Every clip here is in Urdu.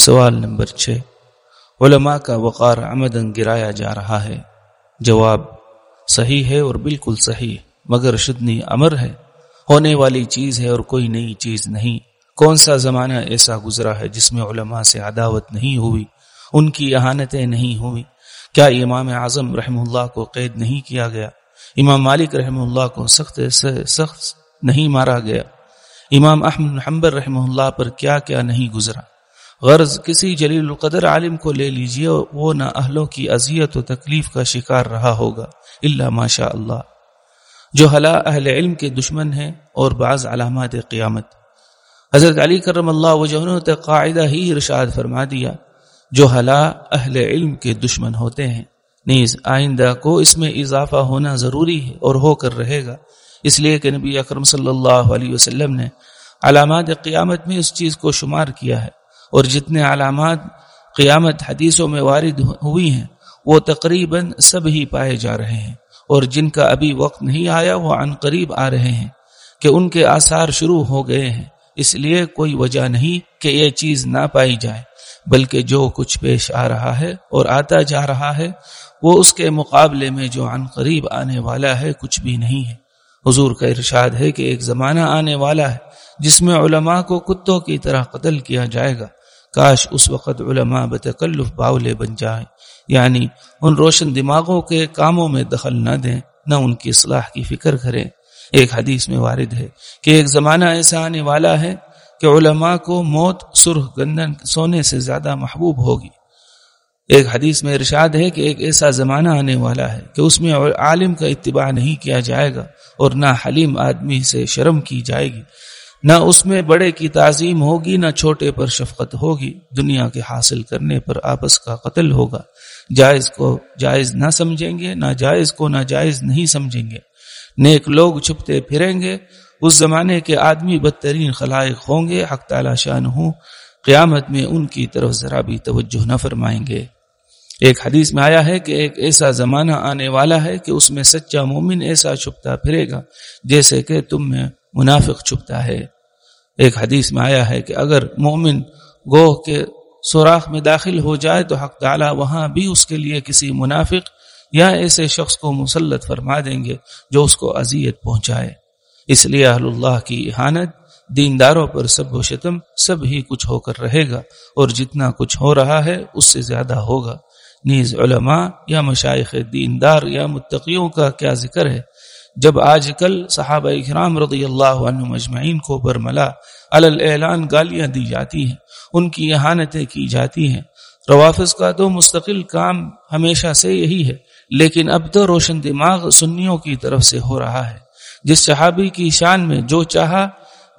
سوال نمبر چھ۔ علماء کا وقار آمدن گرایا جا رہا ہے۔ جواب صحیح ہے اور بالکل صحیح، مگر شدنی امر ہے۔ ہونے والی چیز ہے اور کوئی نئی چیز نہیں۔ کون سا زمانہ ایسا گزرا ہے جس میں علماء سے عداوت نہیں ہوئی؟ ان کی احانتیں نہیں ہوئی کیا امام اعظم رحم اللہ کو قید نہیں کیا گیا؟ امام مالک رحم اللہ کو سخت سے سخت نہیں مارا گیا۔ امام احمد حمبر رحم اللہ پر کیا کیا نہیں گزرا؟ غرض کسی جلیل القدر عالم کو لے لیجیے وہ نہ اہلوں کی اذیت و تکلیف کا شکار رہا ہوگا اللہ ماشاء اللہ۔ جو حلا اہل علم کے دشمن ہیں اور بعض علامات قیامت۔ حضرت علی کرم اللہ وجہ قاعدہ ہی ارشاد فرما دیا، جو حلا اہل علم کے دشمن ہوتے ہیں۔ نیز، آئندہ کو اس میں اضافہ ہونا ضروری ہے اور ہو کر رہے گا۔ اس لیے کہ نبی اکرم صلی اللہ علیہ وسلم نے علامات قیامت میں اس چیز کو شمار کیا ہے۔ اور جتنے علامات قیامت حدیثوں میں وارد ہوئی ہیں، وہ تقریباً سب ہی پائے جا رہے ہیں۔ اور جن کا ابھی وقت نہیں آیا، وہ عن قریب آ رہے ہیں کہ ان کے آثار شروع ہو گئے ہیں۔ اس لیے کوئی وجہ نہیں کہ یہ چیز نہ پائی جائے، بلکہ جو کچھ پیش آ رہا ہے اور آتا جا رہا ہے، وہ اس کے مقابلے میں جو عن قریب آنے والا ہے، کچھ بھی نہیں ہے۔ حضور کا ارشاد ہے کہ ایک زمانہ آنے والا ہے، جس میں علماء کو کتوں کی طرح قتل کیا جائے گا۔ کاش اس وقت علماء بتکلف باولے بن جائیں۔ یعنی ان روشن دماغوں کے کاموں میں دخل نہ دیں، نہ ان کی اصلاح کی فکر کریں۔ ایک حدیث میں وارد ہے کہ ایک زمانہ ایسا آنے والا ہے کہ علماء کو موت سرخ گندن سونے سے زیادہ محبوب ہوگی۔ ایک حدیث میں ارشاد ہے کہ ایک ایسا زمانہ آنے والا ہے کہ اس میں عالم کا اتباع نہیں کیا جائے گا اور نہ حلیم آدمی سے شرم کی جائے گی۔ نہ اس میں بڑے کی تعظیم ہوگی، نہ چھوٹے پر شفقت ہوگی۔ دنیا کے حاصل کرنے پر آپس کا قتل ہوگا۔ جائز کو جائز نہ سمجھیں گے، نہ جائز کو نہ جائز نہیں سمجھیں گے۔ نیک لوگ چھپتے پھریں گے۔ اس زمانے کے آدمی بدترین خلائق ہوں گے۔ حق تعالی شان ہوں۔ قیامت میں ان کی طرف ذرا بھی توجہ نہ فرمائیں گے۔ ایک حدیث میں آیا ہے کہ ایک ایسا زمانہ آنے والا ہے کہ اس میں سچا مومن ایسا چھپتا پھرے گا جیسے کہ تم میں منافق چھپتا ہے۔ ایک حدیث میں آیا ہے کہ اگر مومن گوہ کے سوراخ میں داخل ہو جائے تو حق تعالی وہاں بھی اس کے لیے کسی منافق یا ایسے شخص کو مسلط فرما دیں گے جو اس کو اذیت پہنچائے۔ اس لیے اہل اللہ کی احانت، دینداروں پر سب و شتم، سب ہی کچھ ہو کر رہے گا اور جتنا کچھ ہو رہا ہے اس سے زیادہ ہوگا۔ نیز علماء یا مشائق دیندار یا متقیوں کا کیا ذکر ہے؟ جب آج کل صحابہ اکرام رضی اللہ عنہ مجمعین کو برملا اعلان گالیاں دی جاتی ہیں، ان کی احانتیں کی جاتی ہیں۔ روافظ کا تو مستقل کام ہمیشہ سے یہی ہے، لیکن اب تو روشن دماغ سنیوں کی طرف سے ہو رہا ہے۔ جس صحابی کی شان میں جو چاہا،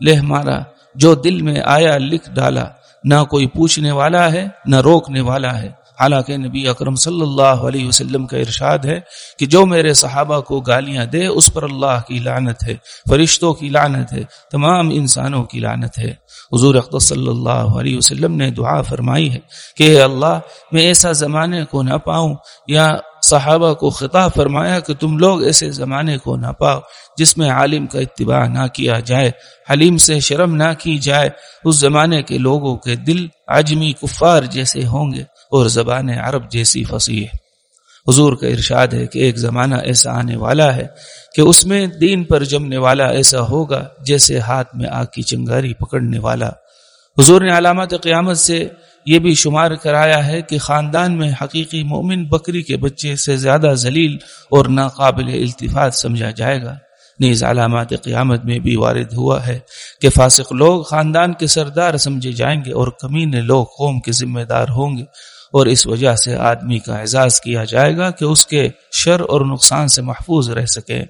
لہ مارا، جو دل میں آیا لکھ ڈالا، نہ کوئی پوچھنے والا ہے، نہ روکنے والا ہے۔ حالانکہ نبی اکرم صلی اللہ علیہ وسلم کا ارشاد ہے کہ جو میرے صحابہ کو گالیاں دے، اس پر اللہ کی لعنت ہے، فرشتوں کی لعنت ہے، تمام انسانوں کی لعنت ہے۔ حضور اقدس صلی اللہ علیہ وسلم نے دعا فرمائی ہے کہ اے اللہ، میں ایسا زمانے کو نہ پاؤں یا صحابہ کو خطاب فرمایا کہ تم لوگ ایسے زمانے کو نہ پاؤ جس میں عالم کا اتباع نہ کیا جائے، حلیم سے شرم نہ کی جائے۔ اس زمانے کے لوگوں کے دل عجمی کفار جیسے ہوں گے اور زبان عرب جیسی فصیح۔ حضور کا ارشاد ہے کہ ایک زمانہ ایسا آنے والا ہے کہ اس میں دین پر جمنے والا ایسا ہوگا جیسے ہاتھ میں آگ کی چنگاری پکڑنے والا۔ حضور نے علامات قیامت سے یہ بھی شمار کرایا ہے کہ خاندان میں حقیقی مومن بکری کے بچے سے زیادہ ذلیل اور ناقابل التفاط سمجھا جائے گا۔ نیز علامات قیامت میں بھی وارد ہوا ہے کہ فاسق لوگ خاندان کے سردار سمجھے جائیں گے اور کمینے لوگ قوم کے ذمہ دار ہوں گے اور اس وجہ سے آدمی کا اعزاز کیا جائے گا کہ اس کے شر اور نقصان سے محفوظ رہ سکے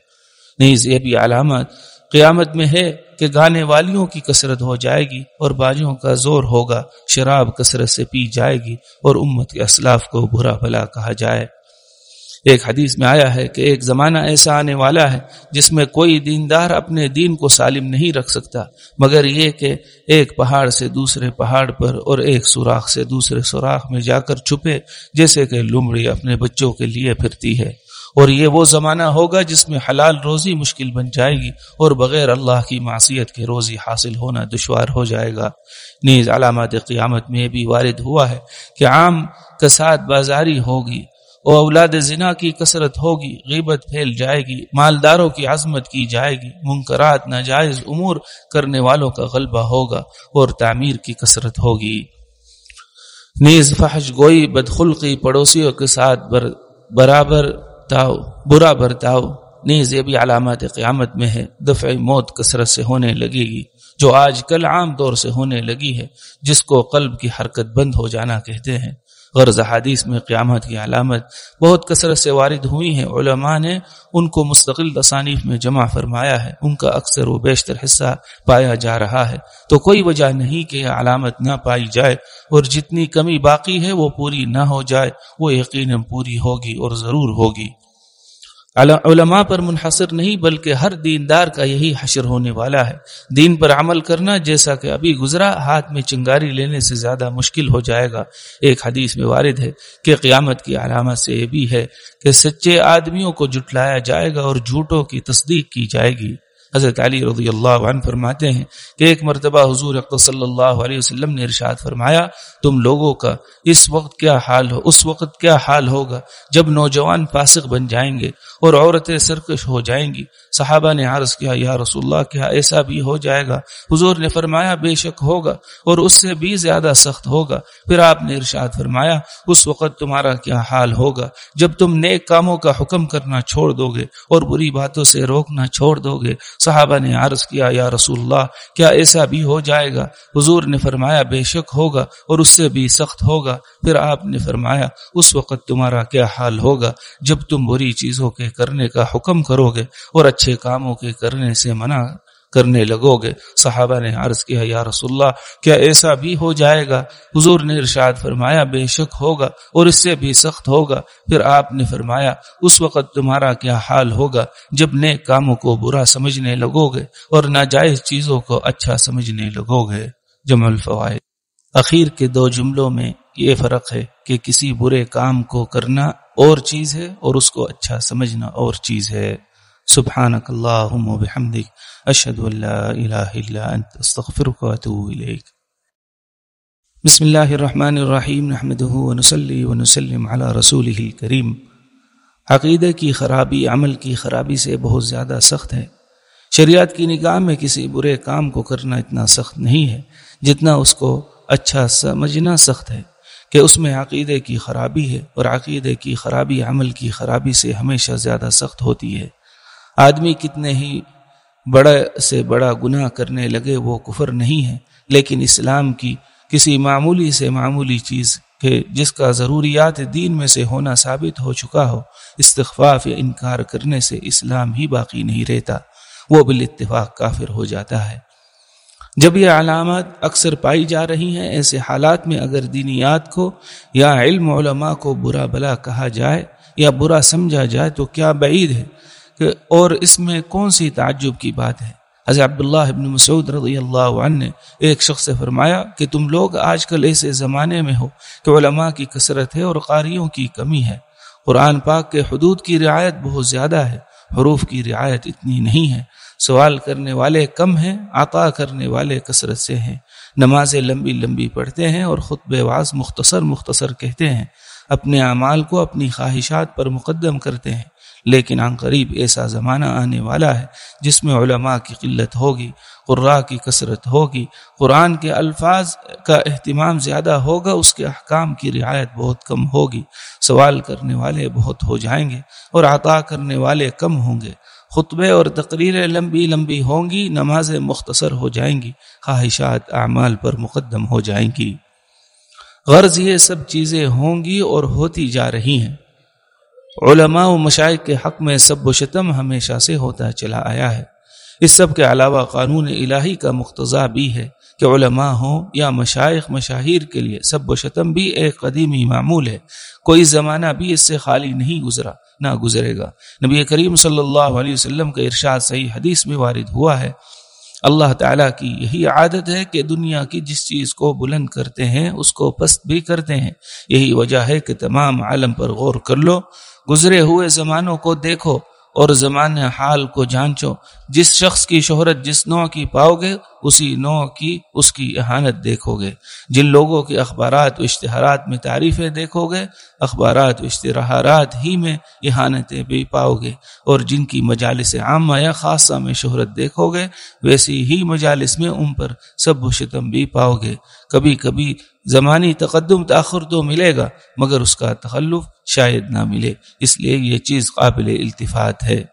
نیز یہ بھی علامت قیامت میں ہے کہ گانے والیوں کی کثرت ہو جائے گی اور باجوں کا زور ہوگا، شراب کثرت سے پی جائے گی اور امت کے اسلاف کو برا بھلا کہا جائے۔ ایک حدیث میں آیا ہے کہ ایک زمانہ ایسا آنے والا ہے جس میں کوئی دیندار اپنے دین کو سالم نہیں رکھ سکتا، مگر یہ کہ ایک پہاڑ سے دوسرے پہاڑ پر اور ایک سوراخ سے دوسرے سوراخ میں جا کر چھپے، جیسے کہ لمڑی اپنے بچوں کے لیے پھرتی ہے۔ اور یہ وہ زمانہ ہوگا جس میں حلال روزی مشکل بن جائے گی اور بغیر اللہ کی معصیت کے روزی حاصل ہونا دشوار ہو جائے گا۔ نیز علامات قیامت میں بھی وارد ہوا ہے کہ عام کسات بازاری ہوگی اور اولاد زنا کی کثرت ہوگی، غیبت پھیل جائے گی، مالداروں کی عظمت کی جائے گی، منکرات، ناجائز امور کرنے والوں کا غلبہ ہوگا اور تعمیر کی کثرت ہوگی۔ نیز فحش گوئی بدخلقی پڑوسیوں کے ساتھ بر برابر برتاؤ، برا برتاؤ نیز یہ بھی علامات قیامت میں ہے، دفع موت کثرت سے ہونے لگے گی، جو آج کل عام طور سے ہونے لگی ہے، جس کو قلب کی حرکت بند ہو جانا کہتے ہیں۔ غرض حدیث میں قیامت کی علامت بہت کثرت سے وارد ہوئی ہیں۔ علماء نے ان کو مستقل تصانیف میں جمع فرمایا ہے۔ ان کا اکثر و بیشتر حصہ پایا جا رہا ہے۔ تو کوئی وجہ نہیں کہ یہ علامت نہ پائی جائے اور جتنی کمی باقی ہے وہ پوری نہ ہو جائے، وہ یقیناً پوری ہوگی اور ضرور ہوگی۔ علماء پر منحصر نہیں، بلکہ ہر دیندار کا یہی حشر ہونے والا ہے۔ دین پر عمل کرنا، جیسا کہ ابھی گزرا، ہاتھ میں چنگاری لینے سے زیادہ مشکل ہو جائے گا۔ ایک حدیث میں وارد ہے کہ قیامت کی علامت سے یہ بھی ہے کہ سچے آدمیوں کو جٹلایا جائے گا اور جھوٹوں کی تصدیق کی جائے گی۔ حضرت علی رضی اللہ عنہ فرماتے ہیں کہ ایک مرتبہ حضور صلی اللہ علیہ وسلم نے ارشاد فرمایا، تم لوگوں کا اس وقت کیا حال ہو، اس وقت کیا حال ہوگا جب نوجوان فاسق بن جائیں گے اور عورتیں سرکش ہو جائیں گی؟ صحابہ نے عرض کیا، یا رسول اللہ کیا ایسا بھی ہو جائے گا؟ حضور نے فرمایا، بے شک ہوگا اور اس سے بھی زیادہ سخت ہوگا۔ پھر آپ نے ارشاد فرمایا، اس وقت تمہارا کیا حال ہوگا؟ جب تم نیک کاموں کا حکم کرنا چھوڑ دو گے اور بری باتوں سے روکنا چھوڑ دو گے صحابہ نے عرض کیا، یا رسول اللہ کیا ایسا بھی ہو جائے گا؟ حضور نے فرمایا، بے شک ہوگا اور اس سے بھی سخت ہوگا۔ پھر آپ نے فرمایا، اس وقت تمہارا کیا حال ہوگا؟ جب تم بری چیزوں کے کرنے کا حکم کرو گے اور اچھے کاموں کے کرنے سے منع کرنے لگو گے صحابہ نے عرض کیا، یا رسول اللہ کیا ایسا بھی ہو جائے گا؟ حضور نے ارشاد فرمایا، بے شک ہوگا اور اس سے بھی سخت ہوگا۔ پھر آپ نے فرمایا، اس وقت تمہارا کیا حال ہوگا جب نیک کاموں کو برا سمجھنے لگو گے اور ناجائز چیزوں کو اچھا سمجھنے لگو گے جمع الفوائد۔ اخیر کے دو جملوں میں یہ فرق ہے کہ کسی برے کام کو کرنا اور چیز ہے اور اس کو اچھا سمجھنا اور چیز ہے۔ سبحانك اللهم وبحمدك اشهد ان لا اله الا انت استغفرك واتوب اليك بسم الله الرحمن الرحیم نحمده ونصلي ونسلم على رسوله الكريم. عقیدہ کی خرابی، عمل کی خرابی سے بہت زیادہ سخت ہے۔ شریعت کی نگاہ میں کسی برے کام کو کرنا اتنا سخت نہیں ہے، جتنا اس کو اچھا سمجھنا سخت ہے کہ اس میں عقیدے کی خرابی ہے اور عقیدے کی خرابی، عمل کی خرابی سے ہمیشہ زیادہ سخت ہوتی ہے۔ آدمی کتنے ہی بڑا سے بڑا گناہ کرنے لگے وہ کفر نہیں ہے، لیکن اسلام کی کسی معمولی سے معمولی چیز کہ جس کا ضروریات دین میں سے ہونا ثابت ہو چکا ہو استغفاف یا انکار کرنے سے اسلام ہی باقی نہیں رہتا، وہ بالاتفاق کافر ہو جاتا ہے۔ جب یہ علامات اکثر پائی جا رہی ہیں، ایسے حالات میں اگر دینیات کو یا علم علماء کو برا بلا کہا جائے یا برا سمجھا جائے تو کیا بعید ہے؟ کہ اور اس میں کون سی تعجب کی بات ہے؟ حضرت عبداللہ ابن مسعود رضی اللہ عنہ نے ایک شخص سے فرمایا کہ تم لوگ آج کل ایسے زمانے میں ہو کہ علماء کی کثرت ہے اور قاریوں کی کمی ہے۔ قرآن پاک کے حدود کی رعایت بہت زیادہ ہے، حروف کی رعایت اتنی نہیں ہے۔ سوال کرنے والے کم ہیں، عطا کرنے والے کثرت سے ہیں۔ نمازیں لمبی لمبی پڑھتے ہیں اور خطب واز مختصر مختصر کہتے ہیں۔ اپنے اعمال کو اپنی خواہشات پر مقدم کرتے ہیں۔ لیکن عن قریب ایسا زمانہ آنے والا ہے جس میں علماء کی قلت ہوگی قرآ کی کثرت ہوگی، قرآن کے الفاظ کا اہتمام زیادہ ہوگا، اس کے احکام کی رعایت بہت کم ہوگی۔ سوال کرنے والے بہت ہو جائیں گے اور عطا کرنے والے کم ہوں گے۔ خطبے اور تقریریں لمبی لمبی ہوں گی، نمازیں مختصر ہو جائیں گی، خواہشات اعمال پر مقدم ہو جائیں گی۔ غرض یہ سب چیزیں ہوں گی اور ہوتی جا رہی ہیں۔ علماء و مشائق کے حق میں سب و شتم ہمیشہ سے ہوتا چلا آیا ہے۔ اس سب کے علاوہ قانون الہی کا مقتضا بھی ہے کہ علماء ہوں یا مشائق، مشاہیر کے لیے سب و شتم بھی ایک قدیمی معمول ہے۔ کوئی زمانہ بھی اس سے خالی نہیں گزرا، نہ گزرے گا۔ نبی کریم صلی اللہ علیہ وسلم کا ارشاد صحیح حدیث میں وارد ہوا ہے اللہ تعالیٰ کی یہی عادت ہے کہ دنیا کی جس چیز کو بلند کرتے ہیں، اس کو پست بھی کرتے ہیں۔ یہی وجہ ہے کہ تمام عالم پر غور کر لو۔ گزرے ہوئے زمانوں کو دیکھو۔ اور زمان حال کو جانچو۔ جس شخص کی شہرت جس نوع کی پاؤ گے، اسی نوع کی اس کی احانت دیکھو گے۔ جن لوگوں کے اخبارات و اشتہارات میں تعریفیں دیکھو گے، اخبارات و اشتہارات ہی میں احانتیں بھی پاؤ گے۔ اور جن کی مجالس عامہ یا خاصہ میں شہرت دیکھو گے، ویسی ہی مجالس میں ان پر سب و شتم بھی پاؤ گے۔ کبھی کبھی زمانی تقدم تاخر تو ملے گا، مگر اس کا تخلف شاید نہ ملے۔ اس لیے یہ چیز قابل التفات ہے۔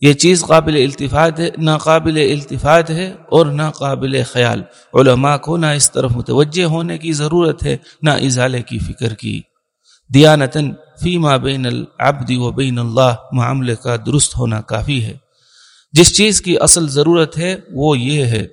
یہ چیز قابل التفات ہے نہ قابل التفات ہے اور نہ قابل خیال۔ علماء کو نہ اس طرف متوجہ ہونے کی ضرورت ہے، نہ ازالے کی فکر کی۔ دیانتن فیما بین العبد و بین اللہ، معاملے کا درست ہونا کافی ہے۔ جس چیز کی اصل ضرورت ہے، وہ یہ ہے۔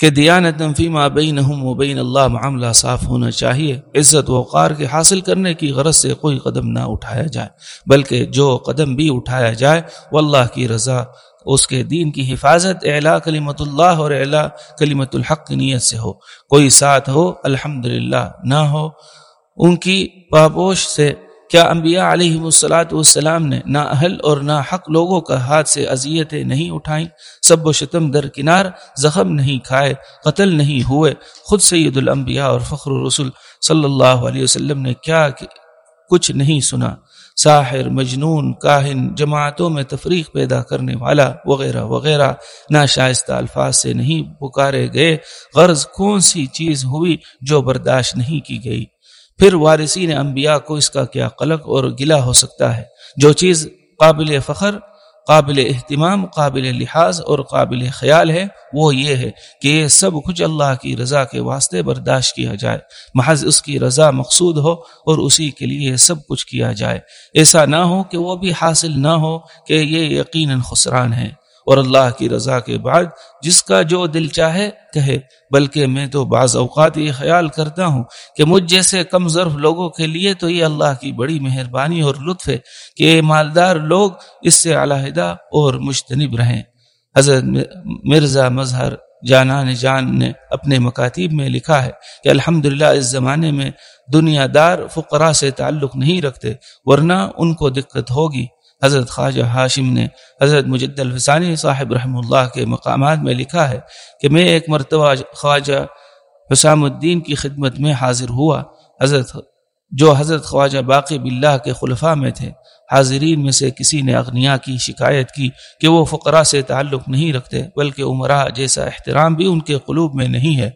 کہ دیانت فیما بین و بین اللہ معاملہ صاف ہونا چاہیے، عزت و وقار کے حاصل کرنے کی غرض سے کوئی قدم نہ اٹھایا جائے، بلکہ جو قدم بھی اٹھایا جائے وہ اللہ کی رضا، اس کے دین کی حفاظت، اعلیٰ کلیمت اللہ اور اعلیٰ کلیمت الحق نیت سے ہو۔ کوئی ساتھ ہو الحمد نہ ہو، ان کی پابوش سے کیا انبیاء علیہ السلاۃ والسلام نے نہ اہل اور نہ حق لوگوں کا ہاتھ سے اذیتیں نہیں اٹھائیں؟ سب و شتم در کنار زخم نہیں کھائے، قتل نہیں ہوئے۔ خود سید الانبیاء اور فخر الرسول صلی اللہ علیہ وسلم نے کیا کچھ نہیں سنا۔ ساحر، مجنون، کاہن، جماعتوں میں تفریق پیدا کرنے والا وغیرہ وغیرہ۔ نہ شائستہ الفاظ سے نہیں پکارے گئے۔ غرض کون سی چیز ہوئی جو برداشت نہیں کی گئی؟ پھر وارثین انبیاء کو اس کا کیا قلق اور گلا ہو سکتا ہے؟ جو چیز قابل فخر، قابل اہتمام، قابل لحاظ اور قابل خیال ہے، وہ یہ ہے کہ یہ سب کچھ اللہ کی رضا کے واسطے برداشت کیا جائے۔ محض اس کی رضا مقصود ہو اور اسی کے لیے سب کچھ کیا جائے۔ ایسا نہ ہو کہ وہ بھی حاصل نہ ہو کہ یہ یقیناً خسران ہے اور اللہ کی رضا کے بعد جس کا جو دل چاہے کہے۔ بلکہ میں تو بعض اوقات یہ خیال کرتا ہوں کہ مجھ جیسے کم ظرف لوگوں کے لیے تو یہ اللہ کی بڑی مہربانی اور لطف ہے کہ یہ مالدار لوگ اس سے علیحدہ اور مشتنب رہیں۔ حضرت مرزا مظہر جانان جان نے اپنے مکاتیب میں لکھا ہے کہ الحمد اس زمانے میں دنیا دار فقراء سے تعلق نہیں رکھتے، ورنہ ان کو دقت ہوگی۔ حضرت خواجہ ہاشم نے حضرت مجد الفسانی صاحب رحم اللہ کے مقامات میں لکھا ہے کہ میں ایک مرتبہ خواجہ حسام الدین کی خدمت میں حاضر ہوا۔ حضرت جو حضرت خواجہ باقی باللہ کے خلفاء میں تھے۔ حاضرین میں سے کسی نے اغنیا کی شکایت کی کہ وہ فقراء سے تعلق نہیں رکھتے، بلکہ عمرہ جیسا احترام بھی ان کے قلوب میں نہیں ہے۔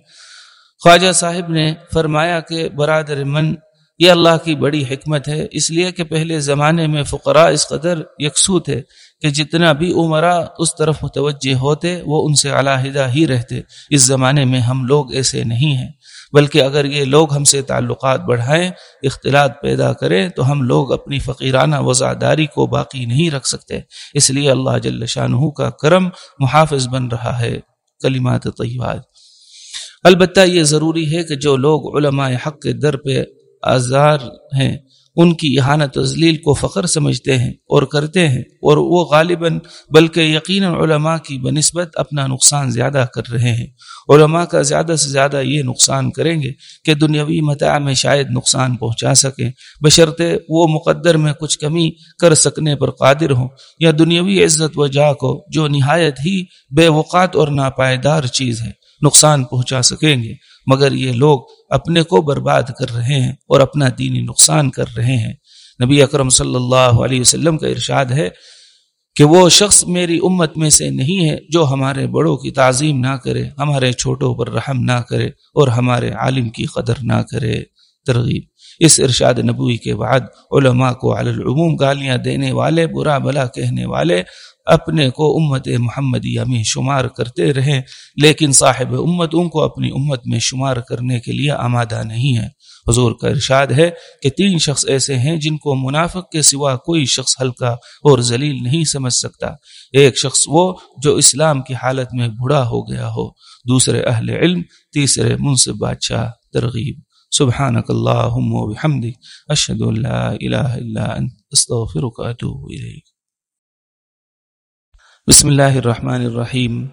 خواجہ صاحب نے فرمایا کہ برادر من یہ اللہ کی بڑی حکمت ہے، اس لیے کہ پہلے زمانے میں فقراء اس قدر یکسو تھے کہ جتنا بھی عمرہ اس طرف متوجہ ہوتے، وہ ان سے علیحدہ ہی رہتے۔ اس زمانے میں ہم لوگ ایسے نہیں ہیں۔ بلکہ اگر یہ لوگ ہم سے تعلقات بڑھائیں، اختلاط پیدا کریں، تو ہم لوگ اپنی فقیرانہ وزاداری کو باقی نہیں رکھ سکتے۔ اس لیے اللہ جل شاہ کا کرم محافظ بن رہا ہے۔ کلمات طیبات۔ البتہ یہ ضروری ہے کہ جو لوگ علماء حق کے در پہ آزار ہیں، ان کی احانت ذلیل کو فخر سمجھتے ہیں اور کرتے ہیں، اور وہ غالباً بلکہ یقیناً علماء کی بنسبت اپنا نقصان زیادہ کر رہے ہیں۔ علماء کا زیادہ سے زیادہ یہ نقصان کریں گے کہ دنیاوی متاع میں شاید نقصان پہنچا سکیں۔ بشرطے وہ مقدر میں کچھ کمی کر سکنے پر قادر ہوں، یا دنیاوی عزت و جا کو جو نہایت ہی بے وقات اور ناپائیدار چیز ہے، نقصان پہنچا سکیں گے۔ مگر یہ لوگ اپنے کو برباد کر رہے ہیں اور اپنا دینی نقصان کر رہے ہیں۔ نبی اکرم صلی اللہ علیہ وسلم کا ارشاد ہے کہ وہ شخص میری امت میں سے نہیں ہے جو ہمارے بڑوں کی تعظیم نہ کرے، ہمارے چھوٹوں پر رحم نہ کرے اور ہمارے عالم کی قدر نہ کرے۔ ترغیب۔ اس ارشاد نبوی کے بعد علماء کو علی العموم گالیاں دینے والے، برا بلا کہنے والے اپنے کو امت محمدیہ میں شمار کرتے رہیں، لیکن صاحب امت ان کو اپنی امت میں شمار کرنے کے لیے آمادہ نہیں ہے۔ حضور کا ارشاد ہے کہ تین شخص ایسے ہیں جن کو منافق کے سوا کوئی شخص ہلکا اور ذلیل نہیں سمجھ سکتا۔ ایک شخص وہ جو اسلام کی حالت میں بڑا ہو گیا ہو۔ دوسرے اہل علم، تیسرے منصب بادشاہ۔ ترغیب۔ سبحانك اللهم وبحمدك اشهد ان لا اله الا انت استغفرك واتوب اليك بسم اللہ الرحمن الرحیم۔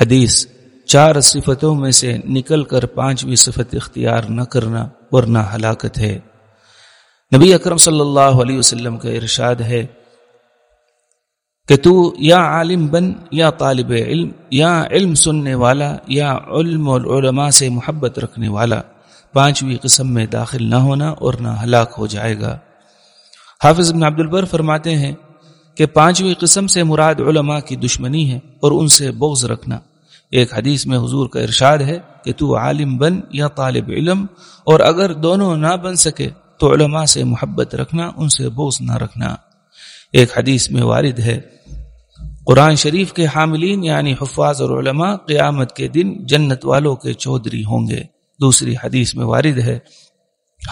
حدیث، چار صفتوں میں سے نکل کر پانچویں صفت اختیار نہ کرنا ورنہ ہلاکت ہے۔ نبی اکرم صلی اللہ علیہ وسلم کا ارشاد ہے کہ تو یا عالم بن یا طالب علم، یا علم سننے والا، یا علم العلماء سے محبت رکھنے والا۔ پانچویں قسم میں داخل نہ ہونا اور نہ ہلاک ہو جائے گا۔ حافظ ابن عبد البر فرماتے ہیں کہ پانچویں قسم سے مراد علماء کی دشمنی ہے اور ان سے بغض رکھنا۔ ایک حدیث میں حضور کا ارشاد ہے کہ تو عالم بن یا طالب علم، اور اگر دونوں نہ بن سکے تو علماء سے محبت رکھنا، ان سے بغض نہ رکھنا۔ ایک حدیث میں وارد ہے، قرآن شریف کے حاملین یعنی حفاظ اور علماء قیامت کے دن جنت والوں کے چودھری ہوں گے۔ دوسری حدیث میں وارد ہے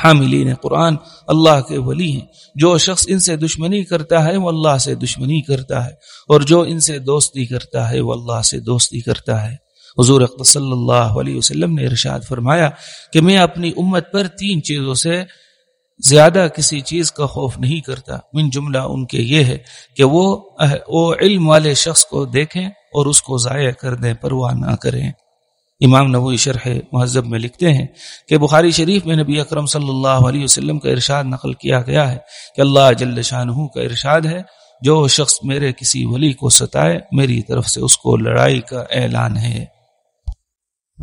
حاملین قرآن اللہ کے ولی ہیں۔ جو شخص ان سے دشمنی کرتا ہے، وہ اللہ سے دشمنی کرتا ہے۔ اور جو ان سے دوستی کرتا ہے، وہ اللہ سے دوستی کرتا ہے۔ حضور صلی اللہ علیہ وسلم نے ارشاد فرمایا کہ میں اپنی امت پر تین چیزوں سے زیادہ کسی چیز کا خوف نہیں کرتا۔ من جملہ ان کے یہ ہے کہ وہ وہ علم والے شخص کو دیکھیں اور اس کو ضائع کر دیں، پرواہ نہ کریں۔ امام نبوی شرح مہذب میں لکھتے ہیں کہ بخاری شریف میں نبی اکرم صلی اللہ علیہ وسلم کا ارشاد نقل کیا گیا ہے کہ اللہ جل شاہ کا ارشاد ہے، جو شخص میرے کسی ولی کو ستائے، میری طرف سے اس کو لڑائی کا اعلان ہے۔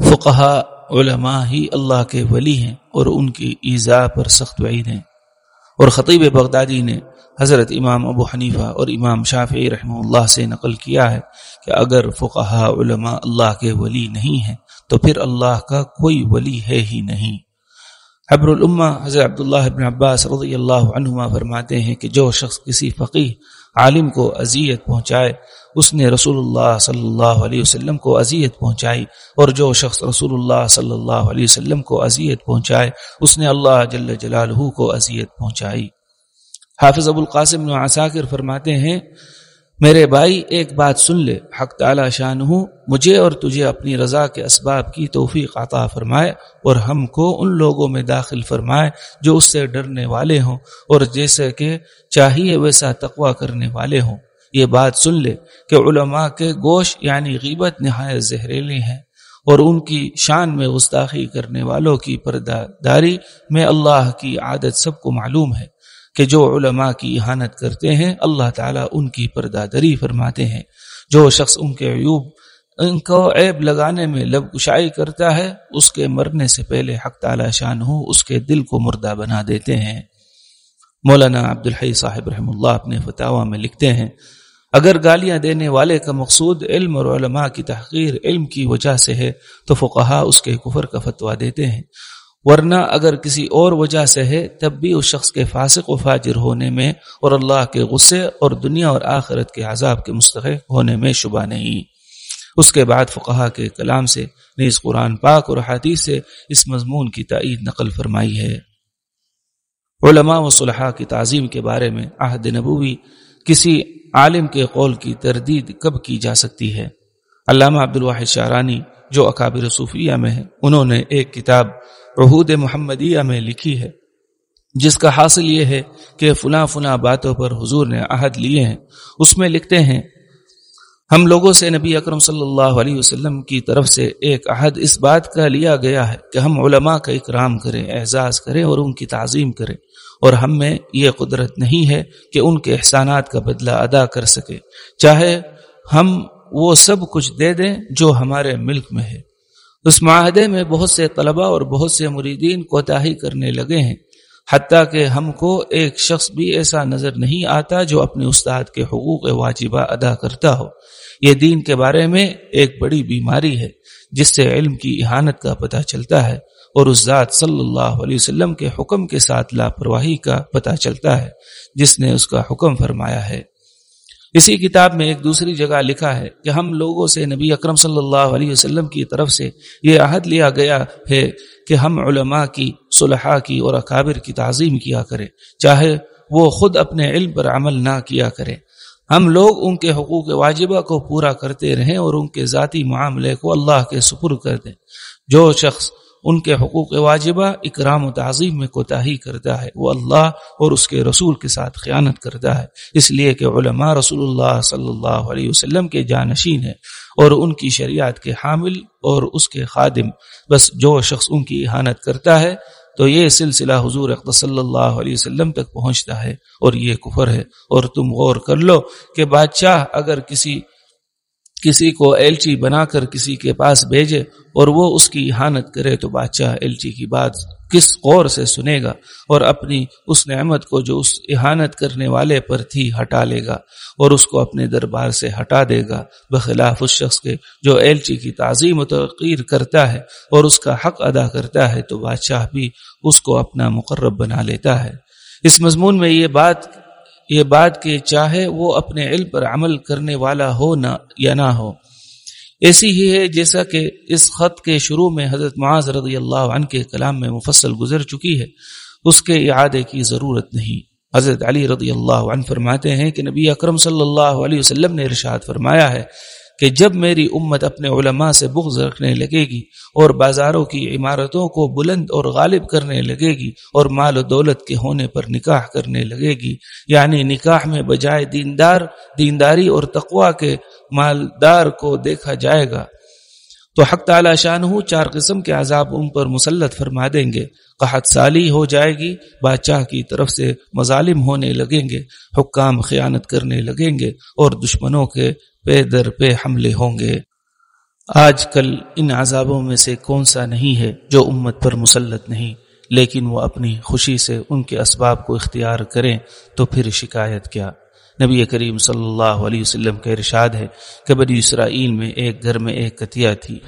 فقہ علماء ہی اللہ کے ولی ہیں اور ان کی ایزا پر سخت وعید ہیں۔ اور خطیب بغدادی نے حضرت امام ابو حنیفہ اور امام شافعی رحمہ اللہ سے نقل کیا ہے کہ اگر فقہ علماء اللہ کے ولی نہیں ہیں تو پھر اللہ کا کوئی ولی ہے ہی نہیں۔ حبر الامہ حضرت عبداللہ ابن عباس رضی اللہ عنہما فرماتے ہیں کہ جو شخص کسی فقی عالم کو اذیت پہنچائے، اس نے رسول اللہ صلی اللہ علیہ وسلم کو اذیت پہنچائی اور جو شخص رسول اللہ صلی اللہ علیہ وسلم کو اذیت پہنچائے، اس نے اللہ جل جلالہ کو اذیت پہنچائی۔ حافظ ابو القاسم عساکر فرماتے ہیں میرے بھائی، ایک بات سن لے۔ حق تعالی شان ہوں مجھے اور تجھے اپنی رضا کے اسباب کی توفیق عطا فرمائے اور ہم کو ان لوگوں میں داخل فرمائے جو اس سے ڈرنے والے ہوں اور جیسے کہ چاہیے ویسا تقوا کرنے والے ہوں۔ یہ بات سن لے کہ علماء کے گوشت یعنی غیبت نہایت زہریلی ہیں اور ان کی شان میں گستاخی کرنے والوں کی پردہ داری میں اللہ کی عادت سب کو معلوم ہے۔ کہ جو علماء کی احانت کرتے ہیں، اللہ تعالیٰ ان کی پردہ دری فرماتے ہیں۔ جو شخص ان کے عیوب، ان کو عیب لگانے میں لب کشائی کرتا ہے، اس کے مرنے سے پہلے حق تعالی شان ہو، اس کے دل کو مردہ بنا دیتے ہیں۔ مولانا عبدالحی صاحب رحم اللہ اپنے فتح میں لکھتے ہیں، اگر گالیاں دینے والے کا مقصود علم اور علماء کی تحقیر علم کی وجہ سے ہے، تو فقہا اس کے کفر کا فتویٰ دیتے ہیں۔ ورنہ اگر کسی اور وجہ سے ہے، تب بھی اس شخص کے فاسق و فاجر ہونے میں اور اللہ کے غصے اور دنیا اور آخرت کے عذاب کے مستحق ہونے میں شبہ نہیں۔ اس کے بعد فقہا کے کلام سے، نیز قرآن پاک اور حدیث سے اس مضمون کی تائید نقل فرمائی ہے۔ علماء و صلحاء کی تعظیم کے بارے میں عہد نبوی کسی عالم کے قول کی تردید کب کی جا سکتی ہے؟ علامہ عبد الواحد شارانی جو اکابر صوفیہ میں ہے انہوں نے ایک کتاب عہود محمدیہ میں لکھی ہے، جس کا حاصل یہ ہے کہ فلاں فلاں باتوں پر حضور نے عہد لیے ہیں۔ اس میں لکھتے ہیں، ہم لوگوں سے نبی اکرم صلی اللہ علیہ وسلم کی طرف سے ایک عہد اس بات کا لیا گیا ہے کہ ہم علماء کا اکرام کریں، اعزاز کریں اور ان کی تعظیم کریں۔ اور ہم میں یہ قدرت نہیں ہے کہ ان کے احسانات کا بدلہ ادا کر سکے چاہے ہم وہ سب کچھ دے دیں جو ہمارے ملک میں ہے۔ اس معاہدے میں بہت سے طلبہ اور بہت سے مریدین کوتاہی کرنے لگے ہیں، حتیٰ کہ ہم کو ایک شخص بھی ایسا نظر نہیں آتا جو اپنے استاد کے حقوق واجبہ ادا کرتا ہو۔ یہ دین کے بارے میں ایک بڑی بیماری ہے، جس سے علم کی احانت کا پتہ چلتا ہے اور اس ذات صلی اللہ علیہ وسلم کے حکم کے ساتھ لاپرواہی کا پتہ چلتا ہے، جس نے اس کا حکم فرمایا ہے۔ اسی کتاب میں ایک دوسری جگہ لکھا ہے کہ ہم لوگوں سے نبی اکرم صلی اللہ علیہ وسلم کی طرف سے یہ عہد لیا گیا ہے کہ ہم علماء کی، صلحاء کی اور اکابر کی تعظیم کیا کریں۔ چاہے وہ خود اپنے علم پر عمل نہ کیا کریں۔ ہم لوگ ان کے حقوق واجبہ کو پورا کرتے رہیں اور ان کے ذاتی معاملے کو اللہ کے سپر کر دیں۔ جو شخص ان کے حقوق واجبہ اکرام و تعظیم میں کوتاہی کرتا ہے۔ وہ اللہ اور اس کے رسول کے ساتھ خیانت کرتا ہے۔ اس لیے کہ علماء رسول اللہ صلی اللہ علیہ وسلم کے جانشین ہیں اور ان کی شریعت کے حامل اور اس کے خادم۔ بس جو شخص ان کی احانت کرتا ہے تو یہ سلسلہ حضور صلی اللہ علیہ وسلم تک پہنچتا ہے اور یہ کفر ہے۔ اور تم غور کر لو کہ بادشاہ اگر کسی کسی کو ایلچی بنا کر کسی کے پاس بھیجے اور وہ اس کی احانت کرے تو بادشاہ ایلچی کی بات کس غور سے سنے گا اور اپنی اس نعمت کو جو اس احانت کرنے والے پر تھی ہٹا لے گا اور اس کو اپنے دربار سے ہٹا دے گا بخلاف اس شخص کے جو ایلچی کی تعظیم و تقیر کرتا ہے اور اس کا حق ادا کرتا ہے تو بادشاہ بھی اس کو اپنا مقرب بنا لیتا ہے۔ اس مضمون میں یہ بات یہ بات کہ چاہے وہ اپنے علم پر عمل کرنے والا ہو نہ یا نہ ہو۔ ایسی ہی ہے جیسا کہ اس خط کے شروع میں حضرت معاذ رضی اللہ عنہ کے کلام میں مفصل گزر چکی ہے۔ اس کے اعادے کی ضرورت نہیں۔ حضرت علی رضی اللہ عنہ فرماتے ہیں کہ نبی اکرم صلی اللہ علیہ وسلم نے ارشاد فرمایا ہے کہ جب میری امت اپنے علماء سے بغض رکھنے لگے گی اور بازاروں کی عمارتوں کو بلند اور غالب کرنے لگے گی اور مال و دولت کے ہونے پر نکاح کرنے لگے گی یعنی نکاح میں بجائے دیندار، دینداری اور تقوا کے مالدار کو دیکھا جائے گا۔ تو حق تعالی شان ہو چار قسم کے عذاب ان پر مسلط فرما دیں گے۔ قحط سالی ہو جائے گی بادشاہ کی طرف سے مظالم ہونے لگیں گے، حکام خیانت کرنے لگیں گے اور دشمنوں کے پے در پہ حملے ہوں گے۔ آج کل ان عذابوں میں سے کون سا نہیں ہے جو امت پر مسلط نہیں، لیکن وہ اپنی خوشی سے ان کے اسباب کو اختیار کریں تو پھر شکایت کیا۔ نبی کریم صلی اللہ علیہ وسلم کا ارشاد ہے کہ بنی اسرائیل میں ایک گھر میں ایک کتیا تھی،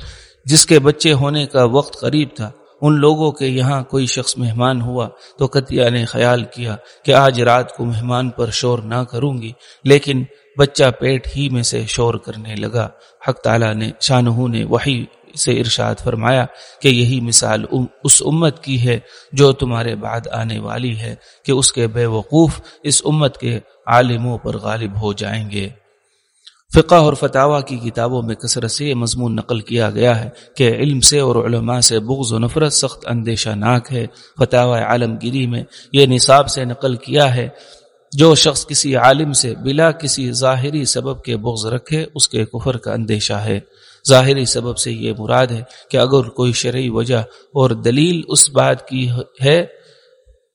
جس کے بچے ہونے کا وقت قریب تھا۔ ان لوگوں کے یہاں کوئی شخص مہمان ہوا تو کتیا نے خیال کیا کہ آج رات کو مہمان پر شور نہ کروں گی، لیکن بچہ پیٹ ہی میں سے شور کرنے لگا۔ حق تعالیٰ نے شاہ نے وہی سے ارشاد فرمایا کہ یہی مثال اس امت کی ہے جو تمہارے بعد آنے والی ہے کہ اس کے بے وقوف اس امت کے عالموں پر غالب ہو جائیں گے۔ فقہ اور فتح کی کتابوں میں کثرت سے یہ مضمون نقل کیا گیا ہے کہ علم سے اور علماء سے بغض و نفرت سخت اندیشہ ناک ہے۔ فتح عالمگیری میں یہ نصاب سے نقل کیا ہے جو شخص کسی عالم سے بلا کسی ظاہری سبب کے بغض رکھے، اس کے کفر کا اندیشہ ہے۔ ظاہری سبب سے یہ مراد ہے کہ اگر کوئی شرعی وجہ اور دلیل اس بات کی ہے،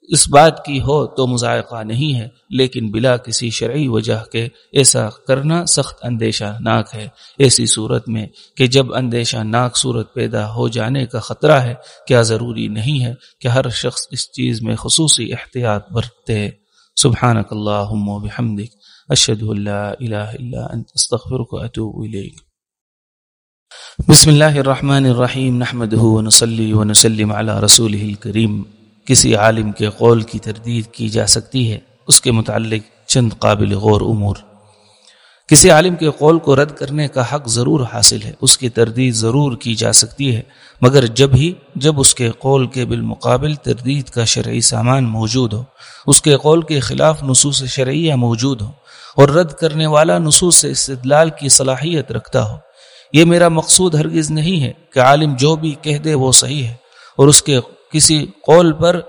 اس بات کی ہو تو مذائقہ نہیں ہے، لیکن بلا کسی شرعی وجہ کے ایسا کرنا سخت اندیشہ ناک ہے۔ ایسی صورت میں کہ جب اندیشہ ناک صورت پیدا ہو جانے کا خطرہ ہے، کیا ضروری نہیں ہے کہ ہر شخص اس چیز میں خصوصی احتیاط برتے سبحانك اللهم وبحمدك اشهد ان لا اله الا انت استغفرك واتوب اليك بسم اللہ الرحمن الرحیم نحمده ونصلي ونسلم على رسوله الكريم. کسی عالم کے قول کی تردید کی جا سکتی ہے، اس کے متعلق چند قابل غور امور. کسی عالم کے قول کو رد کرنے کا حق ضرور حاصل ہے، اس کی تردید ضرور کی جا سکتی ہے، مگر جب ہی، جب اس کے قول کے بالمقابل تردید کا شرعی سامان موجود ہو، اس کے قول کے خلاف نصوص شرعیہ موجود ہو اور رد کرنے والا نصوص سے استدلال کی صلاحیت رکھتا ہو، یہ میرا مقصود ہرگز نہیں ہے کہ عالم جو بھی کہہ دے وہ صحیح ہے اور اس کے کسی قول پر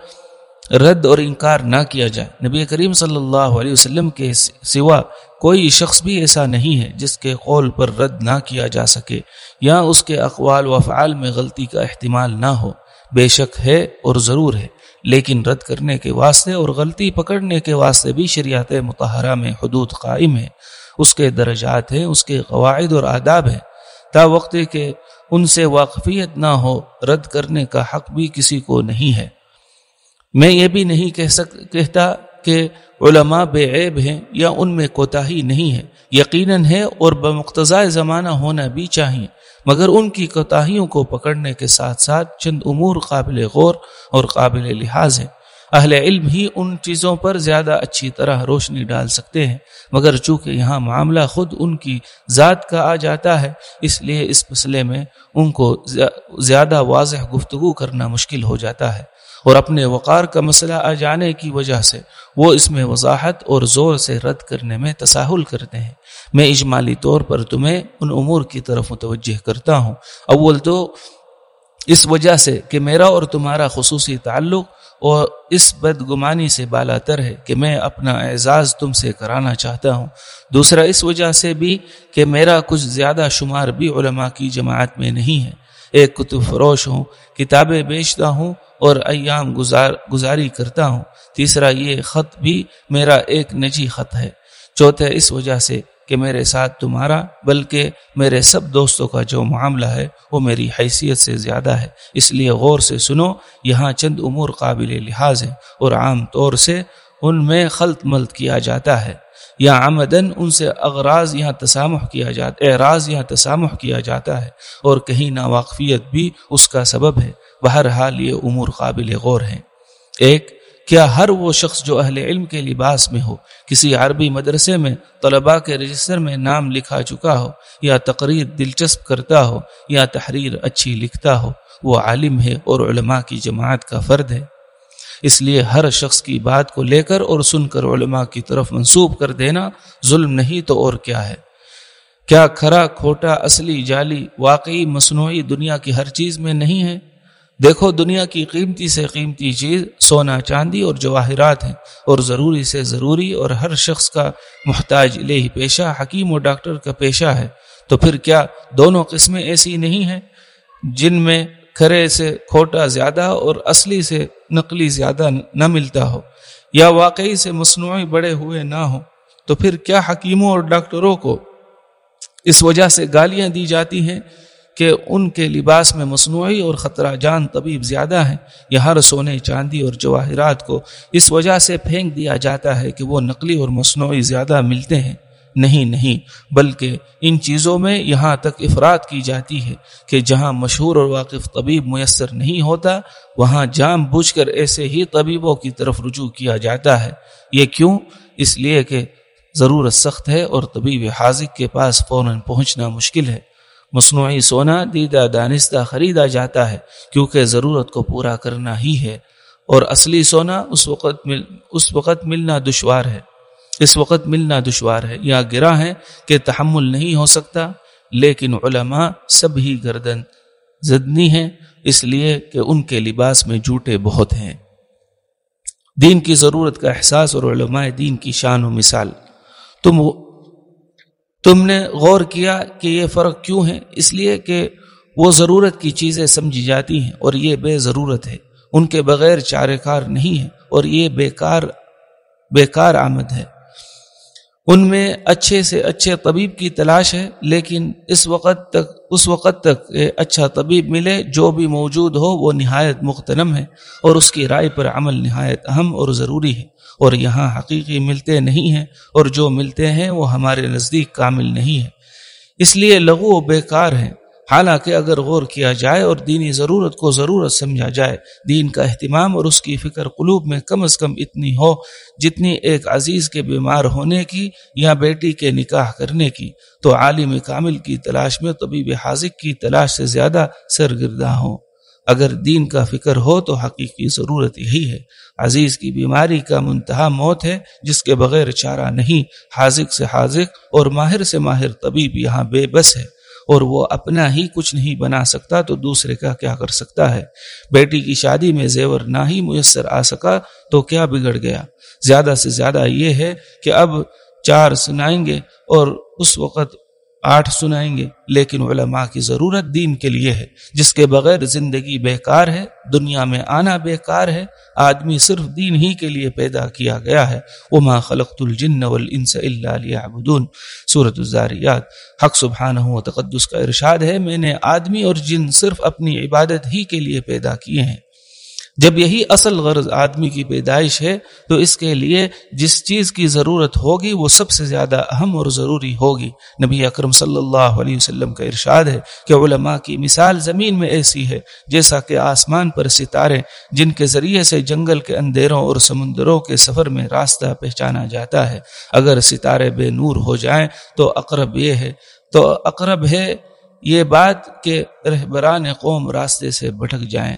رد اور انکار نہ کیا جائے۔ نبی کریم صلی اللہ علیہ وسلم کے سوا کوئی شخص بھی ایسا نہیں ہے جس کے قول پر رد نہ کیا جا سکے یا اس کے اقوال و افعال میں غلطی کا احتمال نہ ہو۔ بے شک ہے اور ضرور ہے، لیکن رد کرنے کے واسطے اور غلطی پکڑنے کے واسطے بھی شریعت متحرہ میں حدود قائم ہے اس کے درجات ہیں، اس کے قواعد اور آداب ہیں۔ تا وقت کہ ان سے واقفیت نہ ہو، رد کرنے کا حق بھی کسی کو نہیں ہے۔ میں یہ بھی نہیں کہہ سک، کہتا کہ علماء بے عیب ہیں یا ان میں کوتاہی نہیں ہے۔ یقیناً ہے اور بمقتضاء زمانہ ہونا بھی چاہیے، مگر ان کی کوتاہیوں کو پکڑنے کے ساتھ ساتھ چند امور قابل غور اور قابل لحاظ ہے اہل علم ہی ان چیزوں پر زیادہ اچھی طرح روشنی ڈال سکتے ہیں، مگر چونکہ یہاں معاملہ خود ان کی ذات کا آ جاتا ہے، اس لیے اس مسئلے میں ان کو زیادہ واضح گفتگو کرنا مشکل ہو جاتا ہے۔ اور اپنے وقار کا مسئلہ آ جانے کی وجہ سے وہ اس میں وضاحت اور زور سے رد کرنے میں تساہل کرتے ہیں۔ میں اجمالی طور پر تمہیں ان امور کی طرف متوجہ کرتا ہوں۔ اول تو اس وجہ سے کہ میرا اور تمہارا خصوصی تعلق اور اس بدگمانی سے بالا تر ہے کہ میں اپنا اعزاز تم سے کرانا چاہتا ہوں۔ دوسرا، اس وجہ سے بھی کہ میرا کچھ زیادہ شمار بھی علماء کی جماعت میں نہیں ہے۔ ایک کتب فروش ہوں، کتابیں بیچتا ہوں اور ایام گزار، گزاری کرتا ہوں۔ تیسرا، یہ خط بھی میرا ایک نجی خط ہے۔ چوتھا، اس وجہ سے کہ میرے ساتھ تمہارا، بلکہ میرے سب دوستوں کا جو معاملہ ہے، وہ میری حیثیت سے زیادہ ہے۔ اس لیے غور سے سنو، یہاں چند امور قابل لحاظ ہیں اور عام طور سے ان میں خلط ملت کیا جاتا ہے۔ یا آمدن ان سے اغراض یہاں تسامح کیا جاتا اعراض یہاں تسامح کیا جاتا ہے اور کہیں ناواقفیت بھی اس کا سبب ہے۔ بہرحال یہ امور قابل غور ہیں۔ ایک، کیا ہر وہ شخص جو اہل علم کے لباس میں ہو، کسی عربی مدرسے میں طلباء کے رجسٹر میں نام لکھا چکا ہو، یا تقریر دلچسپ کرتا ہو، یا تحریر اچھی لکھتا ہو، وہ عالم ہے اور علماء کی جماعت کا فرد ہے۔ اس لیے ہر شخص کی بات کو لے کر اور سن کر علماء کی طرف منسوب کر دینا ظلم نہیں تو اور کیا ہے۔ کیا کھرا کھوٹا، اصلی، جعلی، واقعی، مصنوعی دنیا کی ہر چیز میں نہیں ہے؟ دیکھو دنیا کی قیمتی سے قیمتی چیز سونا، چاندی اور جواہرات ہیں اور ضروری سے ضروری اور ہر شخص کا محتاج لے ہی پیشہ، حکیم اور ڈاکٹر کا پیشہ ہے۔ تو پھر کیا دونوں قسمیں ایسی نہیں ہیں جن میں کھرے سے کھوٹا زیادہ اور اصلی سے نقلی زیادہ نہ ملتا ہو؟ یا واقعی سے مصنوعی بڑے ہوئے نہ ہو تو پھر کیا حکیموں اور ڈاکٹروں کو اس وجہ سے گالیاں دی جاتی ہیں کہ ان کے لباس میں مصنوعی اور خطرہ جان طبیب زیادہ ہیں۔ یہ ہر سونے چاندی اور جواہرات کو اس وجہ سے پھینک دیا جاتا ہے کہ وہ نقلی اور مصنوعی زیادہ ملتے ہیں۔ نہیں نہیں، بلکہ ان چیزوں میں یہاں تک افراد کی جاتی ہے کہ جہاں مشہور اور واقف طبیب میسر نہیں ہوتا، وہاں جام بوجھ کر ایسے ہی طبیبوں کی طرف رجوع کیا جاتا ہے۔ یہ کیوں؟ اس لیے کہ ضرورت سخت ہے اور طبیب حاضق کے پاس فوراً پہنچنا مشکل ہے۔ مصنوعی سونا دیدہ دانستہ خریدا جاتا ہے، کیونکہ ضرورت کو پورا کرنا ہی ہے۔ اور اصلی سونا اس وقت مل اس وقت ملنا دشوار ہے۔ اس وقت ملنا دشوار ہے۔ یا گرا ہے کہ تحمل نہیں ہو سکتا، لیکن علماء سب ہی گردن زدنی ہیں، اس لیے کہ ان کے لباس میں جھوٹے بہت ہیں۔ دین کی ضرورت کا احساس اور علماء دین کی شان و مثال۔ تم تم نے غور کیا کہ یہ فرق کیوں ہے؟ اس لیے کہ وہ ضرورت کی چیزیں سمجھی جاتی ہیں اور یہ بے ضرورت ہے۔ ان کے بغیر چارے کار نہیں ہے اور یہ بیکار بیکار آمد ہے۔ ان میں اچھے سے اچھے طبیب کی تلاش ہے، لیکن اس وقت تک، اس وقت تک اچھا طبیب ملے، جو بھی موجود ہو، وہ نہایت مختنم ہے اور اس کی رائے پر عمل نہایت اہم اور ضروری ہے اور یہاں حقیقی ملتے نہیں ہیں اور جو ملتے ہیں، وہ ہمارے نزدیک کامل نہیں ہے اس لیے لغو و بیکار ہیں۔ حالانکہ اگر غور کیا جائے اور دینی ضرورت کو ضرورت سمجھا جائے، دین کا اہتمام اور اس کی فکر قلوب میں کم از کم اتنی ہو جتنی ایک عزیز کے بیمار ہونے کی یا بیٹی کے نکاح کرنے کی۔ تو عالم کامل کی تلاش میں طبیب حاضق کی تلاش سے زیادہ سرگردہ ہوں۔ اگر دین کا فکر ہو تو حقیقی ضرورت یہی ہے۔ عزیز کی بیماری کا منتہا موت ہے، جس کے بغیر چارہ نہیں، حاضق سے حاضق اور ماہر سے ماہر طبیب یہاں بے بس ہے۔ اور وہ اپنا ہی کچھ نہیں بنا سکتا تو دوسرے کا کیا کر سکتا ہے؟ بیٹی کی شادی میں زیور نہ ہی میسر آ سکا تو کیا بگڑ گیا؟ زیادہ سے زیادہ یہ ہے کہ اب چار سنائیں گے اور اس وقت آٹھ سنائیں گے، لیکن علماء کی ضرورت دین کے لیے ہے۔ جس کے بغیر زندگی بیکار ہے، دنیا میں آنا بیکار ہے، آدمی صرف دین ہی کے لیے پیدا کیا گیا ہے۔ وما خلقت الجن والانس الا ليعبدون۔ سورۃ الزاریات۔ حق سبحانہ و تقدس کا ارشاد ہے، میں نے آدمی اور جن صرف اپنی عبادت ہی کے لیے پیدا کیے ہیں۔ جب یہی اصل غرض آدمی کی پیدائش ہے، تو اس کے لیے جس چیز کی ضرورت ہوگی وہ سب سے زیادہ اہم اور ضروری ہوگی۔ نبی اکرم صلی اللہ علیہ وسلم کا ارشاد ہے کہ علماء کی مثال زمین میں ایسی ہے، جیسا کہ آسمان پر ستارے، جن کے ذریعے سے جنگل کے اندھیروں اور سمندروں کے سفر میں راستہ پہچانا جاتا ہے۔ اگر ستارے بے نور ہو جائیں تو اقرب یہ ہے، تو اقرب ہے یہ بات کہ رہبران قوم راستے سے بھٹک جائیں۔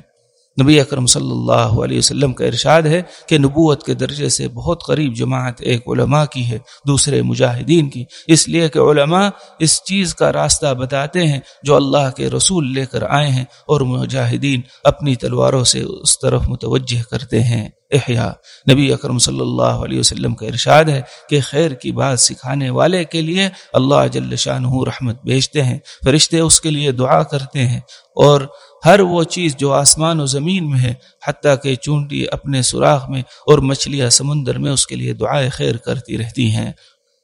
نبی اکرم صلی اللہ علیہ وسلم کا ارشاد ہے کہ نبوت کے درجے سے بہت قریب جماعت ایک علماء کی ہے، دوسرے مجاہدین کی۔ اس لیے کہ علماء اس چیز کا راستہ بتاتے ہیں جو اللہ کے رسول لے کر آئے ہیں اور مجاہدین اپنی تلواروں سے اس طرف متوجہ کرتے ہیں۔ احیاء۔ نبی اکرم صلی اللہ علیہ وسلم کا ارشاد ہے کہ خیر کی بات سکھانے والے کے لیے اللہ جل شاہ رحمت بیچتے ہیں، فرشتے اس کے لیے دعا کرتے ہیں اور ہر وہ چیز جو آسمان و زمین میں ہے، حتیٰ کہ چونٹی اپنے سوراخ میں اور مچھلیاں سمندر میں اس کے لیے دعائیں خیر کرتی رہتی ہیں۔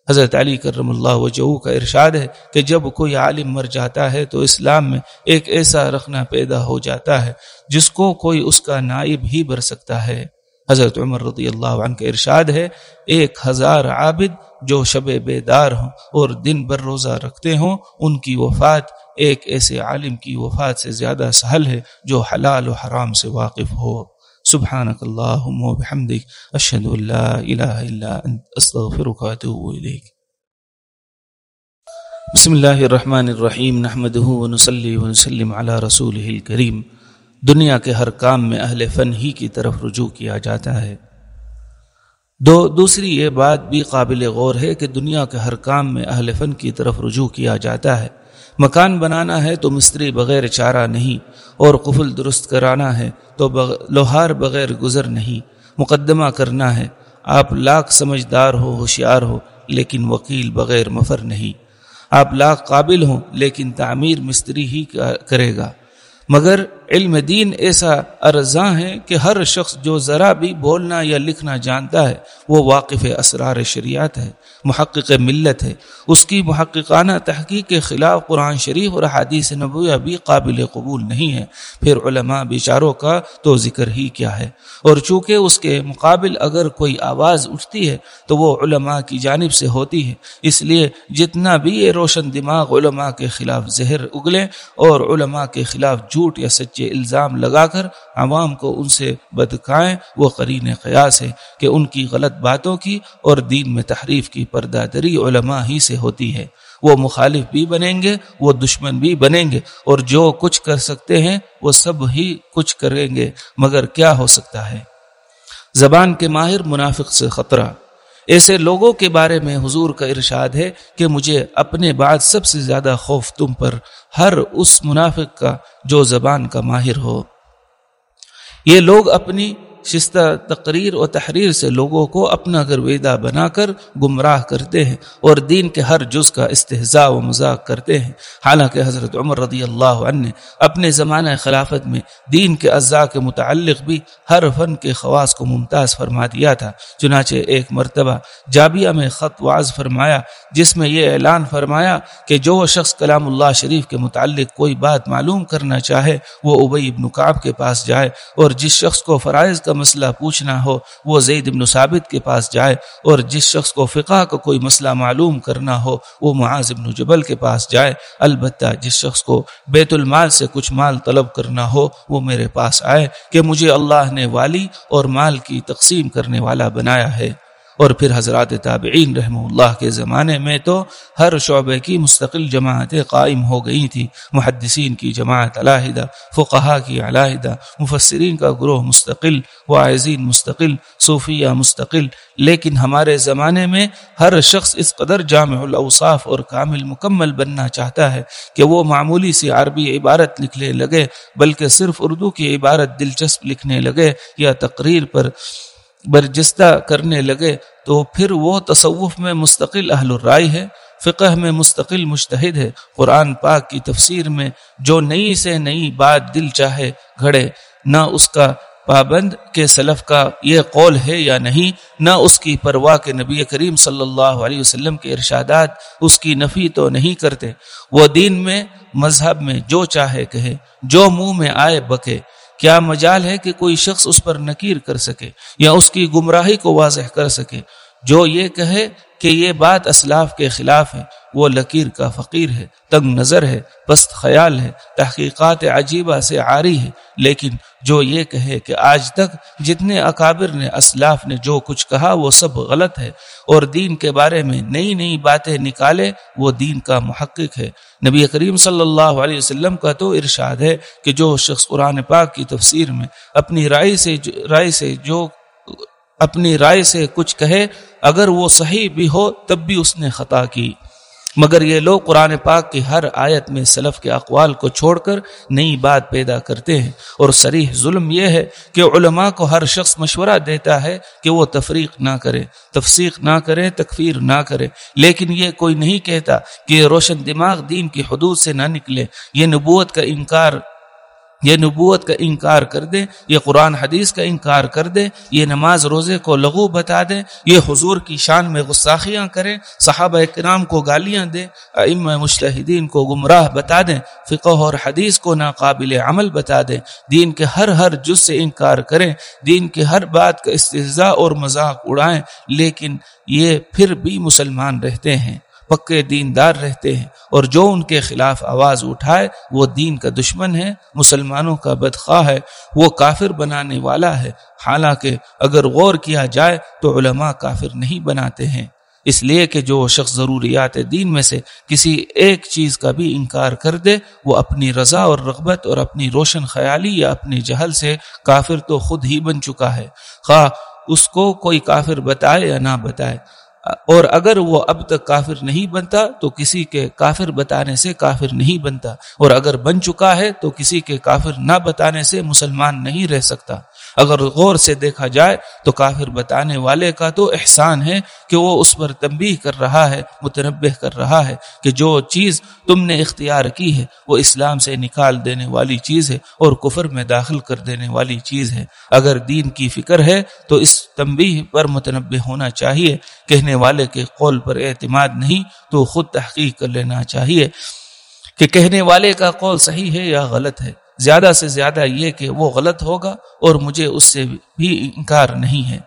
حضرت علی کرم اللہ وجہ کا ارشاد ہے کہ جب کوئی عالم مر جاتا ہے تو اسلام میں ایک ایسا رکھنا پیدا ہو جاتا ہے جس کو کوئی اس کا نائب ہی بر سکتا ہے۔ حضرت عمر رضی اللہ عنہ کا ارشاد ہے، ایک ہزار عابد جو شب بیدار ہوں اور دن بھر روزہ رکھتے ہوں، ان کی وفات ایک ایسے عالم کی وفات سے زیادہ سہل ہے جو حلال و حرام سے واقف ہو۔ سبحانك اللهم وبحمدك اشهد ان لا اله الا انت استغفرك واتوب اليك بسم الله الرحمن الرحيم نحمده ونصلي ونسلم على رسوله الكريم دنیا کے ہر کام میں اہل فن ہی کی طرف رجوع کیا جاتا ہے۔ دو، دوسری یہ بات بھی قابل غور ہے کہ دنیا کے ہر کام میں اہل فن کی طرف رجوع کیا جاتا ہے۔ مکان بنانا ہے تو مستری بغیر چارہ نہیں، اور قفل درست کرانا ہے تو بغ... لوہار بغیر گزر نہیں۔ مقدمہ کرنا ہے، آپ لاکھ سمجھدار ہو، ہوشیار ہو، لیکن وکیل بغیر مفر نہیں۔ آپ لاکھ قابل ہوں، لیکن تعمیر مستری ہی کرے گا۔ مگر علم دین ایسا ارزاں ہے کہ ہر شخص جو ذرا بھی بولنا یا لکھنا جانتا ہے، وہ واقف اسرار شریعت ہے، محقق ملت ہے۔ اس کی محققانہ تحقیق کے خلاف قرآن شریف اور حادیث نبویہ بھی قابل قبول نہیں ہے پھر علماء بیچاروں کا تو ذکر ہی کیا ہے۔ اور چونکہ اس کے مقابل اگر کوئی آواز اٹھتی ہے، تو وہ علماء کی جانب سے ہوتی ہے۔ اس لیے جتنا بھی یہ روشن دماغ علماء کے خلاف زہر اگلے اور علماء کے خلاف جھوٹ یا سچے الزام لگا کر عوام کو ان سے بدکائیں وہ قرین قیاس ہے کہ ان کی غلط باتوں کی اور دین میں تحریف کی پردادری علماء ہی سے ہوتی ہے۔ وہ مخالف بھی بنیں گے، وہ دشمن بھی بنیں گے اور جو کچھ کر سکتے ہیں، وہ سب ہی کچھ کریں گے۔ مگر کیا ہو سکتا ہے؟ زبان کے ماہر منافق سے خطرہ۔ ایسے لوگوں کے بارے میں حضور کا ارشاد ہے کہ مجھے اپنے بعد سب سے زیادہ خوف تم پر، ہر اس منافق کا جو زبان کا ماہر ہو۔ یہ لوگ اپنی شستہ تقریر و تحریر سے لوگوں کو اپنا گرویدہ بنا کر گمراہ کرتے ہیں اور دین کے ہر جز کا استحضاء و مذاق کرتے ہیں۔ حالانکہ حضرت عمر رضی اللہ عنہ نے اپنے زمانہ خلافت میں دین کے اعضاء کے متعلق بھی ہر فن کے خواص کو ممتاز فرما دیا تھا۔ چنانچہ ایک مرتبہ جابیہ میں خط واز فرمایا، جس میں یہ اعلان فرمایا کہ جو شخص کلام اللہ شریف کے متعلق کوئی بات معلوم کرنا چاہے، وہ ابئی ابن کعب کے پاس جائے اور جس شخص کو فرائض کا مسئلہ پوچھنا ہو، وہ زید ابن ثابت کے پاس جائے اور جس شخص کو فقہ کا کوئی مسئلہ معلوم کرنا ہو، وہ معاذ ابن جبل کے پاس جائے۔ البتہ جس شخص کو بیت المال سے کچھ مال طلب کرنا ہو، وہ میرے پاس آئے کہ مجھے اللہ نے والی اور مال کی تقسیم کرنے والا بنایا ہے۔ اور پھر حضرات تابعین رحم اللہ کے زمانے میں تو ہر شعبے کی مستقل جماعتیں قائم ہو گئی تھی محدثین کی جماعت علیحدہ، فقہا کی علیحدہ، مفسرین کا گروہ مستقل، واعظین مستقل، صوفیہ مستقل۔ لیکن ہمارے زمانے میں ہر شخص اس قدر جامع الاوصاف اور کامل مکمل بننا چاہتا ہے کہ وہ معمولی سی عربی عبارت لکھنے لگے، بلکہ صرف اردو کی عبارت دلچسپ لکھنے لگے یا تقریر پر برجستہ کرنے لگے تو پھر وہ تصوف میں مستقل اہل الرائے ہے، فقہ میں مستقل مشتحد ہے۔ قرآن پاک کی تفسیر میں جو نئی سے نئی بات دل چاہے گھڑے، نہ اس کا پابند کے سلف کا یہ قول ہے یا نہیں، نہ اس کی پرواہ کے نبی کریم صلی اللہ علیہ وسلم کے ارشادات اس کی نفی تو نہیں کرتے۔ وہ دین میں، مذہب میں جو چاہے کہے، جو منہ میں آئے بکے۔ کیا مجال ہے کہ کوئی شخص اس پر نکیر کر سکے یا اس کی گمراہی کو واضح کر سکے؟ جو یہ کہے کہ یہ بات اسلاف کے خلاف ہے۔ وہ لکیر کا فقیر ہے، تنگ نظر ہے، پست خیال ہے، تحقیقات عجیبہ سے عاری ہے لیکن جو یہ کہے کہ آج تک جتنے اکابر نے اسلاف نے جو کچھ کہا، وہ سب غلط ہے۔ اور دین کے بارے میں نئی نئی باتیں نکالے، وہ دین کا محقق ہے۔ نبی کریم صلی اللہ علیہ وسلم کا تو ارشاد ہے کہ جو شخص قرآن پاک کی تفسیر میں اپنی رائے سے رائے سے جو، اپنی رائے سے کچھ کہے، اگر وہ صحیح بھی ہو، تب بھی اس نے خطا کی۔ مگر یہ لوگ قرآن پاک کی ہر آیت میں سلف کے اقوال کو چھوڑ کر نئی بات پیدا کرتے ہیں اور سریح ظلم یہ ہے کہ علماء کو ہر شخص مشورہ دیتا ہے کہ وہ تفریق نہ کرے، تفسیق نہ کرے، تکفیر نہ کرے۔ لیکن یہ کوئی نہیں کہتا کہ یہ روشن دماغ دین کی حدود سے نہ نکلے۔ یہ نبوت کا انکار یہ نبوت کا انکار کر دے یہ قرآن حدیث کا انکار کر دے یہ نماز روزے کو لغو بتا دے یہ حضور کی شان میں غصاخیاں کرے صحابہ کرام کو گالیاں دے ام مشتحدین کو گمراہ بتا دیں، فقہ اور حدیث کو ناقابل عمل بتا دیں، دین کے ہر ہر جز سے انکار کریں، دین کے ہر بات کا استضاء اور مذاق اڑائیں، لیکن یہ پھر بھی مسلمان رہتے ہیں۔ پکے دیندار رہتے ہیں اور جو ان کے خلاف آواز اٹھائے، وہ دین کا دشمن ہے، مسلمانوں کا بدخواہ ہے، وہ کافر بنانے والا ہے۔ حالانکہ اگر غور کیا جائے تو علماء کافر نہیں بناتے ہیں۔ اس لیے کہ جو شخص ضروریات دین میں سے کسی ایک چیز کا بھی انکار کر دے، وہ اپنی رضا اور رغبت اور اپنی روشن خیالی یا اپنی جہل سے کافر تو خود ہی بن چکا ہے۔ خواہ اس کو کوئی کافر بتائے یا نہ بتائے اور اگر وہ اب تک کافر نہیں بنتا تو کسی کے کافر بتانے سے کافر نہیں بنتا اور اگر بن چکا ہے تو کسی کے کافر نہ بتانے سے مسلمان نہیں رہ سکتا اگر غور سے دیکھا جائے تو کافر بتانے والے کا تو احسان ہے کہ وہ اس پر تنبیہ کر رہا ہے متنبع کر رہا ہے کہ جو چیز تم نے اختیار کی ہے، وہ اسلام سے نکال دینے والی چیز ہے اور کفر میں داخل کر دینے والی چیز ہے۔ اگر دین کی فکر ہے تو اس تنبیہ پر متنبع ہونا چاہیے۔ کہنے والے کے قول پر اعتماد نہیں تو خود تحقیق کر لینا چاہیے۔ کہ کہنے والے کا قول صحیح ہے یا غلط ہے۔ زیادہ سے زیادہ یہ کہ وہ غلط ہوگا اور مجھے اس سے بھی انکار نہیں ہے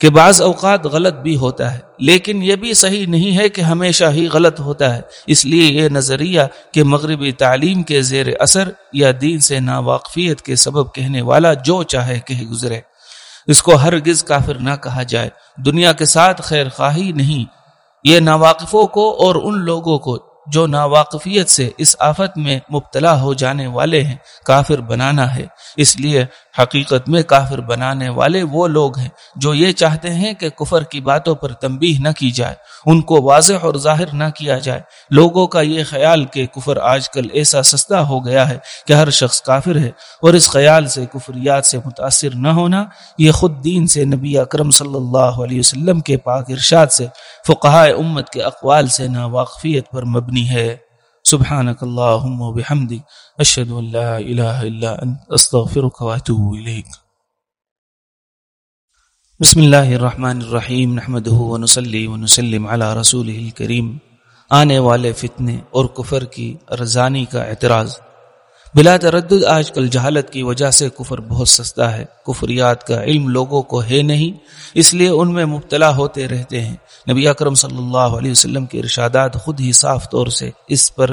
کہ بعض اوقات غلط بھی ہوتا ہے، لیکن یہ بھی صحیح نہیں ہے کہ ہمیشہ ہی غلط ہوتا ہے۔ اس لیے یہ نظریہ کہ مغربی تعلیم کے زیر اثر یا دین سے ناواقفیت کے سبب کہنے والا جو چاہے کہ گزرے۔ اس کو ہرگز کافر نہ کہا جائے۔ دنیا کے ساتھ خیر خواہی نہیں۔ یہ ناواقفوں کو اور ان لوگوں کو جو ناواقفیت سے اس آفت میں مبتلا ہو جانے والے ہیں، کافر بنانا ہے۔ اس لیے حقیقت میں کافر بنانے والے وہ لوگ ہیں جو یہ چاہتے ہیں کہ کفر کی باتوں پر تنبیہ نہ کی جائے، ان کو واضح اور ظاہر نہ کیا جائے۔ لوگوں کا یہ خیال کہ کفر آج کل ایسا سستا ہو گیا ہے کہ ہر شخص کافر ہے اور اس خیال سے کفریات سے متاثر نہ ہونا، یہ خود دین سے نبی اکرم صلی اللہ علیہ وسلم کے پاک ارشاد سے فقہ امت کے اقوال سے نا واقفیت پر مبنی کرنی ہے سبحانك اللهم وبحمدك أشهد أن لا إله إلا أنت أستغفرك وأتوب إليك بسم الله الرحمن الرحيم نحمده ونصلي ونسلم على رسوله الكريم آنے والے فتنے اور کفر کی رضانی کا اعتراض۔ بلا تردد، آج کل جہالت کی وجہ سے کفر بہت سستا ہے۔ کفریات کا علم لوگوں کو ہے نہیں، اس لیے ان میں مبتلا ہوتے رہتے ہیں۔ نبی اکرم صلی اللہ علیہ وسلم کے ارشادات خود ہی صاف طور سے اس پر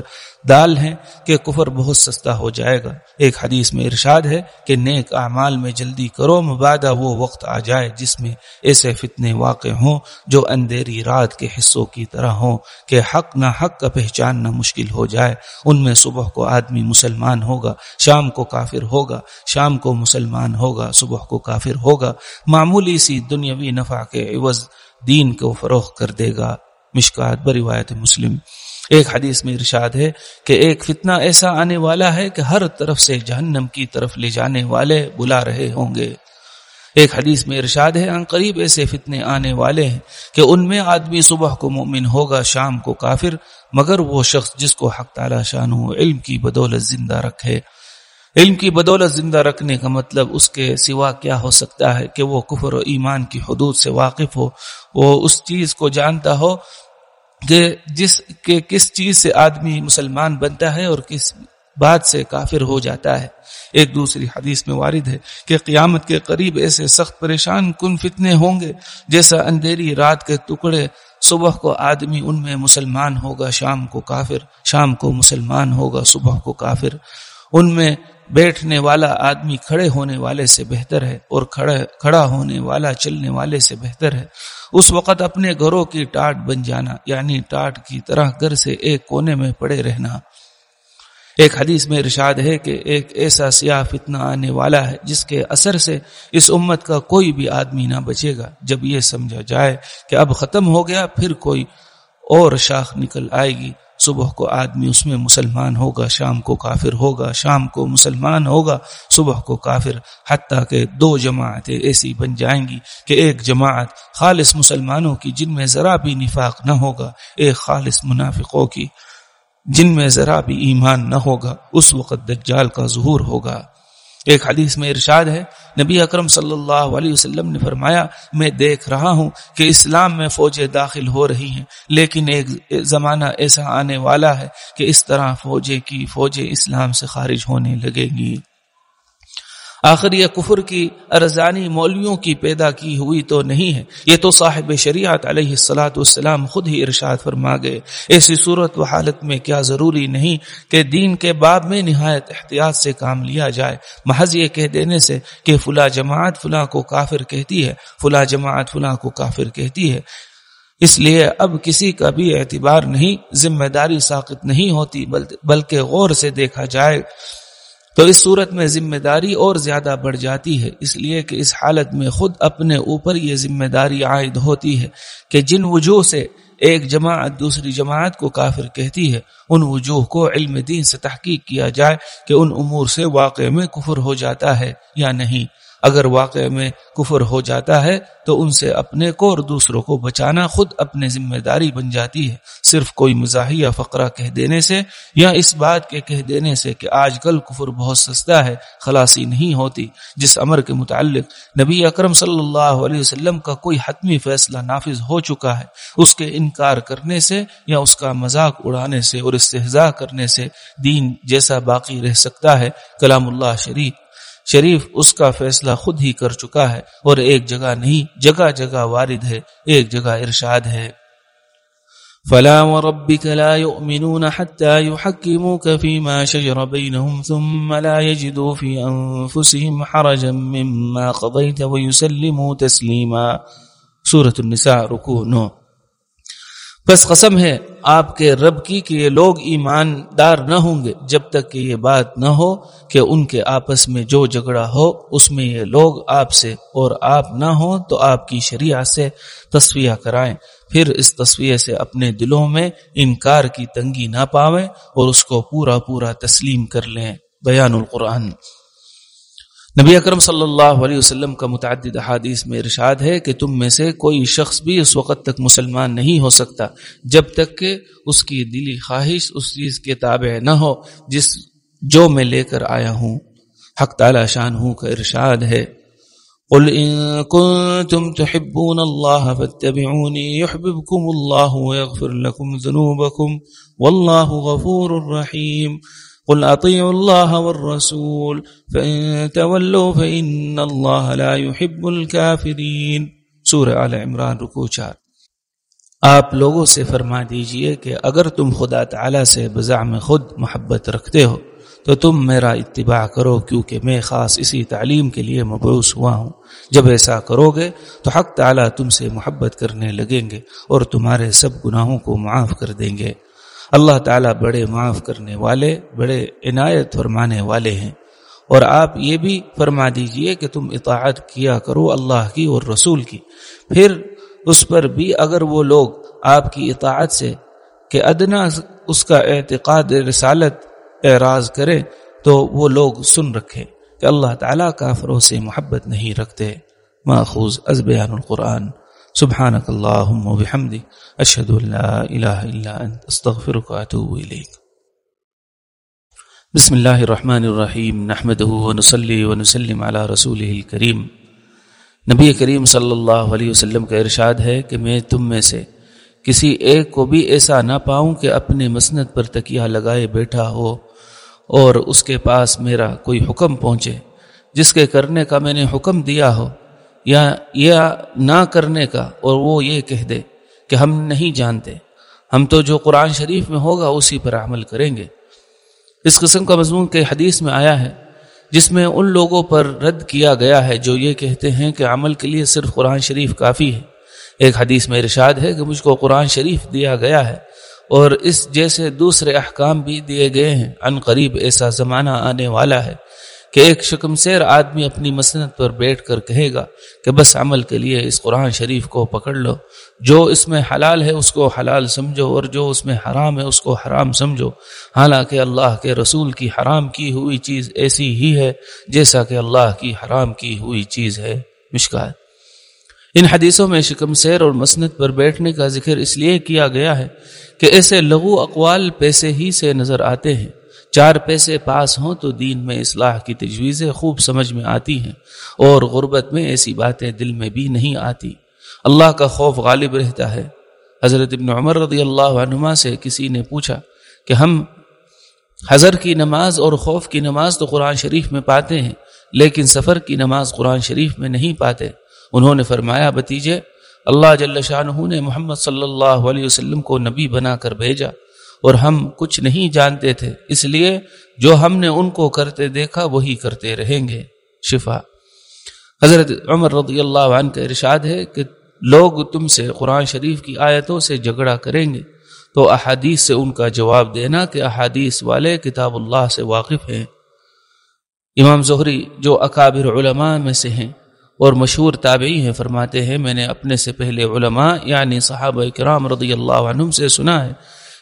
دال ہیں کہ کفر بہت سستا ہو جائے گا۔ ایک حدیث میں ارشاد ہے کہ نیک اعمال میں جلدی کرو، مبادہ وہ وقت آ جائے جس میں ایسے فتنے واقع ہوں جو اندھیری رات کے حصوں کی طرح ہوں کہ حق نہ حق کا پہچاننا مشکل ہو جائے۔ ان میں صبح کو آدمی مسلمان ہوگا، شام کو کافر ہوگا، شام کو مسلمان ہوگا صبح صبح کو کافر ہوگا، معمولی سی دنیاوی نفع کے عوض دین کو فروغ کر دے گا۔ مشکات بروایت مسلم۔ ایک حدیث میں ارشاد ہے کہ ایک فتنہ ایسا آنے والا ہے کہ ہر طرف سے جہنم کی طرف لے جانے والے بلا رہے ہوں گے۔ ایک حدیث میں ارشاد ہے، ان قریب ایسے فتنے آنے والے ہیں کہ ان میں آدمی صبح کو مومن ہوگا، شام کو کافر، مگر وہ شخص جس کو حق تعالی شان علم کی بدولت زندہ رکھے۔ علم کی بدولت زندہ رکھنے کا مطلب اس کے سوا کیا ہو سکتا ہے کہ وہ کفر و ایمان کی حدود سے واقف ہو؟ وہ اس چیز کو جانتا ہو کہ جس کے کس چیز سے آدمی مسلمان بنتا ہے اور کس بعد سے کافر ہو جاتا ہے۔ ایک دوسری حدیث میں وارد ہے کہ قیامت کے قریب ایسے سخت پریشان کن فتنے ہوں گے جیسا اندھیری رات کے ٹکڑے صبح کو آدمی ان میں مسلمان ہوگا، شام کو کافر، شام کو مسلمان ہوگا، صبح کو کافر۔ ان میں بیٹھنے والا آدمی کھڑے ہونے والے سے بہتر ہے اور کھڑا ہونے والا چلنے والے سے بہتر ہے۔ اس وقت اپنے گھروں کی ٹاٹ بن جانا یعنی ٹاٹ کی طرح گھر سے ایک کونے میں پڑے رہنا۔ ایک حدیث میں ارشاد ہے کہ ایک ایسا سیاہ فتنہ آنے والا ہے جس کے اثر سے اس امت کا کوئی بھی آدمی نہ بچے گا۔ جب یہ سمجھا جائے کہ اب ختم ہو گیا، پھر کوئی اور شاخ نکل آئے گی۔ صبح کو آدمی اس میں مسلمان ہوگا، شام کو کافر ہوگا، شام کو مسلمان ہوگا، صبح کو کافر، حتیٰ کہ دو جماعتیں ایسی بن جائیں گی کہ ایک جماعت خالص مسلمانوں کی جن میں ذرا بھی نفاق نہ ہوگا، ایک خالص منافقوں کی جن میں ذرا بھی ایمان نہ ہوگا، اس وقت دجال کا ظہور ہوگا۔ ایک حدیث میں ارشاد ہے، نبی اکرم صلی اللہ علیہ وسلم نے فرمایا، میں دیکھ رہا ہوں کہ اسلام میں فوجیں داخل ہو رہی ہیں، لیکن ایک زمانہ ایسا آنے والا ہے کہ اس طرح فوجیں کی فوجیں اسلام سے خارج ہونے لگے گی۔ آخر یہ کفر کی ارزانی مولویوں کی پیدا کی ہوئی تو نہیں ہے۔ یہ تو صاحب شریعت علیہ السلاۃ والسلام خود ہی ارشاد فرما گئے۔ ایسی صورت و حالت میں کیا ضروری نہیں کہ دین کے باب میں نہایت احتیاط سے کام لیا جائے۔ محض یہ کہہ دینے سے کہ فلاں جماعت فلاں کو کافر کہتی ہے، فلاں جماعت فلاں کو کافر کہتی ہے۔ اس لیے اب کسی کا بھی اعتبار نہیں، ذمہ داری ساقت نہیں ہوتی، بلکہ غور سے دیکھا جائے۔ تو اس صورت میں ذمہ داری اور زیادہ بڑھ جاتی ہے۔ اس لیے کہ اس حالت میں خود اپنے اوپر یہ ذمہ داری عائد ہوتی ہے کہ جن وجوہ سے ایک جماعت دوسری جماعت کو کافر کہتی ہے، ان وجوہ کو علم دین سے تحقیق کیا جائے کہ ان امور سے واقع میں کفر ہو جاتا ہے یا نہیں۔ اگر واقع میں کفر ہو جاتا ہے تو ان سے اپنے کو اور دوسروں کو بچانا خود اپنے ذمہ داری بن جاتی ہے۔ صرف کوئی مزاحیہ فقرہ کہہ دینے سے یا اس بات کے کہہ دینے سے کہ آج کل کفر بہت سستا ہے، خلاصی نہیں ہوتی۔ جس امر کے متعلق نبی اکرم صلی اللہ علیہ وسلم کا کوئی حتمی فیصلہ نافذ ہو چکا ہے، اس کے انکار کرنے سے یا اس کا مذاق اڑانے سے اور استحضاء کرنے سے دین جیسا باقی رہ سکتا ہے۔ کلام اللہ شریف شریف اس کا فیصلہ خود ہی کر چکا ہے اور ایک جگہ نہیں، جگہ جگہ وارد ہے، ایک جگہ ارشاد ہے۔ فلا وربك لا يؤمنون حتى يحكموك فيما شجر بينهم ثم لا يجدوا في أنفسهم حرجا مما قضيت ويسلموا تسليما سورة النساء رکو نو۔ بس قسم ہے آپ کے رب کی کہ یہ لوگ ایماندار نہ ہوں گے جب تک کہ یہ بات نہ ہو کہ ان کے آپس میں جو جھگڑا ہو، اس میں یہ لوگ آپ سے اور آپ نہ ہوں تو آپ کی شریعت سے تصویہ کرائیں۔ پھر اس تصویر سے اپنے دلوں میں انکار کی تنگی نہ پاویں اور اس کو پورا پورا تسلیم کر لیں۔ بیان القرآن۔ نبی اکرم صلی اللہ علیہ وسلم کا متعدد احادیث میں ارشاد ہے کہ تم میں سے کوئی شخص بھی اس وقت تک مسلمان نہیں ہو سکتا جب تک کہ اس کی دلی خواہش اس چیز کے تابع نہ ہو جس جو میں لے کر آیا ہوں۔ حق تعالی شان ہوں کا ارشاد ہے۔ قل ان كنتم تحبون الله فاتبعوني يحببكم الله ويغفر لكم ذنوبكم والله غفور رحيم قل اطيعوا الله والرسول فان تولوا فان الله لا يحب الكافرين۔ سورہ آل عمران رکو چار۔ آپ لوگوں سے فرما دیجیے کہ اگر تم خدا تعالی سے بزعم خود محبت رکھتے ہو، تو تم میرا اتباع کرو، کیونکہ میں خاص اسی تعلیم کے لیے مبعوث ہوا ہوں۔ جب ایسا کرو گے، تو حق تعالی تم سے محبت کرنے لگیں گے اور تمہارے سب گناہوں کو معاف کر دیں گے۔ اللہ تعالیٰ بڑے معاف کرنے والے، بڑے عنایت فرمانے والے ہیں۔ اور آپ یہ بھی فرما دیجیے کہ تم اطاعت کیا کرو اللہ کی اور رسول کی۔ پھر اس پر بھی اگر وہ لوگ آپ کی اطاعت سے کہ ادنا اس کا اعتقاد، رسالت، اعراض کرے تو وہ لوگ سن رکھے کہ اللہ تعالیٰ کافروں سے محبت نہیں رکھتے۔ ماخوذ از بیان القرآن۔ سبحانك اللهم وبحمدك اشهد ان لا اله الا انت استغفرك واتوب اليك بسم الله الرحمن الرحيم، نحمده ونصلي ونسلم على رسوله الكريم. نبی کریم صلی اللہ علیہ وسلم کا ارشاد ہے کہ میں تم میں سے کسی ایک کو بھی ایسا نہ پاؤں کہ اپنے مسند پر تکیہ لگائے بیٹھا ہو اور اس کے پاس میرا کوئی حکم پہنچے، جس کے کرنے کا میں نے حکم دیا ہو۔ یا یا نہ کرنے کا اور وہ یہ کہہ دے کہ ہم نہیں جانتے۔ ہم تو جو قرآن شریف میں ہوگا اسی پر عمل کریں گے۔ اس قسم کا مضمون کے حدیث میں آیا ہے، جس میں ان لوگوں پر رد کیا گیا ہے جو یہ کہتے ہیں کہ عمل کے لیے صرف قرآن شریف کافی ہے۔ ایک حدیث میں ارشاد ہے کہ مجھ کو قرآن شریف دیا گیا ہے اور اس جیسے دوسرے احکام بھی دیے گئے ہیں۔ ان قریب ایسا زمانہ آنے والا ہے۔ کہ ایک شکم سیر آدمی اپنی مسنت پر بیٹھ کر کہے گا کہ بس عمل کے لیے اس قرآن شریف کو پکڑ لو، جو اس میں حلال ہے اس کو حلال سمجھو اور جو اس میں حرام ہے اس کو حرام سمجھو۔ حالانکہ اللہ کے رسول کی حرام کی ہوئی چیز ایسی ہی ہے جیسا کہ اللہ کی حرام کی ہوئی چیز ہے۔ مشکات۔ ان حدیثوں میں شکم سیر اور مسنت پر بیٹھنے کا ذکر اس لیے کیا گیا ہے کہ ایسے لغو اقوال پیسے ہی سے نظر آتے ہیں۔ چار پیسے پاس ہوں تو دین میں اصلاح کی تجویزیں خوب سمجھ میں آتی ہیں اور غربت میں ایسی باتیں دل میں بھی نہیں آتی۔ اللہ کا خوف غالب رہتا ہے۔ حضرت ابن عمر رضی اللہ عنما سے کسی نے پوچھا کہ ہم حضر کی نماز اور خوف کی نماز تو قرآن شریف میں پاتے ہیں، لیکن سفر کی نماز قرآن شریف میں نہیں پاتے۔ انہوں نے فرمایا بتیجے اللہ جل شاہ نے محمد صلی اللہ علیہ وسلم کو نبی بنا کر بھیجا۔ اور ہم کچھ نہیں جانتے تھے۔ اس لیے جو ہم نے ان کو کرتے دیکھا، وہی کرتے رہیں گے۔ شفا۔ حضرت عمر رضی اللہ عنہ کا ارشاد ہے کہ لوگ تم سے قرآن شریف کی آیتوں سے جھگڑا کریں گے۔ تو احادیث سے ان کا جواب دینا کہ احادیث والے کتاب اللہ سے واقف ہیں۔ امام ظہری جو اکابر علماء میں سے ہیں اور مشہور تابعی ہیں، فرماتے ہیں، میں نے اپنے سے پہلے علماء یعنی صحابہ کرام رضی اللہ عنہم سے سنا ہے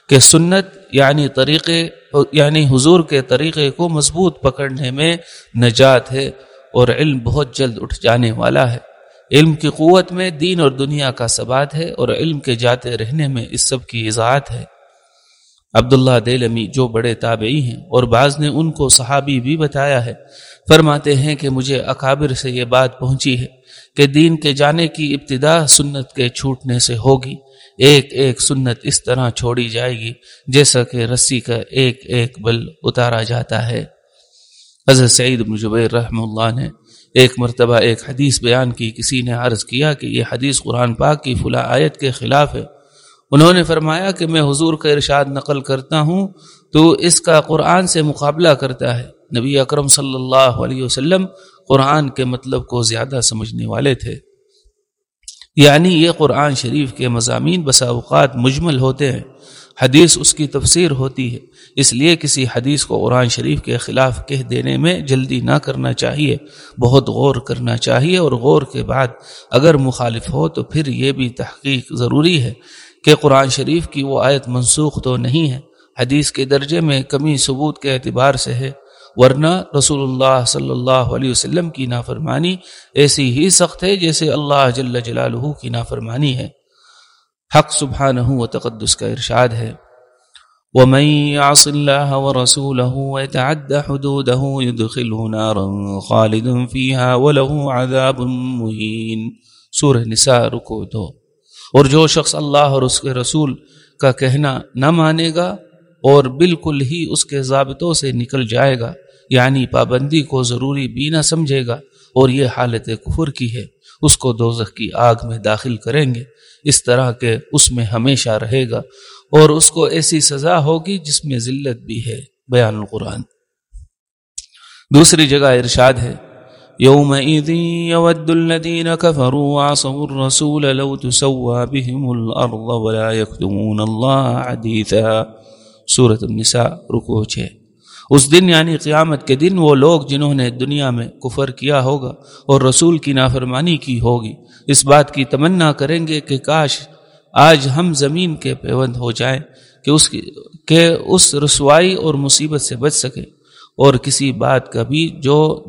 کہ سنت یعنی طریقے یعنی حضور کے طریقے کو مضبوط پکڑنے میں نجات ہے اور علم بہت جلد اٹھ جانے والا ہے۔ علم کی قوت میں دین اور دنیا کا ثبات ہے اور علم کے جاتے رہنے میں اس سب کی اضاعت ہے۔ عبداللہ دیلمی جو بڑے تابعی ہیں اور بعض نے ان کو صحابی بھی بتایا ہے، فرماتے ہیں کہ مجھے اکابر سے یہ بات پہنچی ہے کہ دین کے جانے کی ابتدا سنت کے چھوٹنے سے ہوگی۔ ایک ایک سنت اس طرح چھوڑی جائے گی جیسا کہ رسی کا ایک ایک بل اتارا جاتا ہے۔ حضرت سعید بن جبیر رحم اللہ نے ایک مرتبہ ایک حدیث بیان کی، کسی نے عرض کیا کہ یہ حدیث قرآن پاک کی فلا آیت کے خلاف ہے۔ انہوں نے فرمایا کہ میں حضور کا ارشاد نقل کرتا ہوں تو اس کا قرآن سے مقابلہ کرتا ہے۔ نبی اکرم صلی اللہ علیہ وسلم قرآن کے مطلب کو زیادہ سمجھنے والے تھے۔ یعنی یہ قرآن شریف کے مضامین بسا اوقات مجمل ہوتے ہیں، حدیث اس کی تفسیر ہوتی ہے، اس لیے کسی حدیث کو قرآن شریف کے خلاف کہہ دینے میں جلدی نہ کرنا چاہیے، بہت غور کرنا چاہیے اور غور کے بعد اگر مخالف ہو تو پھر یہ بھی تحقیق ضروری ہے کہ قرآن شریف کی وہ آیت منسوخ تو نہیں ہے، حدیث کے درجے میں کمی ثبوت کے اعتبار سے ہے۔ ورنہ رسول اللہ صلی اللہ علیہ وسلم کی نافرمانی ایسی ہی سخت ہے جیسے اللہ جل جلالہ کی نافرمانی ہے۔ حق سبحانہ و تقدس کا ارشاد ہے۔ ومن يعص الله ورسوله ويتعد حدوده يدخله نارا خالدا فيها وله عذاب مهين۔ سورہ نساء رکو دو۔ اور جو شخص اللہ اور اس کے رسول کا کہنا نہ مانے گا اور بالکل ہی اس کے ضابطوں سے نکل جائے گا یعنی پابندی کو ضروری بھی نہ سمجھے گا اور یہ حالت کفر کی ہے۔ اس کو دوزخ کی آگ میں داخل کریں گے۔ اس طرح کے اس میں ہمیشہ رہے گا اور اس کو ایسی سزا ہوگی جس میں ذلت بھی ہے۔ بیان القرآن۔ دوسری جگہ ارشاد ہے۔ یوم يود الذين كفروا وعصوا الرسول لو تسوى بهم الارض ولا يكتمون الله حديثا سورة النساء رکو چھے اس دن یعنی قیامت کے دن وہ لوگ جنہوں نے دنیا میں کفر کیا ہوگا اور رسول کی نافرمانی کی ہوگی، اس بات کی تمنا کریں گے کہ کاش آج ہم زمین کے پیوند ہو جائیں کہ اس کی کہ اس رسوائی اور مصیبت سے بچ سکے۔ اور کسی بات کا بھی جو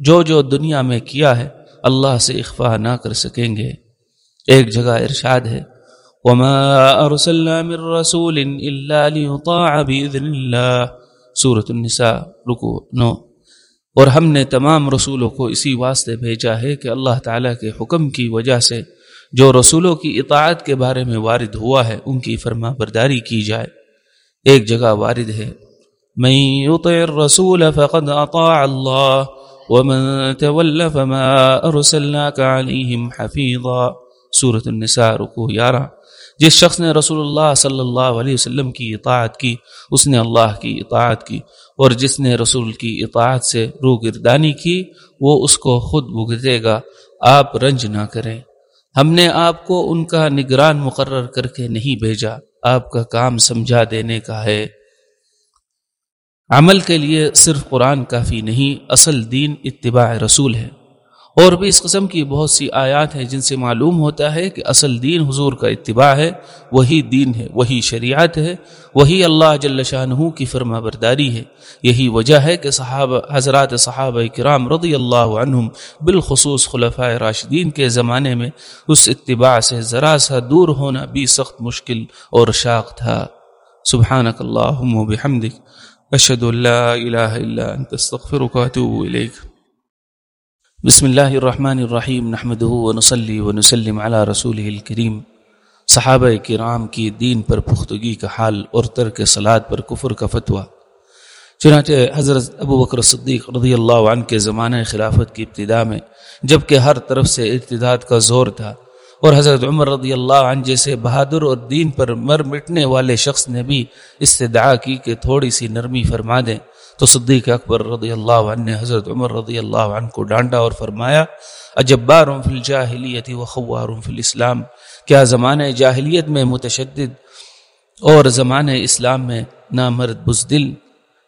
جو جو دنیا میں کیا ہے، اللہ سے اخفا نہ کر سکیں گے۔ ایک جگہ ارشاد ہے، وما ارسلنا من رسول الا ليطاع باذن الله۔ صورت النساء رکو نو۔ اور ہم نے تمام رسولوں کو اسی واسطے بھیجا ہے کہ اللہ تعالیٰ کے حکم کی وجہ سے جو رسولوں کی اطاعت کے بارے میں وارد ہوا ہے، ان کی فرما برداری کی جائے۔ ایک جگہ وارد ہے۔ من يطع الرسول فقد أطاع الله، ومن تول فما أرسلناك عليهم حفيظا۔ سورة النساء رکو یارہ۔ جس شخص نے رسول اللہ صلی اللہ علیہ وسلم کی اطاعت کی، اس نے اللہ کی اطاعت کی اور جس نے رسول کی اطاعت سے روگردانی کی، وہ اس کو خود بھگتے گا۔ آپ رنج نہ کریں۔ ہم نے آپ کو ان کا نگران مقرر کر کے نہیں بھیجا۔ آپ کا کام سمجھا دینے کا ہے۔ عمل کے لیے صرف قرآن کافی نہیں، اصل دین اتباع رسول ہے۔ اور بھی اس قسم کی بہت سی آیات ہیں جن سے معلوم ہوتا ہے کہ اصل دین حضور کا اتباع ہے، وہی دین ہے، وہی شریعت ہے، وہی اللہ جل شاہ کی فرما برداری ہے۔ یہی وجہ ہے کہ صحابہ، حضرات صحابہ کرام رضی اللہ عنہم بالخصوص خلفۂ راشدین کے زمانے میں اس اتباع سے ذرا سا دور ہونا بھی سخت مشکل اور شاق تھا۔ سبحانک اللہم و بحمدک اشهد ان لا اله الا انت استغفرك واتوب اليك بسم الله الرحمن الرحیم نحمده ونصلي ونسلم على رسوله الكريم صحابہ کرام کی دین پر پختگی کا حال اور ترک صلات پر کفر کا فتویٰ۔ چنانچہ حضرت ابو بکر صدیق رضی اللہ عنہ کے زمانہ خلافت کی ابتدا میں، جبکہ ہر طرف سے ارتداد کا زور تھا، اور حضرت عمر رضی اللہ عنہ جیسے بہادر اور دین پر مر مٹنے والے شخص نے بھی استدعا کی کہ تھوڑی سی نرمی فرما دیں۔ تو صدیق اکبر رضی اللہ عنہ نے حضرت عمر رضی اللہ عنہ کو ڈانٹا اور فرمایا، اجبار فی الجاہلیت و خوار فی الاسلام، کیا زمانہ جاہلیت میں متشدد اور زمانہ اسلام میں نامرد بزدل؟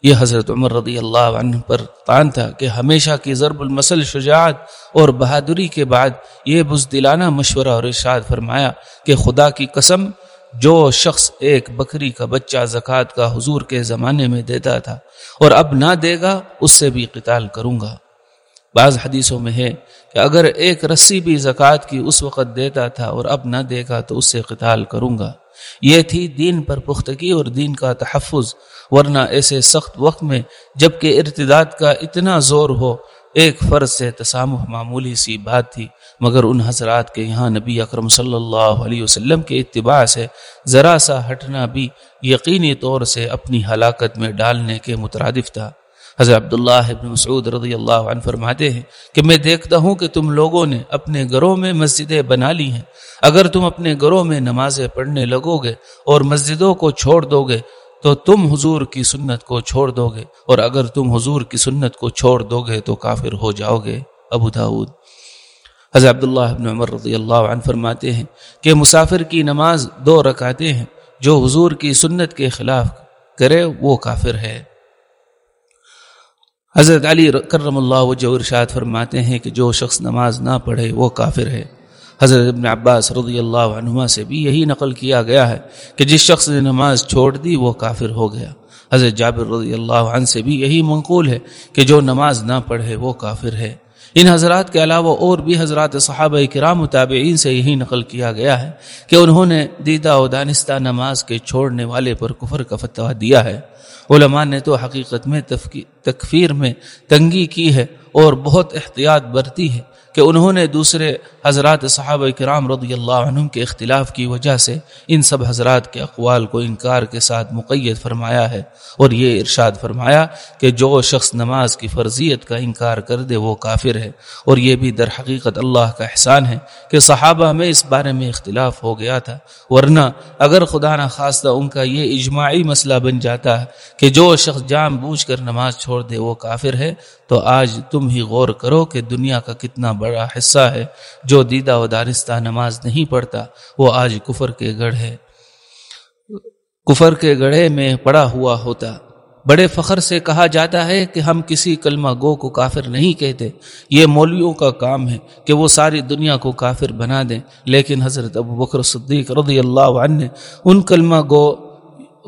یہ حضرت عمر رضی اللہ عنہ پر تان تھا کہ ہمیشہ کی ضرب المسل شجاعت اور بہادری کے بعد یہ بزدلانہ مشورہ اور ارشاد فرمایا کہ خدا کی قسم جو شخص ایک بکری کا بچہ زکوٰۃ کا حضور کے زمانے میں دیتا تھا اور اب نہ دے گا، اس سے بھی قتال کروں گا۔ بعض حدیثوں میں ہے کہ اگر ایک رسی بھی زکوٰۃ کی اس وقت دیتا تھا اور اب نہ دے گا، تو اس سے قتال کروں گا۔ یہ تھی دین پر پختگی اور دین کا تحفظ، ورنہ ایسے سخت وقت میں جبکہ ارتداد کا اتنا زور ہو، ایک فرض سے تسامح معمولی سی بات تھی۔ مگر ان حضرات کے یہاں نبی اکرم صلی اللہ علیہ وسلم کے اتباع سے ذرا سا ہٹنا بھی یقینی طور سے اپنی ہلاکت میں ڈالنے کے مترادف تھا۔ حضرت عبداللہ ابن مسعود رضی اللہ عنہ فرماتے ہیں کہ میں دیکھتا ہوں کہ تم لوگوں نے اپنے گھروں میں مسجدیں بنا لی ہیں۔ اگر تم اپنے گھروں میں نمازیں پڑھنے لگو گے اور مسجدوں کو چھوڑ دو گے تو تم حضور کی سنت کو چھوڑ دو گے اور اگر تم حضور کی سنت کو چھوڑ دو گے تو کافر ہو جاؤ گے۔ ابو داود حضرت عبداللہ ابن عمر رضی اللہ عنہ فرماتے ہیں کہ مسافر کی نماز دو رکاتے ہیں، جو حضور کی سنت کے خلاف کرے وہ کافر ہے۔ حضرت علی کرم اللہ وجہ ارشاد فرماتے ہیں کہ جو شخص نماز نہ پڑھے وہ کافر ہے۔ حضرت ابن عباس رضی اللہ عنہ سے بھی یہی نقل کیا گیا ہے کہ جس شخص نے نماز چھوڑ دی وہ کافر ہو گیا۔ حضرت جابر رضی اللہ عنہ سے بھی یہی منقول ہے کہ جو نماز نہ پڑھے وہ کافر ہے۔ ان حضرات کے علاوہ اور بھی حضرات صحابہ کرام متابعین سے یہی نقل کیا گیا ہے کہ انہوں نے دیدہ و دانستہ نماز کے چھوڑنے والے پر کفر کا فتویٰ دیا ہے۔ علماء نے تو حقیقت میں تکفیر میں تنگی کی ہے۔ اور بہت احتیاط برتی ہے کہ انہوں نے دوسرے حضرات صحابہ کرام رضی اللہ عنہ کے اختلاف کی وجہ سے ان سب حضرات کے اقوال کو انکار کے ساتھ مقید فرمایا ہے اور یہ ارشاد فرمایا کہ جو شخص نماز کی فرضیت کا انکار کر دے وہ کافر ہے اور یہ بھی در حقیقت اللہ کا احسان ہے کہ صحابہ میں اس بارے میں اختلاف ہو گیا تھا ورنہ اگر خدا نہ خواستہ ان کا یہ اجماعی مسئلہ بن جاتا ہے کہ جو شخص جام بوجھ کر نماز چھوڑ دے وہ کافر ہے تو آج تم ہی غور کرو کہ دنیا کا کتنا بڑا حصہ ہے، جو دیدہ و دارستہ نماز نہیں پڑھتا، وہ آج کفر کے گڑھ ہے۔ کفر کے گڑھے میں پڑا ہوا ہوتا۔ بڑے فخر سے کہا جاتا ہے کہ ہم کسی کلمہ گو کو کافر نہیں کہتے۔ یہ مولویوں کا کام ہے کہ وہ ساری دنیا کو کافر بنا دیں۔ لیکن حضرت ابو بکر صدیق رضی اللہ عنہ نے ان کلمہ گو،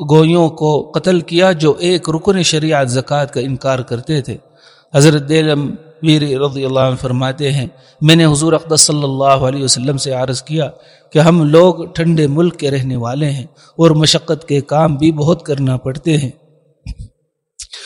گوئیوں کو قتل کیا جو ایک رکن شریعت زکوٰۃ کا انکار کرتے تھے۔ حضرت دیلم ویر رضی اللہ عنہ فرماتے ہیں، میں نے حضور اقدس صلی اللہ علیہ وسلم سے عرض کیا کہ ہم لوگ ٹھنڈے ملک کے رہنے والے ہیں اور مشقت کے کام بھی بہت کرنا پڑتے ہیں۔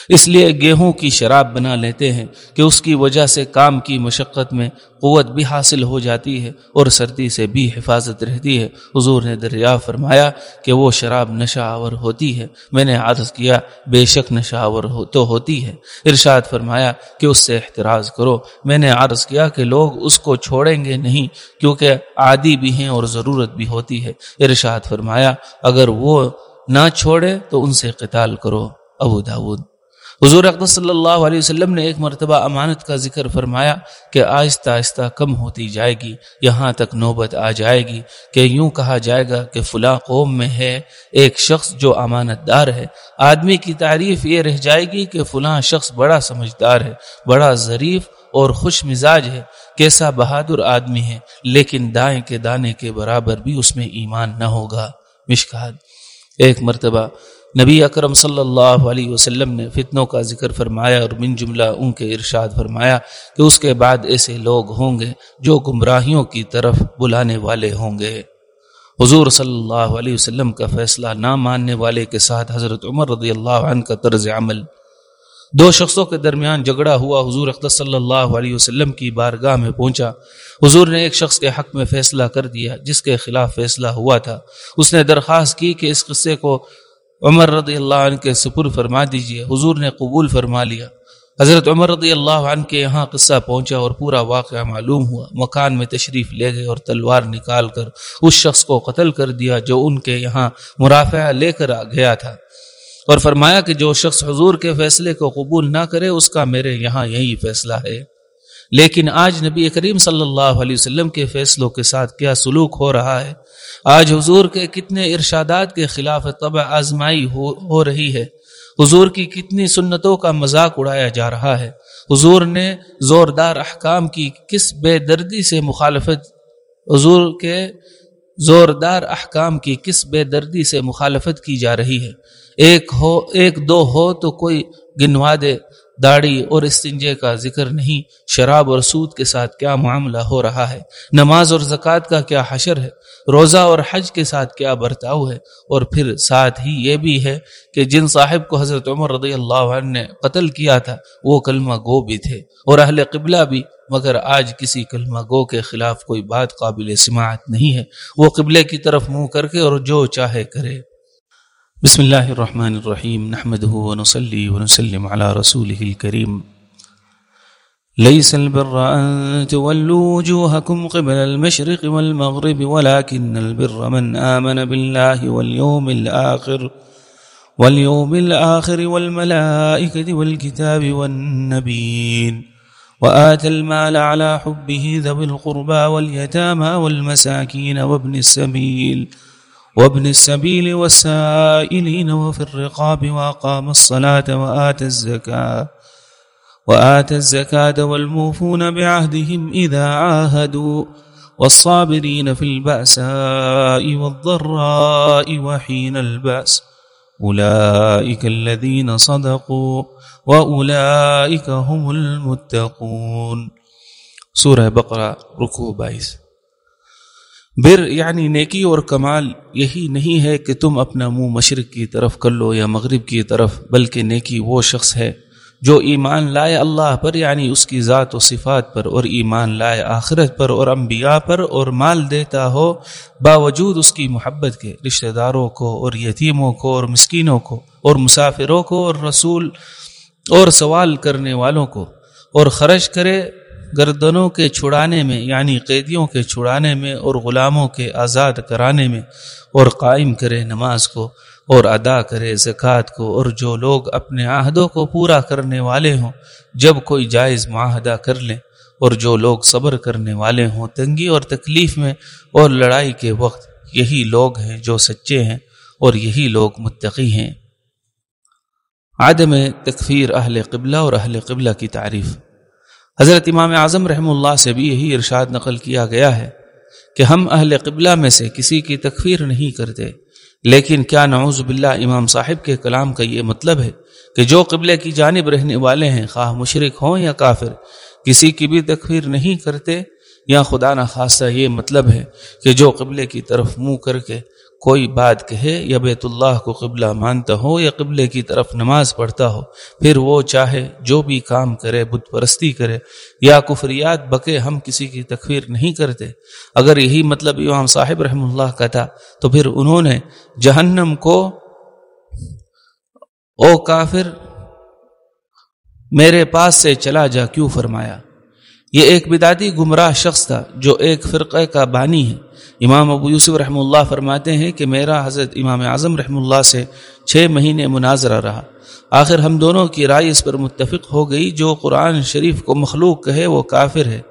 اس لیے گیہوں کی شراب بنا لیتے ہیں کہ اس کی وجہ سے کام کی مشقت میں قوت بھی حاصل ہو جاتی ہے اور سردی سے بھی حفاظت رہتی ہے۔ حضور نے دریا فرمایا کہ وہ شراب نشہ آور ہوتی ہے۔ میں نے عرض کیا، بے شک نشہ آور ہو تو ہوتی ہے۔ ارشاد فرمایا کہ اس سے احتراز کرو۔ میں نے عرض کیا کہ لوگ اس کو چھوڑیں گے نہیں، کیونکہ عادی بھی ہیں اور ضرورت بھی ہوتی ہے۔ ارشاد فرمایا، اگر وہ نہ چھوڑے تو ان سے قتال کرو۔ ابو داود۔ حضور اقدس صلی اللہ علیہ وسلم نے ایک مرتبہ امانت کا ذکر فرمایا کہ آہستہ آہستہ کم ہوتی جائے گی، یہاں تک نوبت آ جائے گی کہ یوں کہا جائے گا کہ فلاں قوم میں ہے ایک شخص جو امانت دار ہے۔ آدمی کی تعریف یہ رہ جائے گی کہ فلاں شخص بڑا سمجھدار ہے، بڑا ظریف اور خوش مزاج ہے، کیسا بہادر آدمی ہے، لیکن دائیں کے دانے کے برابر بھی اس میں ایمان نہ ہوگا۔ مشکات، ایک مرتبہ نبی اکرم صلی اللہ علیہ وسلم نے فتنوں کا ذکر فرمایا اور من جملہ ان کے ارشاد فرمایا کہ اس کے بعد ایسے لوگ ہوں گے جو گمراہیوں کی طرف بلانے والے ہوں گے۔ حضور صلی اللہ علیہ وسلم کا فیصلہ نہ ماننے والے کے ساتھ حضرت عمر رضی اللہ عنہ کا طرز عمل۔ دو شخصوں کے درمیان جھگڑا ہوا حضور اختص صلی اللہ علیہ وسلم کی بارگاہ میں پہنچا۔ حضور نے ایک شخص کے حق میں فیصلہ کر دیا جس کے خلاف فیصلہ ہوا تھا۔ اس نے درخواست کی کہ اس قصے کو عمر رضی اللہ عنہ کے سپر فرما دیجیے، حضور نے قبول فرما لیا۔ حضرت عمر رضی اللہ عنہ کے یہاں قصہ پہنچا اور پورا واقعہ معلوم ہوا۔ مکان میں تشریف لے گئے اور تلوار نکال کر اس شخص کو قتل کر دیا جو ان کے یہاں مرافع لے کر آ گیا تھا۔ اور فرمایا کہ جو شخص حضور کے فیصلے کو قبول نہ کرے، اس کا میرے یہاں یہی فیصلہ ہے۔ لیکن آج نبی کریم صلی اللہ علیہ وسلم کے فیصلوں کے ساتھ کیا سلوک ہو رہا ہے؟ آج حضور کے کتنے ارشادات کے خلاف طبع آزمائی ہو ہو رہی ہے؟ حضور کی کتنی سنتوں کا مذاق اڑایا جا رہا ہے؟ حضور نے زوردار احکام کی کس بے دردی سے مخالفت، حضور کے زوردار احکام کی کس بے دردی سے مخالفت کی جا رہی ہے؟ ایک ہو، ایک دو ہو تو کوئی گنوا دے۔ داڑھی اور استنجے کا ذکر نہیں، شراب اور سود کے ساتھ کیا معاملہ ہو رہا ہے؟ نماز اور زکوٰۃ کا کیا حشر ہے؟ روزہ اور حج کے ساتھ کیا برتاؤ ہے؟ اور پھر ساتھ ہی یہ بھی ہے کہ جن صاحب کو حضرت عمر رضی اللہ عنہ نے قتل کیا تھا، وہ کلمہ گو بھی تھے اور اہل قبلہ بھی، مگر آج کسی کلمہ گو کے خلاف کوئی بات قابل سماعت نہیں ہے۔ وہ قبلے کی طرف منہ کر کے اور جو چاہے کرے۔ بسم الله الرحمن الرحيم نحمده ونصلي ونسلم على رسوله الكريم ليس البر أن تولوا وجوهكم قبل المشرق والمغرب ولكن البر من آمن بالله واليوم الآخر واليوم الآخر والملائكة والكتاب والنبيين وآت المال على حبه ذوي القربى واليتامى والمساكين وابن السبيل وابن السبيل والسائلين وفي الرقاب وأقام الصلاة وآت الزكاة وآت الزكاة والموفون بعهدهم إذا عاهدوا والصابرين في البأساء والضراء وحين البأس أولئك الذين صدقوا وأولئك هم المتقون سورة بقرة ركوع بايس. بر یعنی نیکی اور کمال یہی نہیں ہے کہ تم اپنا منہ مشرق کی طرف کر لو یا مغرب کی طرف، بلکہ نیکی وہ شخص ہے جو ایمان لائے اللہ پر یعنی اس کی ذات و صفات پر، اور ایمان لائے آخرت پر، اور انبیاء پر، اور مال دیتا ہو، باوجود اس کی محبت کے رشتہ داروں کو اور یتیموں کو اور مسکینوں کو اور مسافروں کو اور رسول اور سوال کرنے والوں کو اور خرچ کرے گردنوں کے چھڑانے میں یعنی قیدیوں کے چھڑانے میں اور غلاموں کے آزاد کرانے میں اور قائم کرے نماز کو اور ادا کرے زکوٰۃ کو اور جو لوگ اپنے عہدوں کو پورا کرنے والے ہوں، جب کوئی جائز معاہدہ کر لیں اور جو لوگ صبر کرنے والے ہوں تنگی اور تکلیف میں اور لڑائی کے وقت، یہی لوگ ہیں جو سچے ہیں اور یہی لوگ متقی ہیں۔ عدم تکفیر اہل قبلہ اور اہل قبلہ کی تعریف۔ حضرت امام اعظم رحم اللہ سے بھی یہی ارشاد نقل کیا گیا ہے کہ ہم اہل قبلہ میں سے کسی کی تکفیر نہیں کرتے، لیکن کیا نعوذ باللہ امام صاحب کے کلام کا یہ مطلب ہے کہ جو قبلے کی جانب رہنے والے ہیں، خواہ مشرق ہوں یا کافر، کسی کی بھی تکفیر نہیں کرتے؟ یا خدا نہ خاصہ یہ مطلب ہے کہ جو قبلے کی طرف منہ کر کے کوئی بات کہے یا بیت اللہ کو قبلہ مانتا ہو یا قبلے کی طرف نماز پڑھتا ہو، پھر وہ چاہے جو بھی کام کرے، بت پرستی کرے، یا کفریات بکے ہم کسی کی تکفیر نہیں کرتے۔ اگر یہی مطلب امام صاحب رحم اللہ کا تھا، تو پھر انہوں نے جہنم کو، او کافر، میرے پاس سے چلا جا، کیوں فرمایا؟ یہ ایک بدادی گمراہ شخص تھا جو ایک فرقہ کا بانی ہے۔ امام ابو یوسف رحم اللہ فرماتے ہیں کہ میرا حضرت امام اعظم رحم اللہ سے چھ مہینے مناظرہ رہا۔ آخر ہم دونوں کی رائے اس پر متفق ہو گئی، جو قرآن شریف کو مخلوق کہے وہ کافر ہے۔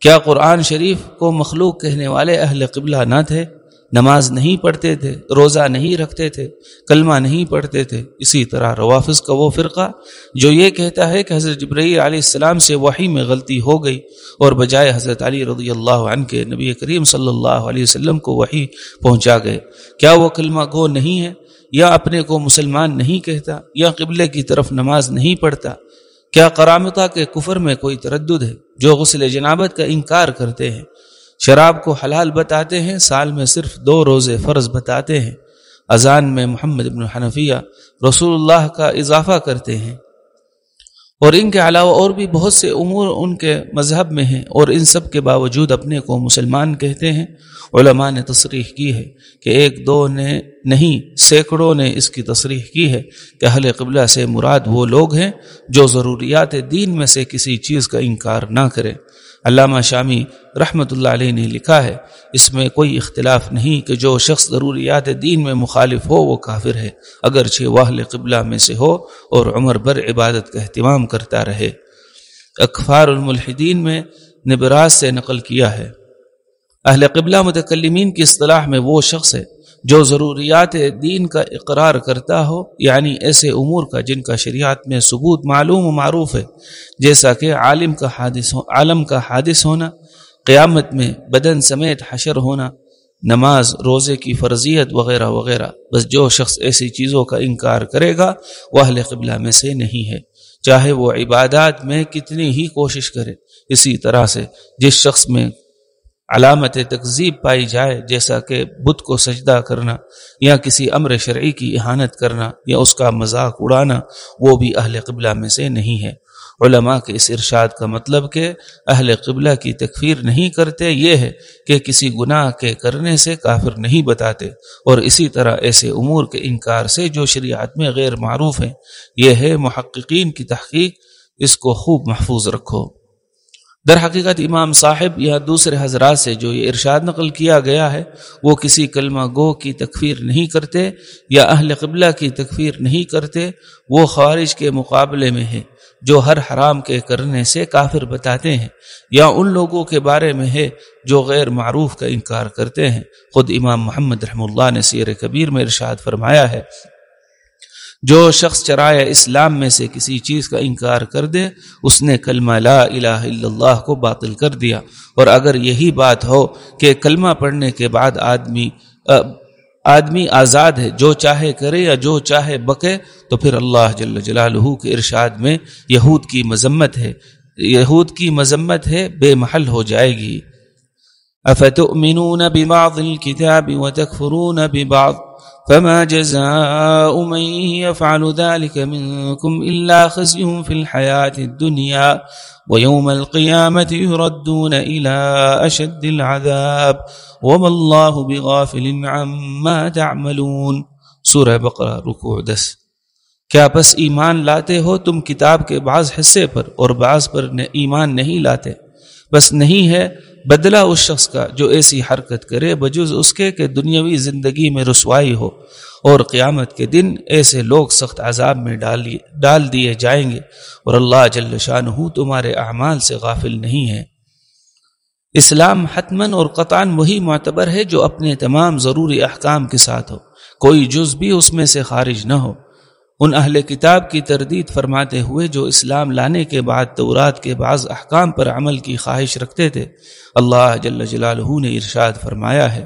کیا قرآن شریف کو مخلوق کہنے والے اہل قبلہ نہ تھے؟ نماز نہیں پڑھتے تھے، روزہ نہیں رکھتے تھے، کلمہ نہیں پڑھتے تھے، اسی طرح روافظ کا وہ فرقہ جو یہ کہتا ہے کہ حضرت جبرئی علیہ السلام سے وہی میں غلطی ہو گئی اور بجائے حضرت علی رضی اللہ عنہ کے نبی کریم صلی اللہ علیہ وسلم کو وہی پہنچا گئے۔ کیا وہ کلمہ گو نہیں ہے؟ یا اپنے کو مسلمان نہیں کہتا؟ یا قبلے کی طرف نماز نہیں پڑھتا؟ کیا کرامتا کے کفر میں کوئی تردد ہے؟ جو غسل جنابت کا انکار کرتے ہیں۔ شراب کو حلال بتاتے ہیں، سال میں صرف دو روزے فرض بتاتے ہیں۔ اذان میں محمد ابن حنفیہ رسول اللہ کا اضافہ کرتے ہیں۔ اور ان کے علاوہ اور بھی بہت سے امور ان کے مذہب میں ہیں اور ان سب کے باوجود اپنے کو مسلمان کہتے ہیں۔ علماء نے تصریح کی ہے کہ ایک دو نے نہیں، سینکڑوں نے اس کی تصریح کی ہے کہ اہل قبلہ سے مراد وہ لوگ ہیں جو ضروریات دین میں سے کسی چیز کا انکار نہ کرے علامہ شامی رحمۃ اللہ علیہ نے لکھا ہے، اس میں کوئی اختلاف نہیں کہ جو شخص ضروریات دین میں مخالف ہو، وہ کافر ہے، اگرچہ واہل قبلہ میں سے ہو اور عمر بر عبادت کا اہتمام کرتا رہے۔ اخبار الملحدین میں نبراز سے نقل کیا ہے۔ اہل قبلہ متکلمین کی اصطلاح میں وہ شخص ہے جو ضروریات دین کا اقرار کرتا ہو یعنی ایسے امور کا جن کا شریعت میں ثبوت معلوم و معروف ہے، جیسا کہ عالم کا حادث ہو، عالم کا حادث ہونا، قیامت میں بدن سمیت حشر ہونا، نماز، روزے کی فرضیت وغیرہ وغیرہ۔ بس جو شخص ایسی چیزوں کا انکار کرے گا، وہ اہل قبلہ میں سے نہیں ہے۔ چاہے وہ عبادات میں کتنی ہی کوشش کرے، اسی طرح سے جس شخص میں علامت تقزیب پائی جائے جیسا کہ بت کو سجدہ کرنا یا کسی امر شرعی کی احانت کرنا یا اس کا مذاق اڑانا وہ بھی اہل قبلہ میں سے نہیں ہے۔ علماء کے اس ارشاد کا مطلب کہ اہل قبلہ کی تکفیر نہیں کرتے یہ ہے کہ کسی گناہ کے کرنے سے کافر نہیں بتاتے اور اسی طرح ایسے امور کے انکار سے جو شریعت میں غیر معروف ہیں۔ یہ ہے محققین کی تحقیق، اس کو خوب محفوظ رکھو۔ در حقیقت امام صاحب یا دوسرے حضرات سے جو یہ ارشاد نقل کیا گیا ہے، وہ کسی کلمہ گو کی تکفیر نہیں کرتے یا اہل قبلہ کی تکفیر نہیں کرتے، وہ خوارج کے مقابلے میں ہے جو ہر حرام کے کرنے سے کافر بتاتے ہیں، یا ان لوگوں کے بارے میں ہے جو غیر معروف کا انکار کرتے ہیں۔ خود امام محمد رحم اللہ نے سیر کبیر میں ارشاد فرمایا ہے جو شخص چرائے اسلام میں سے کسی چیز کا انکار کر دے، اس نے کلمہ لا الہ الا اللہ کو باطل کر دیا۔ اور اگر یہی بات ہو کہ کلمہ پڑھنے کے بعد آدمی آدمی آزاد ہے، جو چاہے کرے یا جو چاہے بکے، تو پھر اللہ جل جلالہ کے ارشاد میں یہود کی مذمت ہے۔ یہود کی مذمت ہے، بے محل ہو جائے گی۔ افتؤمنون ببعض الكتاب وتكفرون ببعض فما جزاء من يفعل ذلك منكم إلا خزي في الحياة الدنيا ويوم القيامة يردون إلى أشد العذاب وما الله بغافل عما تعملون سورہ بقرہ رکوع دس۔ کیا بس ایمان لاتے ہو؟ تم کتاب کے بعض حصے پر اور بعض پر ایمان نہیں لاتے۔ بس نہیں ہے، بدلہ اس شخص کا جو ایسی حرکت کرے، بجز اس کے کہ دنیاوی زندگی میں رسوائی ہو اور قیامت کے دن ایسے لوگ سخت عذاب میں ڈال دیے جائیں گے۔ اور اللہ جل شان تمہارے اعمال سے غافل نہیں ہے۔ اسلام حتمن اور قطان وہی معتبر ہے جو اپنے تمام ضروری احکام کے ساتھ ہو۔ کوئی جز بھی اس میں سے خارج نہ ہو۔ ان اہل کتاب کی تردید فرماتے ہوئے جو اسلام لانے کے بعد تورات کے بعض احکام پر عمل کی خواہش رکھتے تھے، اللہ جل جلالہ نے ارشاد فرمایا ہے۔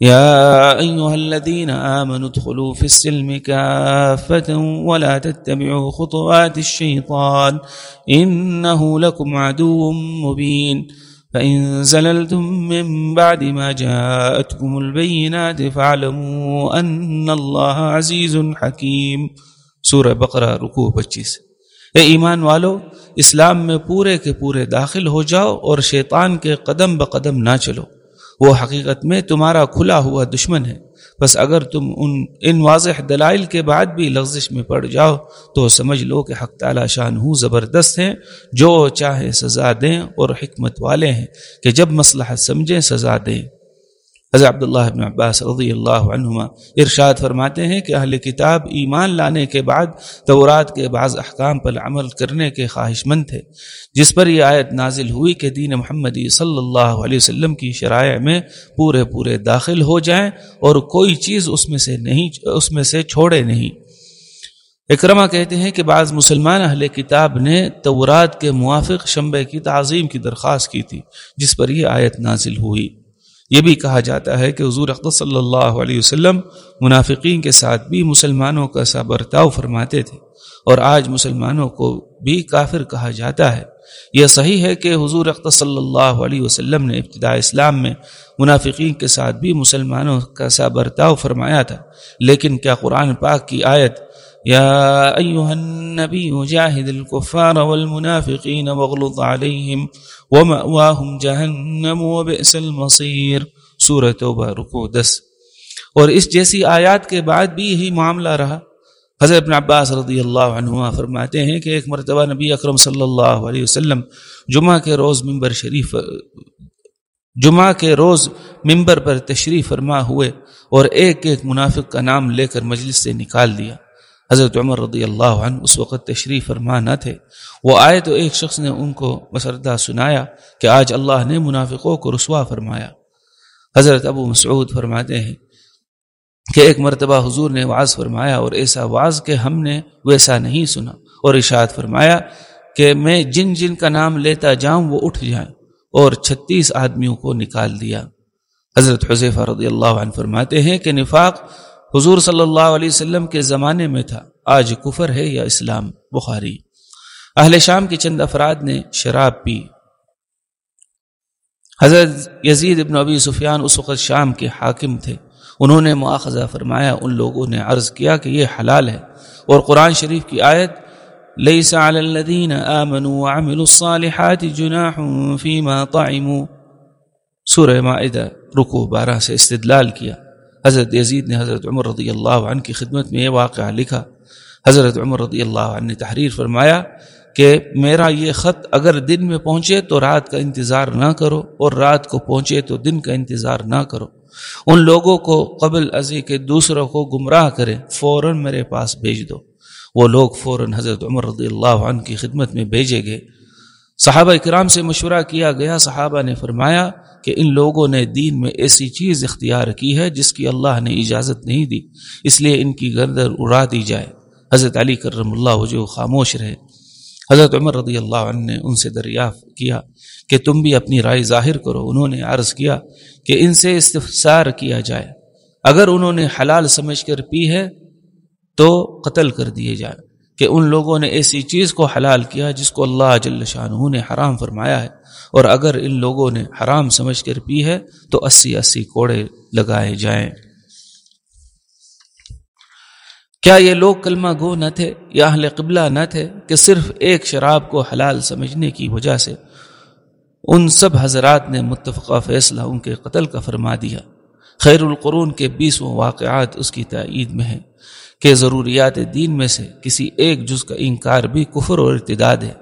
یا ایوہ الذین آمنوا ادخلوا فی السلم کافتا ولا تتبعوا خطوات الشیطان انہو لکم عدو مبین۔ فإن زللتم من بعد ما جاءتكم البينات فاعلموا أن الله عزيز حكيم۔ سورہ بقرہ رکوع پچیس۔ اے ایمان والو، اسلام میں پورے کے پورے داخل ہو جاؤ اور شیطان کے قدم بقدم نہ چلو۔ وہ حقیقت میں تمہارا کھلا ہوا دشمن ہے۔ بس اگر تم ان ان واضح دلائل کے بعد بھی لغزش میں پڑ جاؤ، تو سمجھ لو کہ حق تعالی شان ہوں زبردست ہیں۔ جو چاہے سزا دیں اور حکمت والے ہیں کہ جب مسلح سمجھیں سزا دیں۔ حضرت عبداللہ بن عباس رضی اللہ عنہما ارشاد فرماتے ہیں کہ اہل کتاب ایمان لانے کے بعد تورات کے بعض احکام پر عمل کرنے کے خواہش مند تھے، جس پر یہ آیت نازل ہوئی کہ دین محمدی صلی اللہ علیہ وسلم کی شرائع میں پورے پورے داخل ہو جائیں اور کوئی چیز اس میں سے نہیں، اس میں سے چھوڑے نہیں۔ اکرما کہتے ہیں کہ بعض مسلمان اہل کتاب نے تورات کے موافق شمبے کی تعظیم کی درخواست کی تھی، جس پر یہ آیت نازل ہوئی۔ یہ بھی کہا جاتا ہے کہ حضور اقدس صلی اللہ علیہ وسلم منافقین کے ساتھ بھی مسلمانوں کا سا برتاؤ فرماتے تھے اور آج مسلمانوں کو بھی کافر کہا جاتا ہے۔ یہ صحیح ہے کہ حضور اقدس صلی اللہ علیہ وسلم نے ابتدا اسلام میں منافقین کے ساتھ بھی مسلمانوں کا سا برتاؤ فرمایا تھا، لیکن کیا قرآن پاک کی آیت يا أيها النبي جاهد الكفار والمنافقين واغلظ عليهم ومأواهم جهنم وبئس المصير. سورة توبہ رکو دس. اور اس جیسی آیات کے بعد بھی یہی معاملہ رہا۔ حضرت ابن عباس رضی اللہ عنہ فرماتے ہیں کہ ایک مرتبہ نبی اکرم صلی اللہ علیہ وسلم جمعہ کے روز ممبر شریف، جمعہ کے روز ممبر پر تشریف فرما ہوئے اور ایک ایک منافق کا نام لے کر مجلس سے نکال دیا۔ حضرت عمر رضی اللہ عنہ اس وقت تشریف فرما نہ تھے۔ وہ آئے تو ایک شخص نے ان کو مسردہ سنایا کہ آج اللہ نے منافقوں کو رسوا فرمایا۔ حضرت ابو مسعود فرماتے ہیں کہ ایک مرتبہ حضور نے واز فرمایا اور ایسا واز کہ ہم نے ویسا نہیں سنا۔ اور اشاد فرمایا کہ میں جن جن کا نام لیتا جاؤں وہ اٹھ جائیں اور چھتیس آدمیوں کو نکال دیا۔ حضرت حضیفہ رضی اللہ عنہ فرماتے ہیں کہ نفاق حضور صلی اللہ علیہ وسلم کے زمانے میں تھا۔ آج کفر ہے یا اسلام؟ بخاری۔ اہل شام کے چند افراد نے شراب پی۔ حضرت یزید ابن ابی سفیان اس وقت شام کے حاکم تھے۔ انہوں نے مواخذہ فرمایا، ان لوگوں نے عرض کیا کہ یہ حلال ہے۔ اور قرآن شریف کی آیت، لیس علی الذین آمنوا وعملوا الصالحات جناح فیما طعموا۔ سورہ مائدہ رکو بارہ سے استدلال کیا۔ حضرت یزید نے حضرت عمر رضی اللہ عنہ کی خدمت میں یہ واقعہ لکھا۔ حضرت عمر رضی اللہ عنہ نے تحریر فرمایا کہ میرا یہ خط اگر دن میں پہنچے تو رات کا انتظار نہ کرو اور رات کو پہنچے تو دن کا انتظار نہ کرو۔ ان لوگوں کو قبل ازی کے دوسروں کو گمراہ کرے فوراً میرے پاس بھیج دو۔ وہ لوگ فوراً حضرت عمر رضی اللہ عنہ کی خدمت میں بھیجے گئے۔ صحابہ اکرام سے مشورہ کیا گیا، صحابہ نے فرمایا کہ ان لوگوں نے دین میں ایسی چیز اختیار کی ہے جس کی اللہ نے اجازت نہیں دی، اس لیے ان کی گردر اڑا دی جائے۔ حضرت علی کرم اللہ جو خاموش رہے۔ حضرت عمر رضی اللہ عنہ نے ان سے دریافت کیا کہ تم بھی اپنی رائے ظاہر کرو۔ انہوں نے عرض کیا کہ ان سے استفسار کیا جائے۔ اگر انہوں نے حلال سمجھ کر پی ہے تو قتل کر دیے جائے۔ کہ ان لوگوں نے ایسی چیز کو حلال کیا جس کو اللہ جل شاہ نے حرام فرمایا ہے۔ اور اگر ان لوگوں نے حرام سمجھ کر پی ہے، تو اسی اسی کوڑے لگائے جائیں۔ کیا یہ لوگ کلمہ گو نہ تھے یا اہل قبلہ نہ تھے کہ صرف ایک شراب کو حلال سمجھنے کی وجہ سے؟ ان سب حضرات نے متفقہ فیصلہ ان کے قتل کا فرما دیا۔ خیر القرون کے بیسوں واقعات اس کی تائید میں ہیں۔ کہ ضروریات دین میں سے کسی ایک جز کا انکار بھی کفر اور ارتداد ہے۔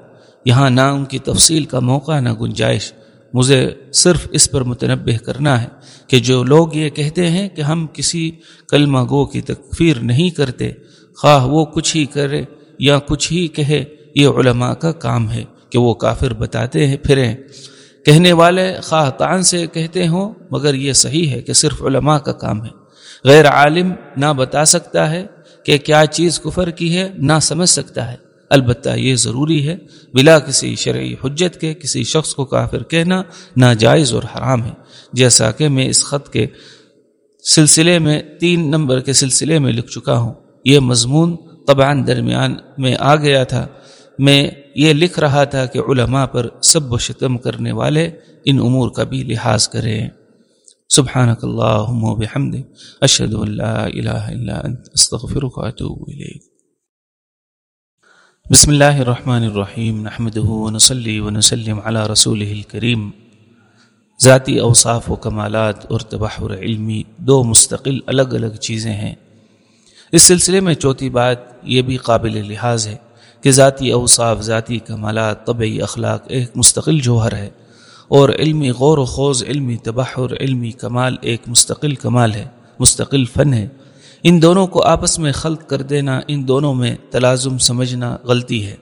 یہاں نہ ان کی تفصیل کا موقع، نہ گنجائش۔ مجھے صرف اس پر متنبع کرنا ہے کہ جو لوگ یہ کہتے ہیں کہ ہم کسی کلمہ گو کی تکفیر نہیں کرتے، خواہ وہ کچھ ہی کرے یا کچھ ہی کہے، یہ علماء کا کام ہے کہ وہ کافر بتاتے ہیں، پھریں۔ کہنے والے خواہ تان سے کہتے ہوں، مگر یہ صحیح ہے کہ صرف علماء کا کام ہے۔ غیر عالم نہ بتا سکتا ہے کہ کیا چیز کفر کی ہے؟ نہ سمجھ سکتا ہے۔ البتہ یہ ضروری ہے، بلا کسی شرعی حجت کے کسی شخص کو کافر کہنا ناجائز اور حرام ہے۔ جیسا کہ میں اس خط کے سلسلے میں تین نمبر کے سلسلے میں لکھ چکا ہوں۔ یہ مضمون طبعا درمیان میں آ گیا تھا۔ میں یہ لکھ رہا تھا کہ علماء پر سب و شتم کرنے والے ان امور کا بھی لحاظ کریں۔ سبحانك اللهم وبحمدك اشهد ان لا اله الا انت استغفرك واتوب اليك بسم اللہ الرحمن الرحیم نحمده ونصلي ونسلم على رسوله الكريم. ذاتی اوصاف و کمالات اور تبحر علمی دو مستقل الگ الگ چیزیں ہیں۔ اس سلسلے میں چوتھی بات یہ بھی قابل لحاظ ہے کہ ذاتی اوصاف، ذاتی کمالات، طبعی اخلاق ایک مستقل جوہر ہے۔ اور علمی غور و خوض، علمی تبحر، علمی کمال ایک مستقل کمال ہے، مستقل فن ہے۔ ان دونوں کو آپس میں خلط کر دینا، ان دونوں میں تلازم سمجھنا غلطی ہے۔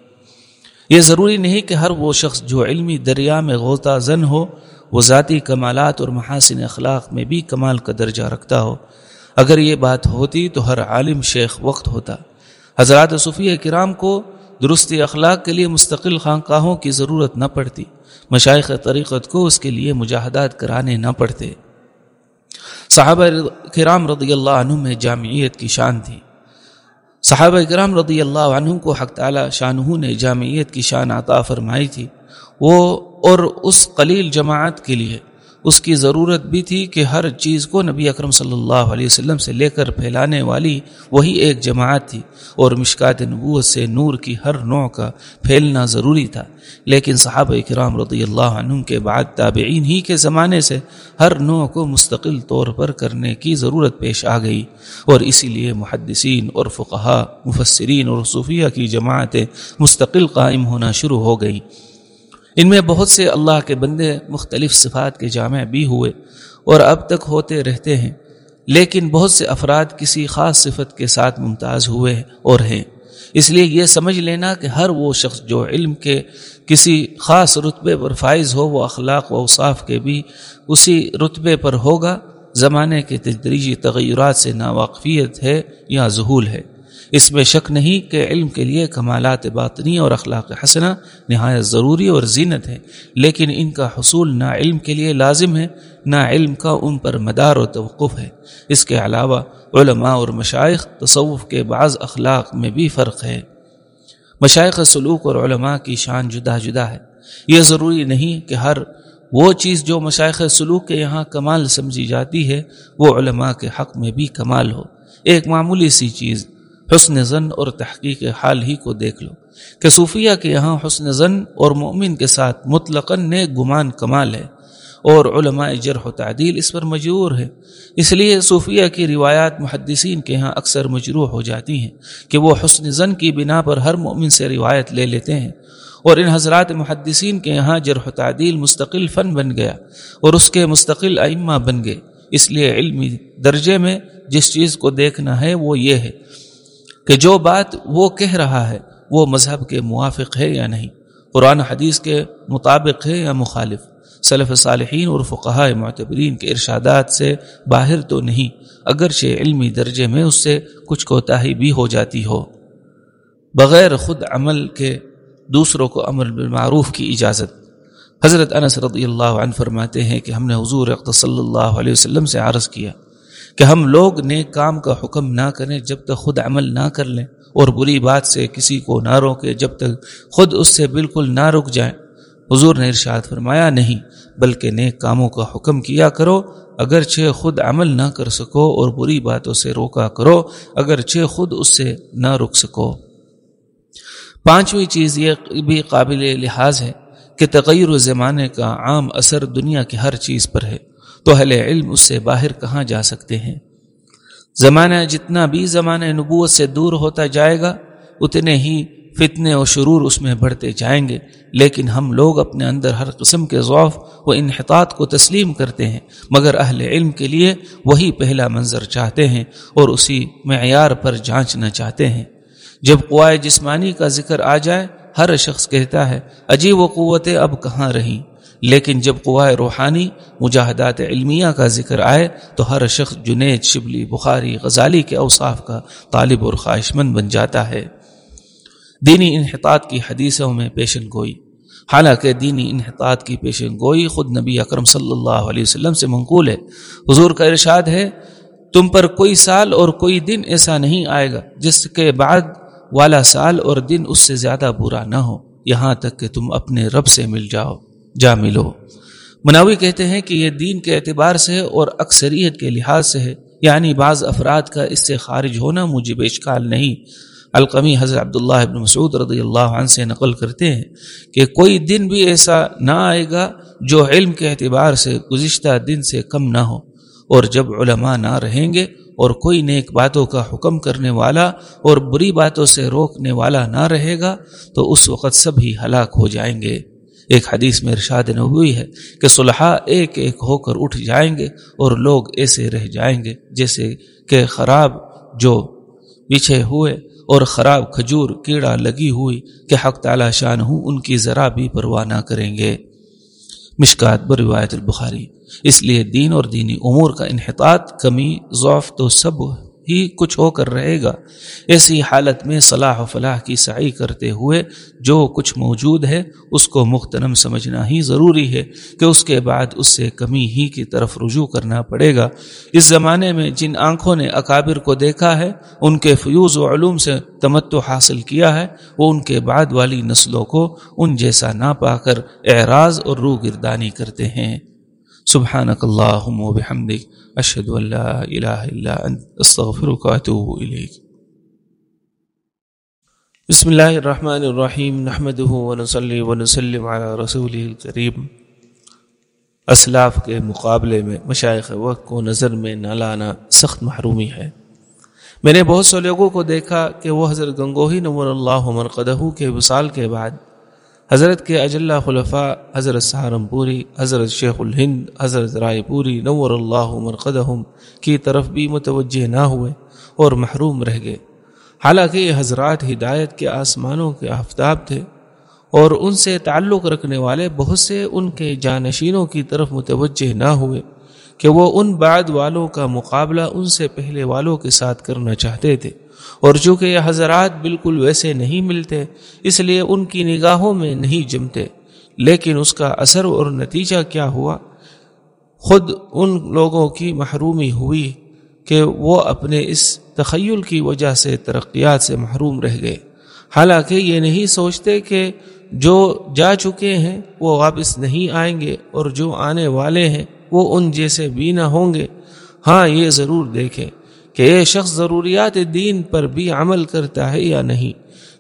یہ ضروری نہیں کہ ہر وہ شخص جو علمی دریا میں غوطہ زن ہو، وہ ذاتی کمالات اور محاسن اخلاق میں بھی کمال کا درجہ رکھتا ہو۔ اگر یہ بات ہوتی تو ہر عالم شیخ وقت ہوتا۔ حضرات صفیہ کرام کو درستی اخلاق کے لیے مستقل خانقاہوں کی ضرورت نہ پڑتی۔ مشائق طریقت کو اس کے لیے مجاہدات کرانے نہ پڑتے۔ صحابہ کرام رضی اللہ عنہ میں جامعیت کی شان تھی۔ صحابہ کرام رضی اللہ عنہ کو حق تعالی شاہ نے جامعیت کی شان عطا فرمائی تھی، وہ اور اس قلیل جماعت کے لیے۔ اس کی ضرورت بھی تھی کہ ہر چیز کو نبی اکرم صلی اللہ علیہ وسلم سے لے کر پھیلانے والی وہی ایک جماعت تھی اور مشکات نبوت سے نور کی ہر نوع کا پھیلنا ضروری تھا۔ لیکن صحابہ کرام رضی اللہ عنہ کے بعد تابعین ہی کے زمانے سے ہر نوع کو مستقل طور پر کرنے کی ضرورت پیش آ گئی اور اسی لیے محدثین اور فقہا مفسرین اور صوفیہ کی جماعتیں مستقل قائم ہونا شروع ہو گئیں۔ ان میں بہت سے اللہ کے بندے مختلف صفات کے جامع بھی ہوئے اور اب تک ہوتے رہتے ہیں، لیکن بہت سے افراد کسی خاص صفت کے ساتھ ممتاز ہوئے اور ہیں۔ اس لیے یہ سمجھ لینا کہ ہر وہ شخص جو علم کے کسی خاص رتبے پر فائز ہو، وہ اخلاق و اوصاف کے بھی اسی رتبے پر ہوگا۔ زمانے کے تدریجی تغیرات سے ناواقفیت ہے یا ظہول ہے۔ اس میں شک نہیں کہ علم کے لیے کمالات باطنی اور اخلاق حسنہ نہایت ضروری اور زینت ہے لیکن ان کا حصول نہ علم کے لیے لازم ہے، نہ علم کا ان پر مدار و توقف ہے۔ اس کے علاوہ علماء اور مشائق تصوف کے بعض اخلاق میں بھی فرق ہے۔ مشائق سلوک اور علماء کی شان جدا جدا ہے۔ یہ ضروری نہیں کہ ہر وہ چیز جو مشائق سلوک کے یہاں کمال سمجھی جاتی ہے، وہ علماء کے حق میں بھی کمال ہو۔ ایک معمولی سی چیز حسن زن اور تحقیق حال ہی کو دیکھ لو کہ صوفیہ کے یہاں حسن زن اور مومن کے ساتھ مطلق نے گمان کمال ہے اور علماء جرح و تعدیل اس پر مجرور ہے۔ اس لیے صوفیہ کی روایات محدثین کے یہاں اکثر مجروح ہو جاتی ہیں کہ وہ حسن زن کی بنا پر ہر مومن سے روایت لے لیتے ہیں اور ان حضرات محدثین کے یہاں جرح و تعدیل مستقل فن بن گیا اور اس کے مستقل ائمہ بن گئے۔ اس لیے علمی درجے میں جس چیز کو دیکھنا ہے وہ یہ ہے کہ جو بات وہ کہہ رہا ہے وہ مذہب کے موافق ہے یا نہیں؟ قرآن حدیث کے مطابق ہے یا مخالف؟ صلف صالحین اور فقہ معتبرین کے ارشادات سے باہر تو نہیں، اگرچہ علمی درجے میں اس سے کچھ کوتاہی بھی ہو جاتی ہو۔ بغیر خود عمل کے دوسروں کو عمل بالمعروف کی اجازت۔ حضرت انس رضی اللہ عنہ فرماتے ہیں کہ ہم نے حضور صلی اللہ علیہ وسلم سے عرض کیا کہ ہم لوگ نیک کام کا حکم نہ کریں جب تک خود عمل نہ کر لیں اور بری بات سے کسی کو نہ روکے جب تک خود اس سے بالکل نہ رک جائیں۔ حضور نے ارشاد فرمایا، نہیں، بلکہ نیک کاموں کا حکم کیا کرو۔ اگرچہ خود عمل نہ کر سکو اور بری باتوں سے روکا کرو، اگرچہ خود اس سے نہ رک سکو۔ پانچویں چیز یہ بھی قابل لحاظ ہے کہ تغیر و زمانے کا عام اثر دنیا کی ہر چیز پر ہے۔ تو اہل علم اس سے باہر کہاں جا سکتے ہیں؟ زمانہ جتنا بھی زمانہ نبوت سے دور ہوتا جائے گا، اتنے ہی فتنے و شرور اس میں بڑھتے جائیں گے۔ لیکن ہم لوگ اپنے اندر ہر قسم کے ضعف و انحطاط کو تسلیم کرتے ہیں، مگر اہل علم کے لیے وہی پہلا منظر چاہتے ہیں اور اسی معیار پر جانچنا چاہتے ہیں۔ جب قوائے جسمانی کا ذکر آ جائے، ہر شخص کہتا ہے، عجیب و قوتیں اب کہاں رہیں؟ لیکن جب قوائے روحانی مجاہدات علمیہ کا ذکر آئے تو ہر شخص جنید، شبلی، بخاری، غزالی کے اوصاف کا طالب اور خواہش مند بن جاتا ہے۔ دینی انحطاط کی حدیثوں میں پیشن گوئی۔ حالانکہ دینی انحطاط کی پیشن گوئی خود نبی اکرم صلی اللہ علیہ وسلم سے منقول ہے۔ حضور کا ارشاد ہے، تم پر کوئی سال اور کوئی دن ایسا نہیں آئے گا جس کے بعد والا سال اور دن اس سے زیادہ برا نہ ہو۔ یہاں تک کہ تم اپنے رب سے مل جاؤ۔ جا ملو۔ مناوی کہتے ہیں کہ یہ دین کے اعتبار سے اور اکثریت کے لحاظ سے ہے یعنی بعض افراد کا اس سے خارج ہونا مجھے اشکال نہیں۔ القمی حضرت عبداللہ ابن مسعود رضی اللہ عنہ سے نقل کرتے ہیں کہ کوئی دن بھی ایسا نہ آئے گا جو علم کے اعتبار سے گزشتہ دن سے کم نہ ہو۔ اور جب علماء نہ رہیں گے اور کوئی نیک باتوں کا حکم کرنے والا اور بری باتوں سے روکنے والا نہ رہے گا، تو اس وقت سبھی ہلاک ہو جائیں گے۔ ایک حدیث میں ارشاد نبوی ہے کہ صلحہ ایک ایک ہو کر اٹھ جائیں گے اور لوگ ایسے رہ جائیں گے جیسے کہ خراب جو بچھے ہوئے اور خراب کھجور کیڑا لگی ہوئی کہ حق تعالی شان ہوں، ان کی ذرا بھی پرواہ نہ کریں گے۔ مشکات بروایت البخاری۔ اس لیے دین اور دینی امور کا انحطاط، کمی، ضعف تو سب ہی کچھ ہو کر رہے گا۔ ایسی حالت میں صلاح و فلاح کی سعی کرتے ہوئے جو کچھ موجود ہے، اس کو مختنم سمجھنا ہی ضروری ہے کہ اس کے بعد اس سے کمی ہی کی طرف رجوع کرنا پڑے گا۔ اس زمانے میں جن آنکھوں نے اکابر کو دیکھا ہے، ان کے فیوز و علوم سے تمتو حاصل کیا ہے، وہ ان کے بعد والی نسلوں کو ان جیسا نہ پا کر اعراض اور روح گردانی کرتے ہیں۔ سبحانك اللهم وبحمدك أشهد أن لا إله إلا أنت، أستغفرك وأتوب إليك. بسم الله الرحمن الرحيم، نحمده ونصلي ونسلم على رسوله الكريم. اسلاف کے مقابلے میں، مشائق وقت کو نظر میں نہ لانا سخت محرومی ہے۔ میں نے بہت سے لوگوں کو دیکھا کہ وہ حضرت گنگوہی نور اللہ مرقدہ کے وصال کے بعد حضرت کے اجلّہ خلفاء، حضرت سہارنپوری حضرت شیخ الہند، حضرت رائے پوری نور اللہ مرقدہم کی طرف بھی متوجہ نہ ہوئے اور محروم رہ گئے۔ حالانکہ یہ حضرات ہدایت کے آسمانوں کے آفتاب تھے اور ان سے تعلق رکھنے والے بہت سے ان کے جانشینوں کی طرف متوجہ نہ ہوئے کہ وہ ان بعد والوں کا مقابلہ ان سے پہلے والوں کے ساتھ کرنا چاہتے تھے۔ اور چونکہ یہ حضرات بالکل ویسے نہیں ملتے، اس لیے ان کی نگاہوں میں نہیں جمتے۔ لیکن اس کا اثر اور نتیجہ کیا ہوا؟ خود ان لوگوں کی محرومی ہوئی کہ وہ اپنے اس تخیل کی وجہ سے ترقیات سے محروم رہ گئے۔ حالانکہ یہ نہیں سوچتے کہ جو جا چکے ہیں وہ واپس نہیں آئیں گے اور جو آنے والے ہیں وہ ان جیسے بھی نہ ہوں گے۔ ہاں یہ ضرور دیکھیں۔ کہ یہ شخص ضروریات دین پر بھی عمل کرتا ہے یا نہیں،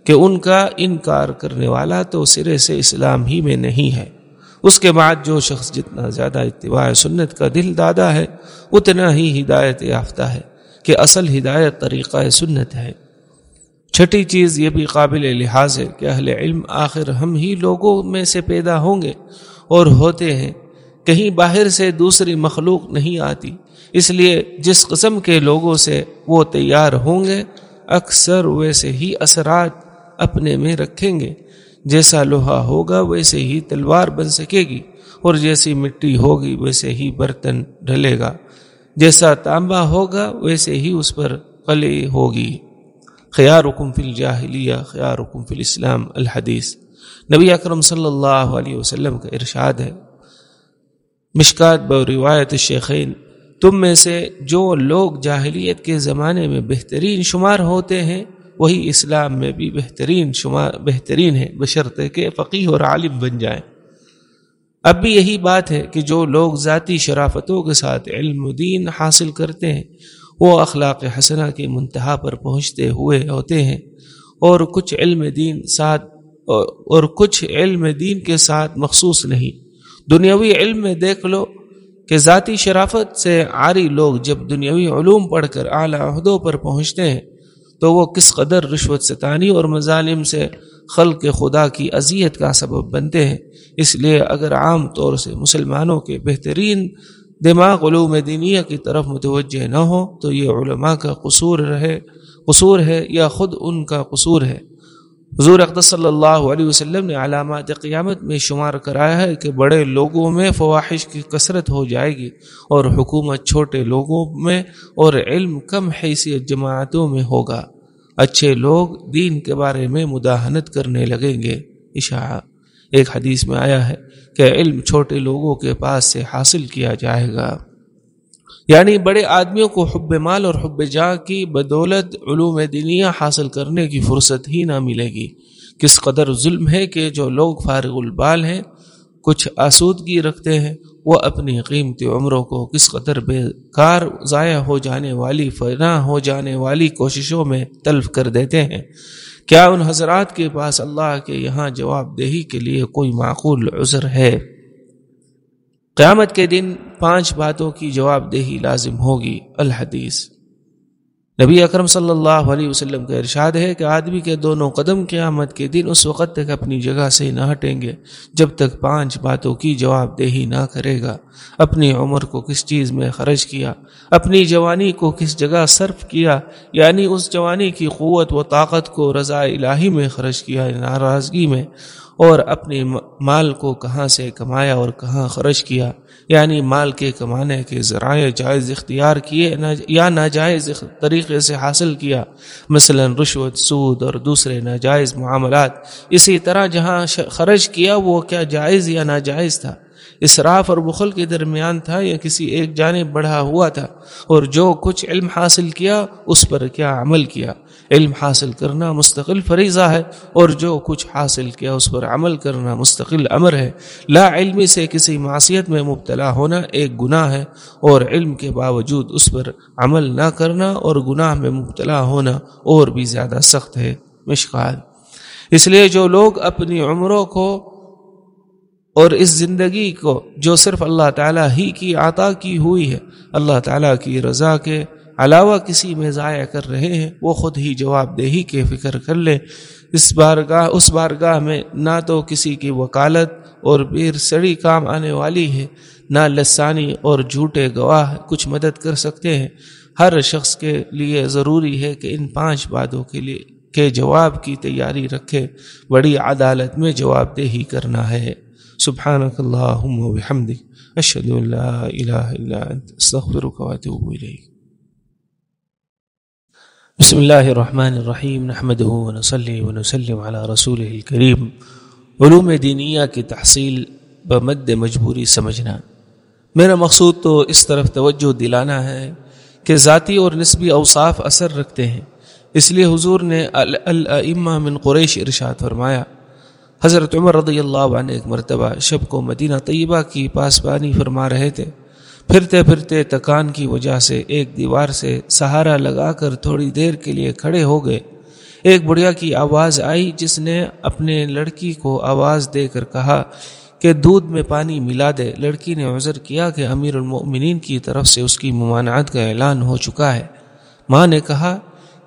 کہ ان کا انکار کرنے والا تو سرے سے اسلام ہی میں نہیں ہے۔ اس کے بعد جو شخص جتنا زیادہ اتباع سنت کا دل دادا ہے، اتنا ہی ہدایت یافتہ ہے کہ اصل ہدایت طریقہ سنت ہے۔ چھٹی چیز یہ بھی قابل لحاظ ہے کہ اہل علم آخر ہم ہی لوگوں میں سے پیدا ہوں گے اور ہوتے ہیں۔ کہیں باہر سے دوسری مخلوق نہیں آتی اس لیے جس قسم کے لوگوں سے وہ تیار ہوں گے، اکثر ویسے ہی اثرات اپنے میں رکھیں گے۔ جیسا لوہا ہوگا، ویسے ہی تلوار بن سکے گی، اور جیسی مٹی ہوگی، ویسے ہی برتن ڈھلے گا۔ جیسا تانبا ہوگا، ویسے ہی اس پر قلعے ہوگی۔ خیار حکم فی الجاہلیہ خیار حکم فی الاسلام، الحدیث۔ نبی اکرم صلی اللہ علیہ وسلم کا ارشاد ہے۔ مشکات ب روایت شیخین تم میں سے جو لوگ جاہلیت کے زمانے میں بہترین شمار ہوتے ہیں، وہی اسلام میں بھی بہترین شمار، بہترین ہے بشرط کے فقی اور عالم بن جائیں۔ اب بھی یہی بات ہے کہ جو لوگ ذاتی شرافتوں کے ساتھ علم دین حاصل کرتے ہیں، وہ اخلاق حسنہ کے منتہا پر پہنچتے ہوئے ہوتے ہیں۔ اور کچھ علم دین ساتھ، اور کچھ علم دین کے ساتھ مخصوص نہیں۔ دنیاوی علم میں دیکھ لو کہ ذاتی شرافت سے عاری لوگ جب دنیاوی علوم پڑھ کر اعلیٰ عہدوں پر پہنچتے ہیں، تو وہ کس قدر رشوت ستانی اور مظالم سے خلق خدا کی اذیت کا سبب بنتے ہیں۔ اس لیے اگر عام طور سے مسلمانوں کے بہترین دماغ علوم دینیا کی طرف متوجہ نہ ہو تو یہ علماء کا قصور رہے، قصور ہے یا خود ان کا قصور ہے۔ حضور اقدس صلی اللہ علیہ وسلم نے علامات قیامت میں شمار کرایا ہے کہ بڑے لوگوں میں فواہش کی کثرت ہو جائے گی اور حکومت چھوٹے لوگوں میں اور علم کم حیثیت جماعتوں میں ہوگا۔ اچھے لوگ دین کے بارے میں مداحنت کرنے لگیں گے۔ اشاع ایک حدیث میں آیا ہے کہ علم چھوٹے لوگوں کے پاس سے حاصل کیا جائے گا۔ یعنی بڑے آدمیوں کو حب مال اور حب جا کی بدولت علوم دینیا حاصل کرنے کی فرصت ہی نہ ملے گی۔ کس قدر ظلم ہے کہ جو لوگ فارغ البال ہیں، کچھ آسودگی رکھتے ہیں، وہ اپنی قیمتی عمروں کو کس قدر بے کار ضائع ہو جانے والی، فنا ہو جانے والی کوششوں میں تلف کر دیتے ہیں۔ کیا ان حضرات کے پاس اللہ کے یہاں جواب دہی کے لیے کوئی معقول عذر ہے؟ قیامت کے دن پانچ باتوں کی جواب دہی لازم ہوگی الحدیث۔ نبی اکرم صلی اللہ علیہ وسلم کا ارشاد ہے کہ آدمی کے دونوں قدم قیامت کے دن اس وقت تک اپنی جگہ سے نہ ہٹیں گے، جب تک پانچ باتوں کی جواب دہی نہ کرے گا۔ اپنی عمر کو کس چیز میں خرچ کیا، اپنی جوانی کو کس جگہ صرف کیا یعنی اس جوانی کی قوت و طاقت کو رضا الہی میں خرچ کیا ناراضگی میں۔ اور اپنے مال کو کہاں سے کمایا اور کہاں خرچ کیا یعنی مال کے کمانے کے ذرائع جائز اختیار کیے یا ناجائز طریقے سے حاصل کیا، مثلا رشوت، سود اور دوسرے ناجائز معاملات۔ اسی طرح جہاں خرچ کیا وہ کیا جائز یا ناجائز تھا؟ اسراف اور بخل کے درمیان تھا یا کسی ایک جانب بڑھا ہوا تھا؟ اور جو کچھ علم حاصل کیا، اس پر کیا عمل کیا؟ علم حاصل کرنا مستقل فریضہ ہے اور جو کچھ حاصل کیا اس پر عمل کرنا مستقل امر ہے۔ لا علمی سے کسی معصیت میں مبتلا ہونا ایک گناہ ہے اور علم کے باوجود اس پر عمل نہ کرنا اور گناہ میں مبتلا ہونا اور بھی زیادہ سخت ہے۔ مشکال اس لیے جو لوگ اپنی عمروں کو اور اس زندگی کو جو صرف اللہ تعالیٰ ہی کی عطا کی ہوئی ہے، اللہ تعالیٰ کی رضا کے علاوہ کسی میں ضائع کر رہے ہیں، وہ خود ہی جواب دہی کے فکر کر لے اس بارگاہ اس بارگاہ میں نہ تو کسی کی وکالت اور بیر سڑی کام آنے والی ہے نہ لسانی اور جھوٹے گواہ کچھ مدد کر سکتے ہیں۔ ہر شخص کے لیے ضروری ہے کہ ان پانچ باتوں کے لیے، کے جواب کی تیاری رکھے۔ بڑی عدالت میں جواب دہی کرنا ہے۔ سبحانك اللهم وبحمدك أشهد أن لا إله إلا أنت أستغفرك وأتوب إليك بسم الله الرحمن الرحيم نحمده ونصلي ونسلم على رسوله الكريم علوم دینیہ کی تحصیل بمد مجبوری سمجھنا۔ میرا مقصود تو اس طرف توجہ دلانا ہے کہ ذاتی اور نسبی اوصاف اثر رکھتے ہیں۔ اس لیے حضور نے الامہ من قریش ارشاد فرمایا۔ حضرت عمر رضی اللہ عنہ ایک مرتبہ شب کو مدینہ طیبہ کی پاسبانی فرما رہے تھے۔ پھرتے پھرتے تکان کی وجہ سے ایک دیوار سے سہارا لگا کر تھوڑی دیر کے لیے کھڑے ہو گئے۔ ایک بڑھیا کی آواز آئی جس نے اپنے لڑکی کو آواز دے کر کہا کہ دودھ میں پانی ملا دے۔ لڑکی نے عذر کیا کہ امیر المؤمنین کی طرف سے اس کی ممانعت کا اعلان ہو چکا ہے۔ ماں نے کہا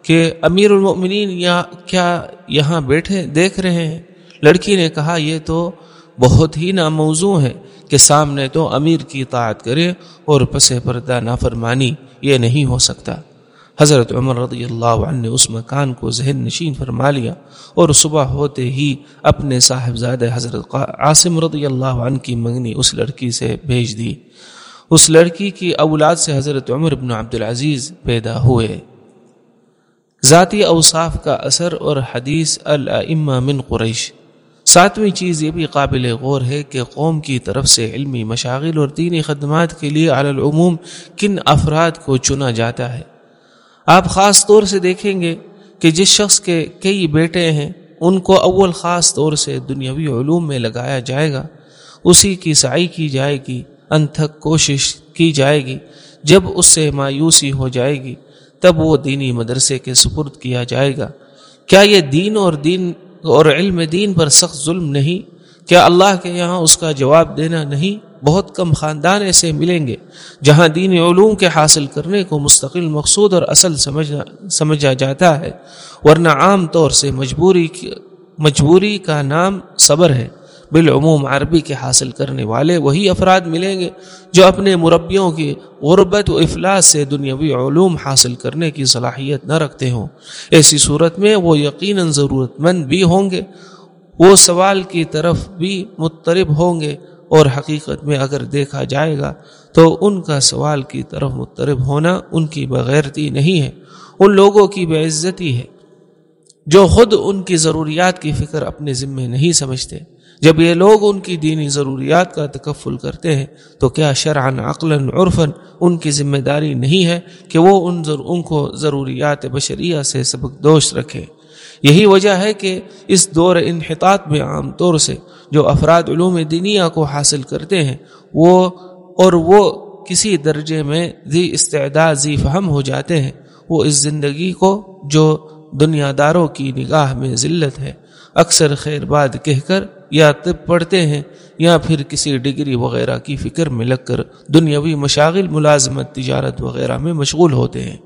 کہ امیر المؤمنین یا کیا یہاں بیٹھے دیکھ رہے ہیں؟ لڑکی نے کہا یہ تو بہت ہی ناموزوں ہے کہ سامنے تو امیر کی اطاعت کرے اور پس پردہ نافرمانی یہ نہیں ہو سکتا۔ حضرت عمر رضی اللہ عنہ نے اس مکان کو ذہن نشین فرما لیا اور صبح ہوتے ہی اپنے صاحبزادہ حضرت عاصم رضی اللہ عنہ کی منگنی اس لڑکی سے بھیج دی۔ اس لڑکی کی اولاد سے حضرت عمر بن عبدالعزیز پیدا ہوئے۔ ذاتی اوصاف کا اثر اور حدیث الامہ من قریش۔ ساتویں چیز یہ بھی قابل غور ہے کہ قوم کی طرف سے علمی مشاغل اور دینی خدمات کے لیے علی العموم کن افراد کو چنا جاتا ہے۔ آپ خاص طور سے دیکھیں گے کہ جس شخص کے کئی بیٹے ہیں، ان کو اول خاص طور سے دنیاوی علوم میں لگایا جائے گا۔ اسی کی سعی کی جائے گی، انتھک کوشش کی جائے گی۔ جب اس سے مایوسی ہو جائے گی، تب وہ دینی مدرسے کے سپرد کیا جائے گا۔ کیا یہ دین اور دین اور علم دین پر سخت ظلم نہیں۔ کیا اللہ کے یہاں اس کا جواب دینا نہیں؟ بہت کم خاندان ایسے ملیں گے جہاں دین علوم کے حاصل کرنے کو مستقل مقصود اور اصل سمجھنا سمجھا جاتا ہے، ورنہ عام طور سے مجبوری مجبوری کا نام صبر ہے۔ بالعموم عربی کے حاصل کرنے والے وہی افراد ملیں گے جو اپنے مربیوں کی غربت و افلاس سے دنیاوی علوم حاصل کرنے کی صلاحیت نہ رکھتے ہوں۔ ایسی صورت میں وہ یقیناً ضرورت مند بھی ہوں گے، وہ سوال کی طرف بھی مترب ہوں گے اور حقیقت میں اگر دیکھا جائے گا تو ان کا سوال کی طرف مترب ہونا ان کی بغیرتی نہیں ہے، ان لوگوں کی بے عزتی ہے۔ جو خود ان کی ضروریات کی فکر اپنے ذمے نہیں سمجھتے۔ جب یہ لوگ ان کی دینی ضروریات کا تکفل کرتے ہیں، تو کیا شرعن عقلاً، عرفاً ان کی ذمہ داری نہیں ہے کہ وہ ان ان کو ضروریات بشریہ سے سبق دوش رکھے؟ یہی وجہ ہے کہ اس دور انحطاط میں عام طور سے جو افراد علوم دینیا کو حاصل کرتے ہیں، وہ اور وہ کسی درجے میں ذی استعداد، ذی فہم ہو جاتے ہیں۔ وہ اس زندگی کو جو دنیا داروں کی نگاہ میں ذلت ہے، اکثر خیر باد کہہ کر یا طب پڑھتے ہیں یا پھر کسی ڈگری وغیرہ کی فکر میں لگ کر دنیاوی مشاغل، ملازمت، تجارت وغیرہ میں مشغول ہوتے ہیں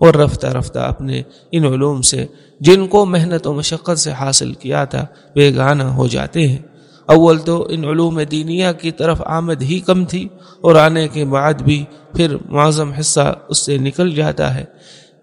اور رفتہ رفتہ اپنے ان علوم سے جن کو محنت و مشقت سے حاصل کیا تھا بے گانہ ہو جاتے ہیں۔ اول تو ان علوم دینیا کی طرف آمد ہی کم تھی اور آنے کے بعد بھی پھر معظم حصہ اس سے نکل جاتا ہے۔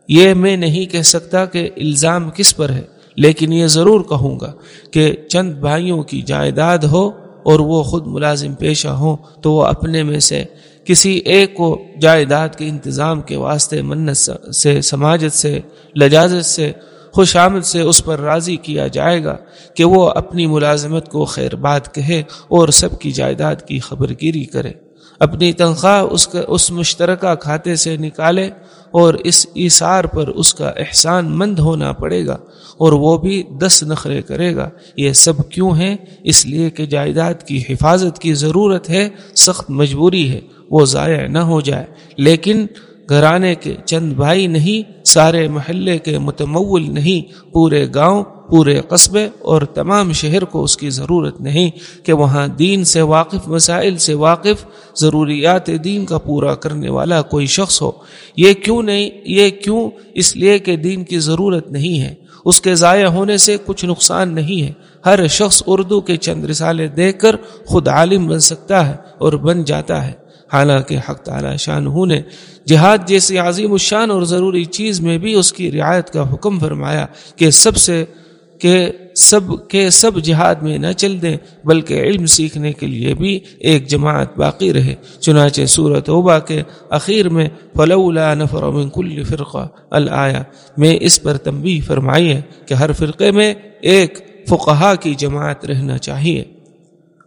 یہ میں نہیں کہہ سکتا کہ الزام کس پر ہے۔ لیکن یہ ضرور کہوں گا کہ چند بھائیوں کی جائیداد ہو اور وہ خود ملازم پیشہ ہوں تو وہ اپنے میں سے کسی ایک کو جائیداد کے انتظام کے واسطے منت سے سماجت سے، لجازت سے، خوش آمد سے اس پر راضی کیا جائے گا کہ وہ اپنی ملازمت کو خیر بات کہے اور سب کی جائیداد کی خبر گیری کرے۔ اپنی تنخواہ اس کا اس مشترکہ کھاتے سے نکالے اور اس ایثار پر اس کا احسان مند ہونا پڑے گا۔ اور وہ بھی دس نخرے کرے گا۔ یہ سب کیوں ہیں؟ اس لیے کہ جائیداد کی حفاظت کی ضرورت ہے، سخت مجبوری ہے، وہ ضائع نہ ہو جائے۔ لیکن گھرانے کے چند بھائی نہیں، سارے محلے کے متمول نہیں، پورے گاؤں، پورے قصبے اور تمام شہر کو اس کی ضرورت نہیں کہ وہاں دین سے واقف، مسائل سے واقف، ضروریات دین کا پورا کرنے والا کوئی شخص ہو۔ یہ کیوں نہیں، یہ کیوں اس لیے کہ دین کی ضرورت نہیں ہے؟ اس کے ضائع ہونے سے کچھ نقصان نہیں ہے۔ ہر شخص اردو کے چند رسالے دیکھ کر خود عالم بن سکتا ہے اور بن جاتا ہے۔ حالانکہ حق تعالی شاہ نے جہاد جیسی عظیم الشان اور ضروری چیز میں بھی اس کی رعایت کا حکم فرمایا کہ سب سے کہ سب کے سب جہاد میں نہ چل دیں، بلکہ علم سیکھنے کے لیے بھی ایک جماعت باقی رہے۔ چنانچہ صورت اوبا کے اخیر میں فلولا نفر من کل فرقہ الآیا میں اس پر تنبیہ فرمائی ہے کہ ہر فرقے میں ایک فقہا کی جماعت رہنا چاہیے۔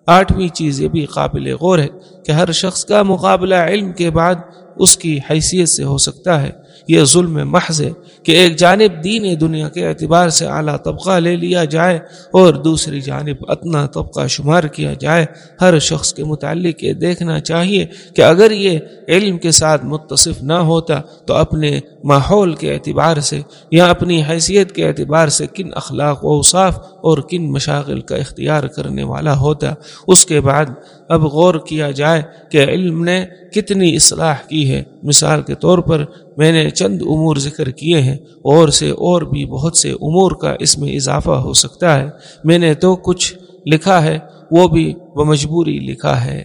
آٹھویں چیز یہ بھی قابل غور ہے کہ ہر شخص کا مقابلہ علم کے بعد اس کی حیثیت سے ہو سکتا ہے۔ یہ ظلم محض ہے کہ ایک جانب دین دنیا کے اعتبار سے اعلیٰ طبقہ لے لیا جائے اور دوسری جانب اتنا طبقہ شمار کیا جائے، ہر شخص کے متعلق یہ دیکھنا چاہیے کہ اگر یہ علم کے ساتھ متصف نہ ہوتا تو اپنے ماحول کے اعتبار سے یا اپنی حیثیت کے اعتبار سے کن اخلاق و اوصاف اور کن مشاغل کا اختیار کرنے والا ہوتا، اس کے بعد اب غور کیا جائے کہ علم نے کتنی اصلاح کی ہے۔ مثال کے طور پر میں نے چند امور ذکر کیے ہیں، اور سے اور بھی بہت سے امور کا اس میں اضافہ ہو سکتا ہے۔ میں نے تو کچھ لکھا ہے، وہ بھی بمجبوری لکھا ہے۔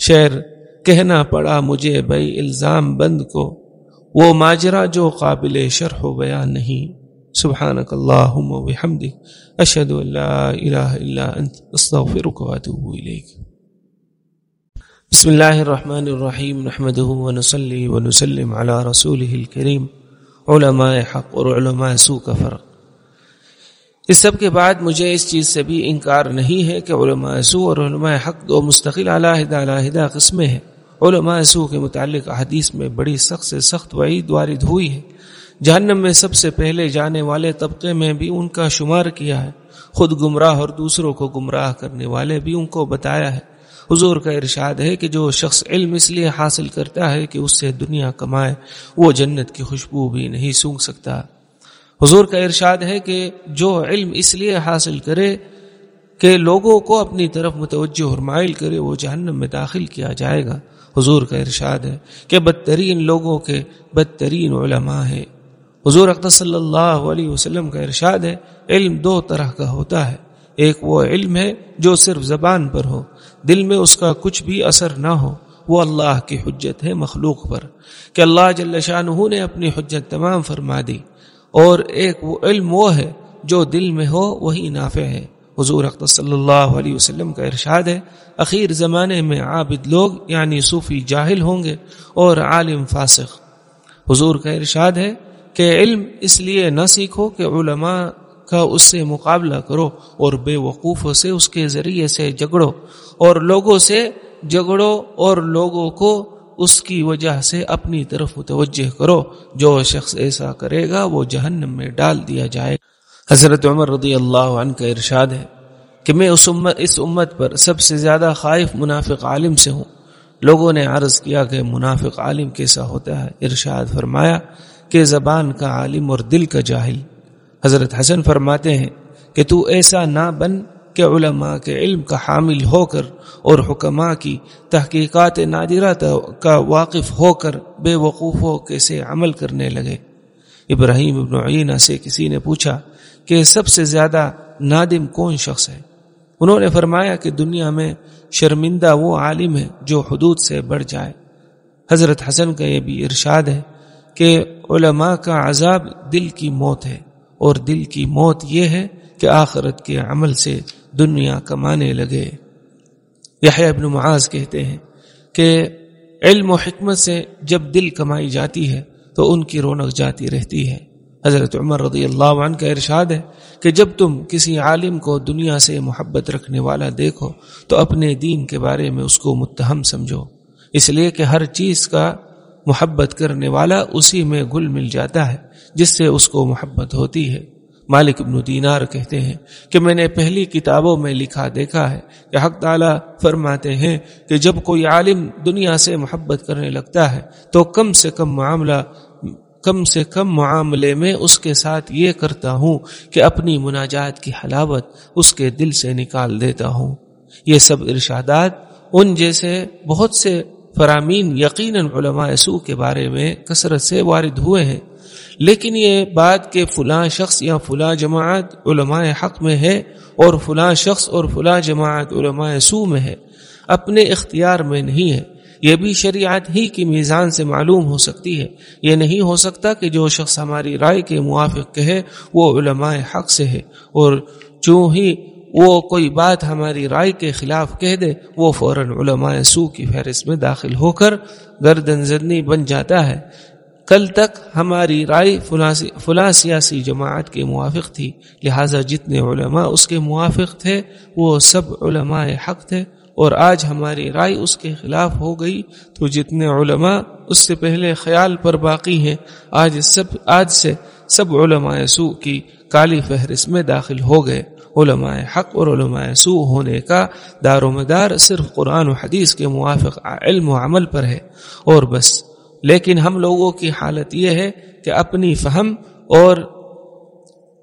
شعر، کہنا پڑا مجھے بھائی الزام بند کو، وہ ماجرا جو قابل شرح و بیان نہیں۔ سبحانك اللهم وبحمدك اشهد ان لا اله الا انت استغفرك واتوب اليك بسم اللہ الرحمن الرحیم نحمده ونصلي ونسلم على رسوله الكريم علماء حق اور علماء سو کا فرق۔ اس سب کے بعد مجھے اس چیز سے بھی انکار نہیں ہے کہ علماء سو اور علماء حق دو مستقل علیحدہ علیحدہ قسمیں ہیں۔ علماء سو کے متعلق حدیث میں بڑی سخت سے سخت وعید وارد ہوئی ہے۔ جہنم میں سب سے پہلے جانے والے طبقے میں بھی ان کا شمار کیا ہے۔ خود گمراہ اور دوسروں کو گمراہ کرنے والے بھی ان کو بتایا ہے۔ حضور کا ارشاد ہے کہ جو شخص علم اس لیے حاصل کرتا ہے کہ اس سے دنیا کمائے، وہ جنت کی خوشبو بھی نہیں سونگ سکتا۔ حضور کا ارشاد ہے کہ جو علم اس لیے حاصل کرے کہ لوگوں کو اپنی طرف متوجہ اور مائل کرے، وہ جہنم میں داخل کیا جائے گا۔ حضور کا ارشاد ہے کہ بدترین لوگوں کے بدترین علماء ہے حضور اقدس صلی اللہ علیہ وسلم کا ارشاد ہے، علم دو طرح کا ہوتا ہے۔ ایک وہ علم ہے جو صرف زبان پر ہو دل میں اس کا کچھ بھی اثر نہ ہو، وہ اللہ کی حجت ہے مخلوق پر۔ کہ اللہ جل شاہ نے اپنی حجت تمام فرما دی۔ اور ایک وہ علم وہ ہے جو دل میں ہو، وہی نافع ہے۔ حضور اختر صلی اللہ علیہ وسلم کا ارشاد ہے، اخیر زمانے میں عابد لوگ یعنی صوفی جاہل ہوں گے اور عالم فاسق۔ حضور کا ارشاد ہے کہ علم اس لیے نہ سیکھو کہ علماء کا اس سے مقابلہ کرو اور بے وقوفوں سے اس کے ذریعے سے جگڑو اور لوگوں سے جگڑو اور لوگوں کو اس کی وجہ سے اپنی طرف متوجہ کرو۔ جو شخص ایسا کرے گا وہ جہنم میں ڈال دیا جائے حضرت عمر رضی اللہ عنہ کا ارشاد ہے کہ میں اس امت اس امت پر سب سے زیادہ خائف منافق عالم سے ہوں۔ لوگوں نے عرض کیا کہ منافق عالم کیسا ہوتا ہے؟ ارشاد فرمایا کہ زبان کا عالم اور دل کا جاہل۔ حضرت حسن فرماتے ہیں کہ تو ایسا نہ بن کہ علماء کے علم کا حامل ہو کر اور حکماء کی تحقیقات نادرہ کا واقف ہو کر بے وقوفوں کے سے عمل کرنے لگے۔ ابراہیم ابن عینہ سے کسی نے پوچھا کہ سب سے زیادہ نادم کون شخص ہے؟ انہوں نے فرمایا کہ دنیا میں شرمندہ وہ عالم ہے جو حدود سے بڑھ جائے۔ حضرت حسن کا یہ بھی ارشاد ہے کہ علماء کا عذاب دل کی موت ہے۔ اور دل کی موت یہ ہے کہ آخرت کے عمل سے دنیا کمانے لگے۔ یہ ابن معاذ کہتے ہیں کہ علم و حکمت سے جب دل کمائی جاتی ہے تو ان کی رونق جاتی رہتی ہے۔ حضرت عمر رضی اللہ عنہ کا ارشاد ہے کہ جب تم کسی عالم کو دنیا سے محبت رکھنے والا دیکھو تو اپنے دین کے بارے میں اس کو متہم سمجھو۔ اس لیے کہ ہر چیز کا محبت کرنے والا اسی میں گل مل جاتا ہے۔ جس سے اس کو محبت ہوتی ہے۔ مالک ابن دینار کہتے ہیں کہ میں نے پہلی کتابوں میں لکھا دیکھا ہے کہ حق تعالی فرماتے ہیں کہ جب کوئی عالم دنیا سے محبت کرنے لگتا ہے تو کم سے کم معاملہ، کم سے کم معاملے میں اس کے ساتھ یہ کرتا ہوں کہ اپنی مناجات کی حلاوت اس کے دل سے نکال دیتا ہوں۔ یہ سب ارشادات ان جیسے بہت سے فرامین یقیناً علماء سو کے بارے میں کثرت سے وارد ہوئے ہیں۔ لیکن یہ بات کہ فلاں شخص یا فلاں جماعت علماء حق میں ہے اور فلاں شخص اور فلاں جماعت علماء سو میں ہے، اپنے اختیار میں نہیں ہے۔ یہ بھی شریعت ہی کی میزان سے معلوم ہو سکتی ہے۔ یہ نہیں ہو سکتا کہ جو شخص ہماری رائے کے موافق کہے، وہ علماء حق سے ہے۔ اور چوں ہی وہ کوئی بات ہماری رائے کے خلاف کہہ دے، وہ فوراً علماء سو کی فہرست میں داخل ہو کر گردن زدنی بن جاتا ہے۔ کل تک ہماری رائے فلاں سیاسی جماعت کے موافق تھی، لہٰذا جتنے علماء اس کے موافق تھے، وہ سب علماء حق تھے، اور آج ہماری رائے اس کے خلاف ہو گئی۔ تو جتنے علماء اس سے پہلے خیال پر باقی ہیں، آج سب آج سے سب علماء سو کی کالی فہرست میں داخل ہو گئے۔ علماء حق اور علماء سو ہونے کا دار و مدار صرف قرآن و حدیث کے موافق علم و عمل پر ہے۔ اور بس لیکن ہم لوگوں کی حالت یہ ہے کہ اپنی فہم اور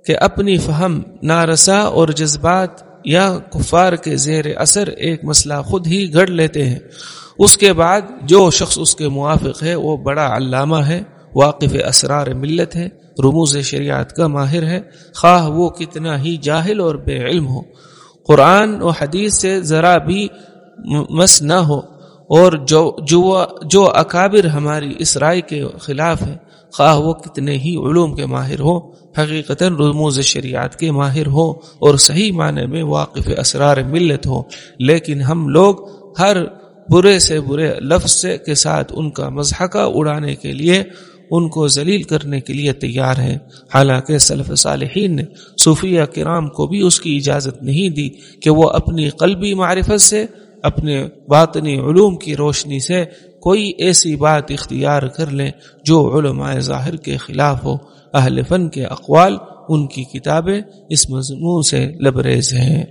کہ اپنی فہم نارسا اور جذبات یا کفار کے زیر اثر ایک مسئلہ خود ہی گڑ لیتے ہیں۔ اس کے بعد جو شخص اس کے موافق ہے، وہ بڑا علامہ ہے، واقف اسرار ملت ہے، رموز شریعت کا ماہر ہے۔ خواہ وہ کتنا ہی جاہل اور بے علم ہو۔ قرآن و حدیث سے ذرا بھی مس نہ ہو۔ اور جو جو جو اکابر ہماری اس رائے کے خلاف ہے، خواہ وہ کتنے ہی علوم کے ماہر ہوں حقیقت رموز شریعت کے ماہر ہوں اور صحیح معنی میں واقف اسرار ملت ہو لیکن ہم لوگ ہر برے سے برے لفظ سے کے ساتھ ان کا مضحکہ اڑانے کے لیے، ان کو ذلیل کرنے کے لیے تیار ہیں۔ حالانکہ سلف صالحین نے صوفیہ کرام کو بھی اس کی اجازت نہیں دی کہ وہ اپنی قلبی معرفت سے اپنے باطنی علوم کی روشنی سے کوئی ایسی بات اختیار کر لیں جو علماء ظاہر کے خلاف ہو۔ اہل فن کے اقوال ان کی کتابیں اس مضمون سے لبریز ہیں۔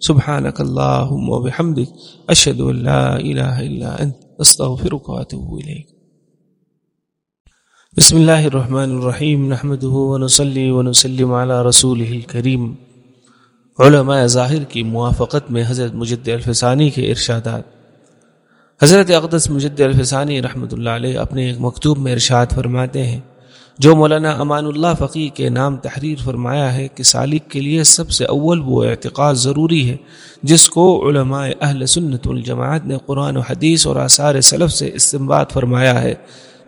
سبحانک اللہم و بحمدک، اشہد اللہ الہ الا انت، استغفرک و اتوب الیک۔ بسم اللہ الرحمن الرحیم نحمده و نصلی و نسلم علی رسوله الكریم علماء ظاہر کی موافقت میں حضرت مجد الفسانی کے ارشادات۔ حضرت اقدس مجد الفسانی رحمۃ اللہ علیہ اپنے ایک مکتوب میں ارشاد فرماتے ہیں، جو مولانا امان اللہ فقی کے نام تحریر فرمایا ہے کہ سالک کے لیے سب سے اول وہ اعتقاد ضروری ہے، جس کو علماء اہل سنت الجماعت نے قرآن و حدیث اور آثار سلف سے استمباد فرمایا ہے۔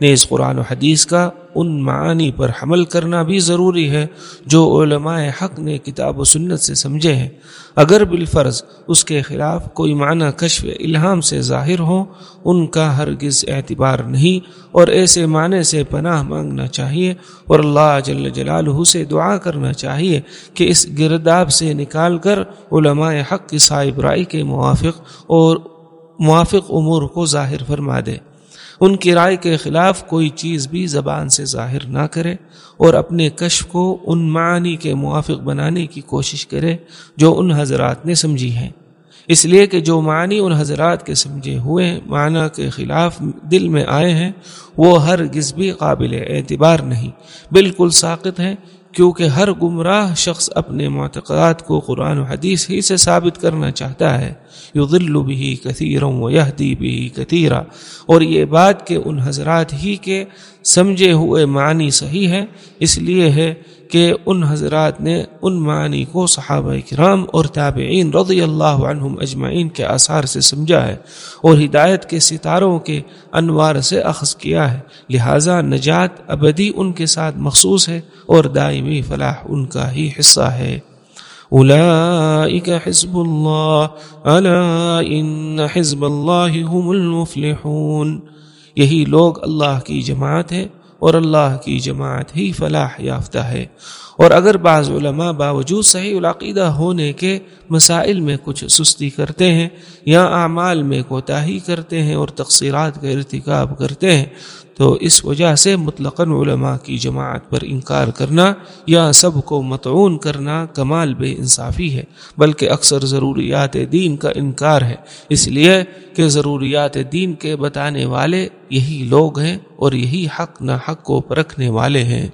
نیز قرآن و حدیث کا ان معانی پر حمل کرنا بھی ضروری ہے جو علماء حق نے کتاب و سنت سے سمجھے ہیں۔ اگر بالفرض اس کے خلاف کوئی معنی کشف الہام سے ظاہر ہو، ان کا ہرگز اعتبار نہیں، اور ایسے معنی سے پناہ مانگنا چاہیے، اور اللہ جل جلالہ سے دعا کرنا چاہیے کہ اس گرداب سے نکال کر علماء حق کی صاحب کے موافق اور موافق امور کو ظاہر فرما دے۔ ان کی رائے کے خلاف کوئی چیز بھی زبان سے ظاہر نہ کرے اور اپنے کشف کو ان معنی کے موافق بنانے کی کوشش کرے جو ان حضرات نے سمجھی ہیں۔ اس لیے کہ جو معنی ان حضرات کے سمجھے ہوئے معنی کے خلاف دل میں آئے ہیں، وہ ہر بھی قابل اعتبار نہیں، بالکل ساقت ہیں۔ کیونکہ ہر گمراہ شخص اپنے معتقدات کو قرآن و حدیث ہی سے ثابت کرنا چاہتا ہے۔ یضل بھی کثیروں و یہدی بھی کثیرہ اور یہ بات کہ ان حضرات ہی کے سمجھے ہوئے معنی صحیح ہے اس لیے ہے کہ ان حضرات نے ان معنی کو صحابہ کرام اور تابعین رضی اللہ عنہم اجمعین کے آثار سے سمجھا ہے اور ہدایت کے ستاروں کے انوار سے اخذ کیا ہے۔ لہٰذا نجات ابدی ان کے ساتھ مخصوص ہے اور دائمی فلاح ان کا ہی حصہ ہے۔ حزب حزب المفلحون۔ یہی لوگ اللہ کی جماعت ہے اور اللہ کی جماعت ہی فلاح یافتہ ہے۔ اور اگر بعض علماء باوجود صحیح العقیدہ ہونے کے مسائل میں کچھ سستی کرتے ہیں یا اعمال میں کوتاہی کرتے ہیں اور تقصیرات کا ارتکاب کرتے ہیں، تو اس وجہ سے مطلق علماء کی جماعت پر انکار کرنا یا سب کو متعون کرنا کمال بے انصافی ہے، بلکہ اکثر ضروریات دین کا انکار ہے۔ اس لیے کہ ضروریات دین کے بتانے والے یہی لوگ ہیں اور یہی حق نہ حق کو پرکھنے والے ہیں۔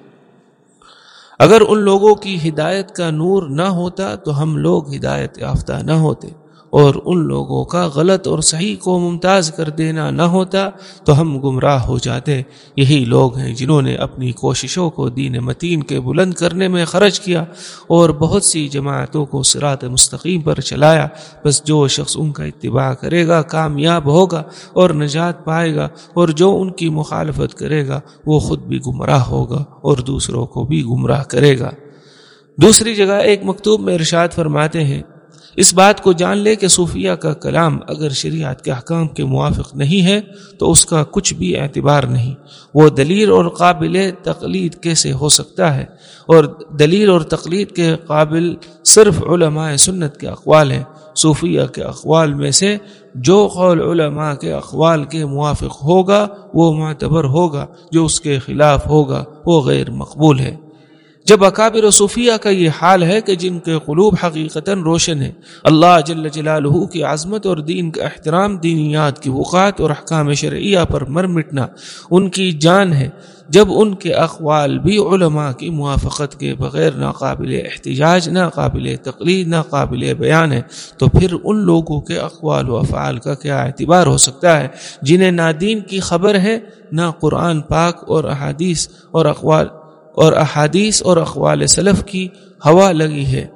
اگر ان لوگوں کی ہدایت کا نور نہ ہوتا تو ہم لوگ ہدایت یافتہ نہ ہوتے۔ اور ان لوگوں کا غلط اور صحیح کو ممتاز کر دینا نہ ہوتا تو ہم گمراہ ہو جاتے۔ یہی لوگ ہیں جنہوں نے اپنی کوششوں کو دین متین کے بلند کرنے میں خرچ کیا اور بہت سی جماعتوں کو سرات مستقیم پر چلایا۔ بس جو شخص ان کا اتباع کرے گا، کامیاب ہوگا اور نجات پائے گا اور جو ان کی مخالفت کرے گا، وہ خود بھی گمراہ ہوگا اور دوسروں کو بھی گمراہ کرے گا۔ دوسری جگہ ایک مکتوب میں ارشاد فرماتے ہیں اس بات کو جان لے کہ صوفیہ کا کلام اگر شریعت کے احکام کے موافق نہیں ہے تو اس کا کچھ بھی اعتبار نہیں۔ وہ دلیل اور قابل تقلید کیسے ہو سکتا ہے؟ اور دلیل اور تقلید کے قابل صرف علماء سنت کے اقوال ہیں۔ صوفیہ کے اقوال میں سے جو قول علماء کے اقوال کے موافق ہوگا وہ معتبر ہوگا، جو اس کے خلاف ہوگا وہ غیر مقبول ہے۔ جب اکابر و صوفیہ کا یہ حال ہے کہ جن کے قلوب حقیقتاً روشن ہے اللہ جل جلالہ کی عظمت اور دین کا احترام، دینیات کی وقات اور احکام شرعیہ پر مر مٹنا ان کی جان ہے۔ جب ان کے اقوال بھی علماء کی موافقت کے بغیر ناقابل احتجاج، ناقابل تقلید، ناقابل بیان ہے، تو پھر ان لوگوں کے اقوال و افعال کا کیا اعتبار ہو سکتا ہے؟ جنہیں نہ دین کی خبر ہے، نہ قرآن پاک اور احادیث اور اقوال اور احادیث اور اقوال صلف کی ہوا لگی ہے۔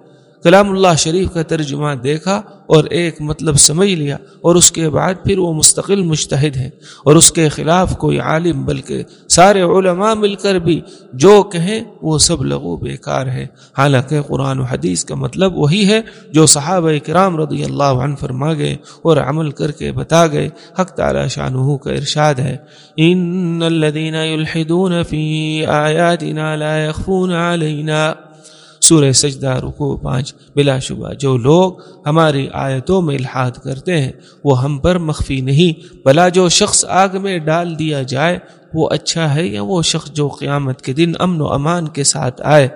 کلام اللہ شریف کا ترجمہ دیکھا اور ایک مطلب سمجھ لیا اور اس کے بعد پھر وہ مستقل مشتحد ہے اور اس کے خلاف کوئی عالم بلکہ سارے علماء مل کر بھی جو کہیں وہ سب لغو بیکار ہے حالانکہ قرآن و حدیث کا مطلب وہی ہے جو صحابہ کرام رضی اللہ عنہ فرما گئے اور عمل کر کے بتا گئے۔ حق تعالی شانہ کا ارشاد ہے۔ ان الذين يلحدون في آياتنا لا يخفون علينا سورہ سجدہ رکو پانچ، بلا شبہ۔ جو لوگ ہماری آیتوں میں الحاد کرتے ہیں، وہ ہم پر مخفی نہیں۔ بلا جو شخص آگ میں ڈال دیا جائے، وہ اچھا ہے یا وہ شخص جو قیامت کے دن امن و امان کے ساتھ آئے؟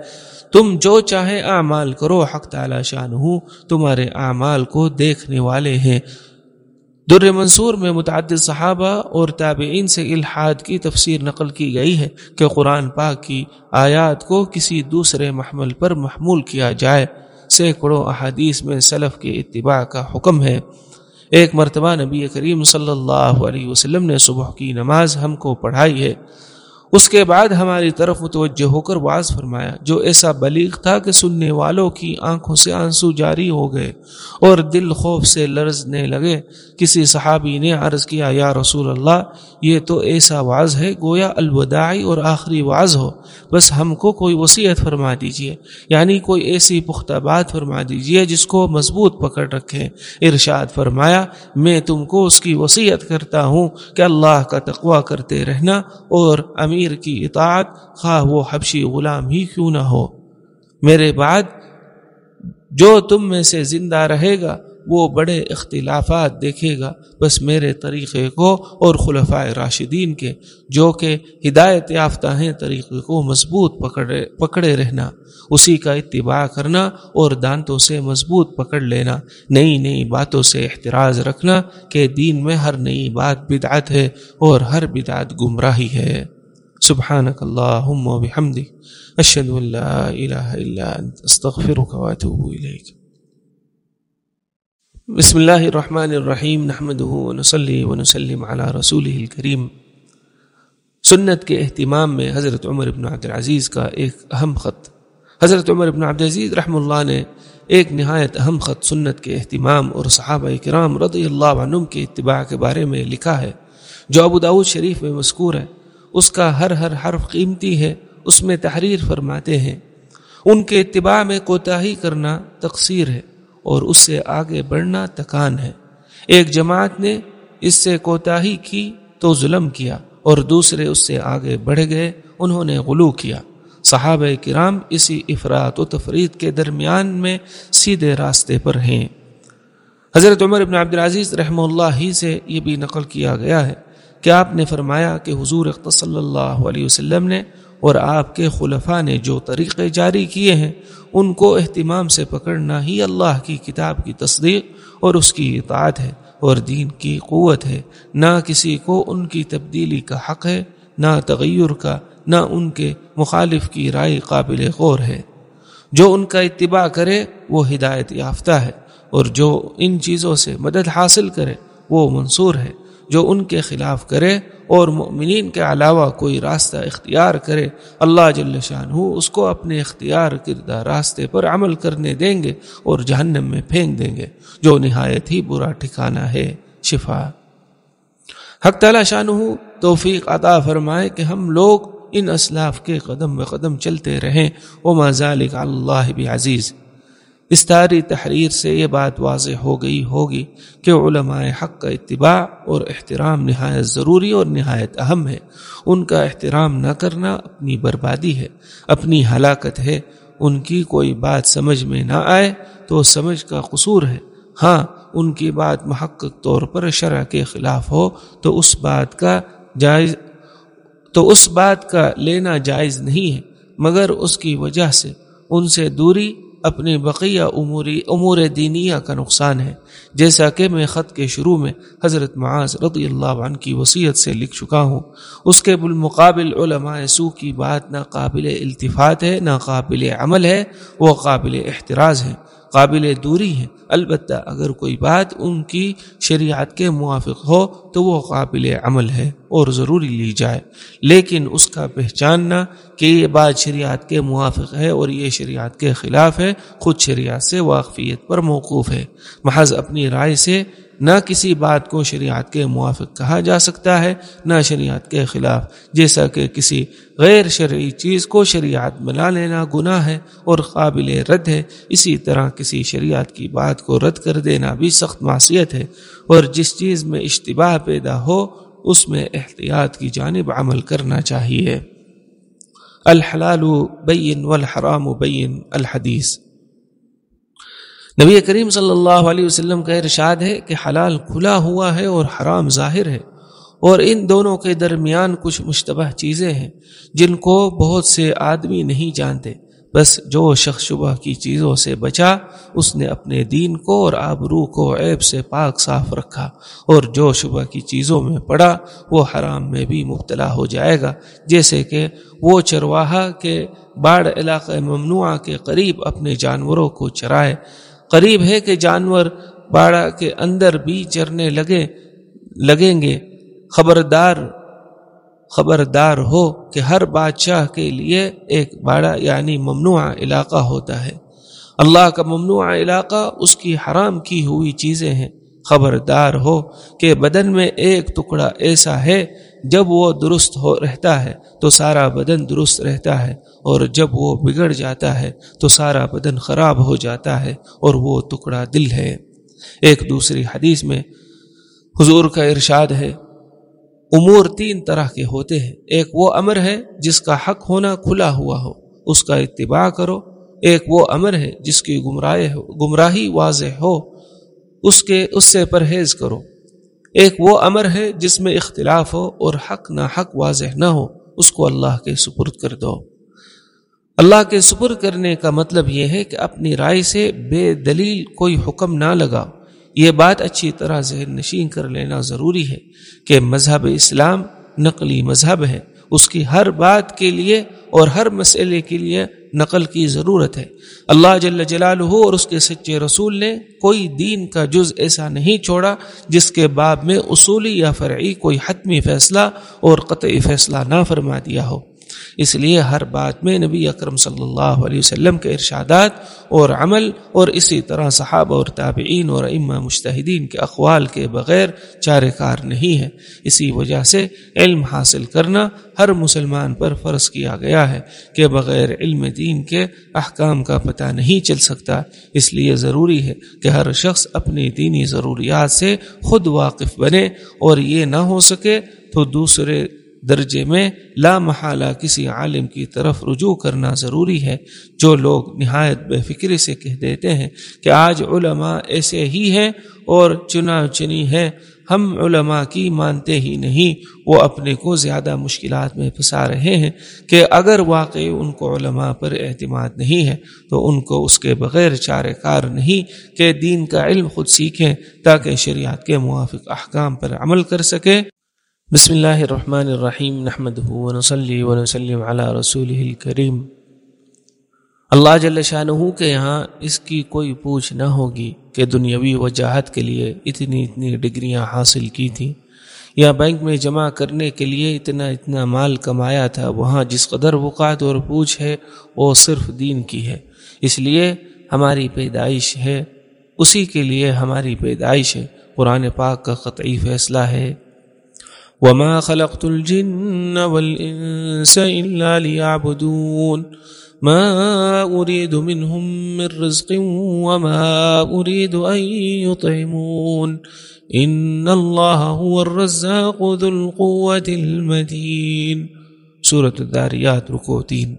تم جو چاہے اعمال کرو، حق تعالی شان ہوں تمہارے اعمال کو دیکھنے والے ہیں۔ در منصور میں متعدد صحابہ اور تابعین سے الحاد کی تفسیر نقل کی گئی ہے کہ قرآن پاک کی آیات کو کسی دوسرے محمل پر محمول کیا جائے۔ سینکڑوں احادیث میں سلف کے اتباع کا حکم ہے۔ ایک مرتبہ نبی کریم صلی اللہ علیہ وسلم نے صبح کی نماز ہم کو پڑھائی ہے۔ اس کے بعد ہماری طرف متوجہ ہو کر واز فرمایا، جو ایسا بلیغ تھا کہ سننے والوں کی آنکھوں سے آنسو جاری ہو گئے اور دل خوف سے لرزنے لگے۔ کسی صحابی نے عرض کیا، یا رسول اللہ، یہ تو ایسا واز ہے، گویا الوداعی اور آخری واز ہو۔ بس ہم کو کوئی وصیت فرما دیجیے یعنی کوئی ایسی پختہ بات فرما دیجیے جس کو مضبوط پکڑ رکھیں۔ ارشاد فرمایا، میں تم کو اس کی وصیت کرتا ہوں کہ اللہ کا تقوی کرتے رہنا اور امیر امیر کی اطاعت، خواہ وہ حبشی غلام ہی کیوں نہ ہو۔ میرے بعد جو تم میں سے زندہ رہے گا، وہ بڑے اختلافات دیکھے گا۔ بس میرے طریقے کو اور خلفۂ راشدین کے، جو کہ ہدایت یافتہ ہیں، طریقے کو مضبوط پکڑے پکڑے رہنا۔ اسی کا اتباع کرنا اور دانتوں سے مضبوط پکڑ لینا۔ نئی نئی باتوں سے احتراز رکھنا کہ دین میں ہر نئی بات بدعت ہے اور ہر بدعت گمراہی ہے۔ سبحانك اللهم وبحمدك اشهد ان لا اله الا انت استغفرك واتوب اليك بسم اللہ الرحمن الرحیم نحمده ونصلي ونسلم على رسوله الكريم. سنت کے اہتمام میں حضرت عمر بن عبد العزیز کا ایک اہم خط۔ حضرت عمر بن عبد العزیز رحم اللہ نے ایک نہایت اہم خط سنت کے اہتمام اور صحابہ کرام رضی اللہ عنہ کے اتباع کے بارے میں لکھا ہے، جو ابو داود شریف میں مذکور ہے۔ اس کا ہر ہر حرف قیمتی ہے، اس میں تحریر فرماتے ہیں۔ ان کے اتباع میں کوتاہی کرنا تقصیر ہے اور اس سے آگے بڑھنا تکان ہے۔ ایک جماعت نے اس سے کوتاہی کی تو ظلم کیا اور دوسرے اس سے آگے بڑھ گئے، انہوں نے غلو کیا۔ صحابہ کرام اسی افراد و تفرید کے درمیان میں سیدھے راستے پر ہیں۔ حضرت عمر ابن عبدالعزیز رحمہ اللہ ہی سے یہ بھی نقل کیا گیا ہے۔ کہ آپ نے فرمایا کہ حضور صلی اللہ علیہ وسلم نے اور آپ کے خلفاء نے جو طریقے جاری کیے ہیں، ان کو اہتمام سے پکڑنا ہی اللہ کی کتاب کی تصدیق اور اس کی اطاعت ہے اور دین کی قوت ہے۔ نہ کسی کو ان کی تبدیلی کا حق ہے، نہ تغیر کا، نہ ان کے مخالف کی رائے قابل غور ہے۔ جو ان کا اتباع کرے، وہ ہدایت یافتہ ہے اور جو ان چیزوں سے مدد حاصل کرے، وہ منصور ہے۔ جو ان کے خلاف کرے اور مؤمنین کے علاوہ کوئی راستہ اختیار کرے، اللہ جل شان ہو اس کو اپنے اختیار کردہ راستے پر عمل کرنے دیں گے اور جہنم میں پھینک دیں گے، جو نہایت ہی برا ٹھکانہ ہے، شفا۔ حق تعالی شان ہو توفیق عطا فرمائے کہ ہم لوگ ان اسلاف کے قدم بقدم چلتے رہیں۔ وہ مزالک اللہ بھی عزیز اس تاری تحریر سے یہ بات واضح ہو گئی ہوگی کہ علماء حق کا اتباع اور احترام نہایت ضروری اور نہایت اہم ہے۔ ان کا احترام نہ کرنا اپنی بربادی ہے، اپنی ہلاکت ہے۔ ان کی کوئی بات سمجھ میں نہ آئے تو سمجھ کا قصور ہے۔ ہاں ان کی بات محقق طور پر شرع کے خلاف ہو تو اس بات کا جائز تو اس بات کا لینا جائز نہیں ہے، مگر اس کی وجہ سے ان سے دوری اپنی بقیہ اموری امور دینیہ کا نقصان ہے۔ جیسا کہ میں خط کے شروع میں حضرت معاذ رضی اللہ عنہ کی وصیت سے لکھ چکا ہوں۔ اس کے بالمقابل علماء سو کی بات نہ قابل التفات ہے نہ قابل عمل ہے، وہ قابل احتراز ہے۔ قابل دوری ہیں۔ البتہ اگر کوئی بات ان کی شریعت کے موافق ہو تو وہ قابل عمل ہے اور ضروری لی جائے۔ لیکن اس کا پہچاننا کہ یہ بات شریعت کے موافق ہے اور یہ شریعت کے خلاف ہے، خود شریعت سے واقفیت پر موقوف ہے۔ محض اپنی رائے سے نہ کسی بات کو شریعت کے موافق کہا جا سکتا ہے، نہ شریعت کے خلاف، جیسا کہ کسی غیر شرعی چیز کو شریعت ملا لینا گناہ ہے اور قابل رد ہے، اسی طرح کسی شریعت کی بات کو رد کر دینا بھی سخت معصیت ہے۔ اور جس چیز میں اشتباہ پیدا ہو، اس میں احتیاط کی جانب عمل کرنا چاہیے۔ الحلال بین والحرام بین الحدیث۔ نبی کریم صلی اللہ علیہ وسلم کا ارشاد ہے کہ حلال کھلا ہوا ہے اور حرام ظاہر ہے اور ان دونوں کے درمیان کچھ مشتبہ چیزیں ہیں جن کو بہت سے آدمی نہیں جانتے۔ بس جو شخص شبہ کی چیزوں سے بچا، اس نے اپنے دین کو اور آبرو کو عیب سے پاک صاف رکھا اور جو شبہ کی چیزوں میں پڑا، وہ حرام میں بھی مبتلا ہو جائے گا۔ جیسے کہ وہ چرواہا کے باڑ علاقہ ممنوعہ کے قریب اپنے جانوروں کو چرائے۔ قریب ہے کہ جانور باڑا کے اندر بھی چرنے لگے، لگیں گے۔ خبردار خبردار ہو کہ ہر بادشاہ کے لیے ایک باڑا یعنی ممنوع علاقہ ہوتا ہے۔ اللہ کا ممنوع علاقہ اس کی حرام کی ہوئی چیزیں ہیں۔ خبردار ہو کہ بدن میں ایک ٹکڑا ایسا ہے، جب وہ درست ہو رہتا ہے تو سارا بدن درست رہتا ہے۔ اور جب وہ بگڑ جاتا ہے تو سارا بدن خراب ہو جاتا ہے اور وہ ٹکڑا دل ہے۔ ایک دوسری حدیث میں حضور کا ارشاد ہے، امور تین طرح کے ہوتے ہیں۔ ایک وہ امر ہے جس کا حق ہونا کھلا ہوا ہو، اس کا اتباع کرو۔ ایک وہ امر ہے جس کی گمراہ گمراہی واضح ہو، اس کے، اس سے پرہیز کرو۔ ایک وہ امر ہے جس میں اختلاف ہو اور حق نہ حق واضح نہ ہو، اس کو اللہ کے سپرد کر دو۔ اللہ کے سپر کرنے کا مطلب یہ ہے کہ اپنی رائے سے بے دلیل کوئی حکم نہ لگا یہ بات اچھی طرح ذہن نشین کر لینا ضروری ہے کہ مذہب اسلام نقلی مذہب ہے۔ اس کی ہر بات کے لیے اور ہر مسئلے کے لیے نقل کی ضرورت ہے۔ اللہ جل جلالہ اور اس کے سچے رسول نے کوئی دین کا جز ایسا نہیں چھوڑا جس کے باب میں اصولی یا فرعی کوئی حتمی فیصلہ اور قطعی فیصلہ نہ فرما دیا ہو۔ اس لیے ہر بات میں نبی اکرم صلی اللہ علیہ وسلم کے ارشادات اور عمل اور اسی طرح صحابہ اور تابعین اور امہ مشتحدین کے اقوال کے بغیر چارے کار نہیں ہے اسی وجہ سے علم حاصل کرنا ہر مسلمان پر فرض کیا گیا ہے کہ بغیر علم دین کے احکام کا پتہ نہیں چل سکتا۔ اس لیے ضروری ہے کہ ہر شخص اپنی دینی ضروریات سے خود واقف بنے اور یہ نہ ہو سکے تو دوسرے درجے میں لا محالہ کسی عالم کی طرف رجوع کرنا ضروری ہے۔ جو لوگ نہایت بے فکری سے کہہ دیتے ہیں کہ آج علماء ایسے ہی ہیں اور چنا چنی ہے ہم علماء کی مانتے ہی نہیں، وہ اپنے کو زیادہ مشکلات میں پھنسا رہے ہیں کہ اگر واقعی ان کو علماء پر اعتماد نہیں ہے، تو ان کو اس کے بغیر چار کار نہیں کہ دین کا علم خود سیکھیں تاکہ شریعت کے موافق احکام پر عمل کر سکے بسم اللہ الرحمن الرحیم نحمد ونسلی ونسلم علی رسول الکریم۔ اللہ جل شاہ کے یہاں اس کی کوئی پوچھ نہ ہوگی کہ دنیاوی وجاہت کے لیے اتنی اتنی ڈگریاں حاصل کی تھیں یا بینک میں جمع کرنے کے لیے اتنا اتنا مال کمایا تھا، وہاں جس قدر وقات اور پوچھ ہے وہ صرف دین کی ہے۔ اس لیے ہماری پیدائش ہے، اسی کے لیے ہماری پیدائش ہے۔ قرآن پاک کا قطعی فیصلہ ہے۔ وما خلقت الجن والإنس إلا ليعبدون ما أريد منهم من رزق وما أريد أن يطعمون إن الله هو الرزاق ذو القوة المتين سورة الداریات رکو تین۔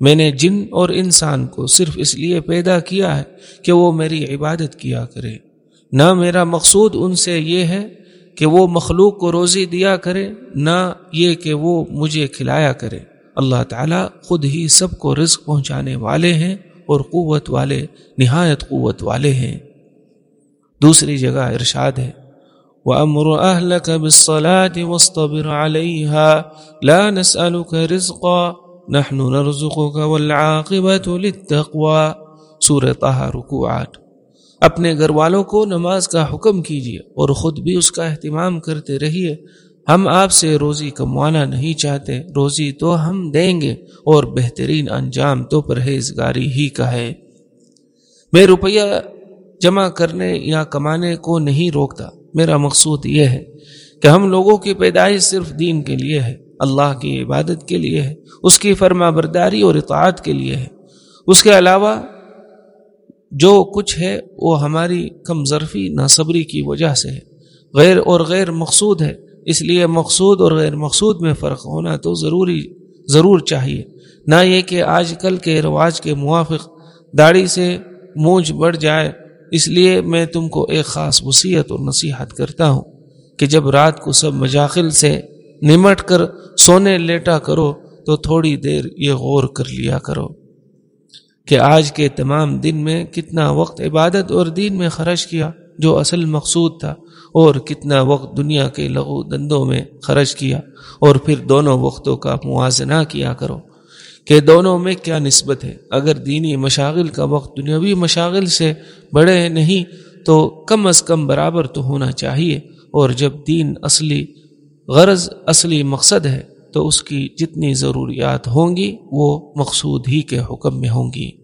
میں نے جن اور انسان کو صرف اس لیے پیدا کیا ہے کہ وہ میری عبادت کیا کرے نہ میرا مقصود ان سے یہ ہے کہ وہ مخلوق کو روزی دیا کرے، نہ یہ کہ وہ مجھے کھلایا کرے۔ اللہ تعالیٰ خود ہی سب کو رزق پہنچانے والے ہیں اور قوت والے، نہایت قوت والے ہیں۔ دوسری جگہ ارشاد ہے، وَأَمُرُ أَهْلَكَ بِالصَّلَاةِ وَاسْطَبِرْ عَلَيْهَا لَا نَسْأَلُكَ رِزْقًا نَحْنُ نَرْزُقُكَ وَالْعَاقِبَةُ لِلتَّقْوَى۔ سورة طه رکوعات اپنے گھر والوں کو نماز کا حکم کیجیے اور خود بھی اس کا اہتمام کرتے رہیے۔ ہم آپ سے روزی کموانا نہیں چاہتے، روزی تو ہم دیں گے اور بہترین انجام تو پرہیزگاری ہی کا ہے۔ میں روپیہ جمع کرنے یا کمانے کو نہیں روکتا، میرا مقصود یہ ہے کہ ہم لوگوں کی پیدائش صرف دین کے لیے ہے، اللہ کی عبادت کے لیے ہے، اس کی فرما برداری اور اطاعت کے لیے ہے۔ اس کے علاوہ جو کچھ ہے وہ ہماری کم ظرفی، ناصبری کی وجہ سے ہے۔ غیر اور غیر مقصود ہے، اس لیے مقصود اور غیر مقصود میں فرق ہونا تو ضروری، ضرور چاہیے۔ نہ یہ کہ آج کل کے رواج کے موافق داڑھی سے مونج بڑھ جائے، اس لیے میں تم کو ایک خاص وصیت اور نصیحت کرتا ہوں کہ جب رات کو سب مجاخل سے نمٹ کر سونے لیٹا کرو تو تھوڑی دیر یہ غور کر لیا کرو۔ کہ آج کے تمام دن میں کتنا وقت عبادت اور دین میں خرچ کیا جو اصل مقصود تھا، اور کتنا وقت دنیا کے لغو دندوں میں خرچ کیا، اور پھر دونوں وقتوں کا موازنہ کیا کرو۔ کہ دونوں میں کیا نسبت ہے؟ اگر دینی مشاغل کا وقت دنیاوی مشاغل سے بڑے نہیں، تو کم از کم برابر تو ہونا چاہیے۔ اور جب دین اصلی، غرض اصلی مقصد ہے، تو اس کی جتنی ضروریات ہوں گی، وہ مقصود ہی کے حکم میں ہوں گی۔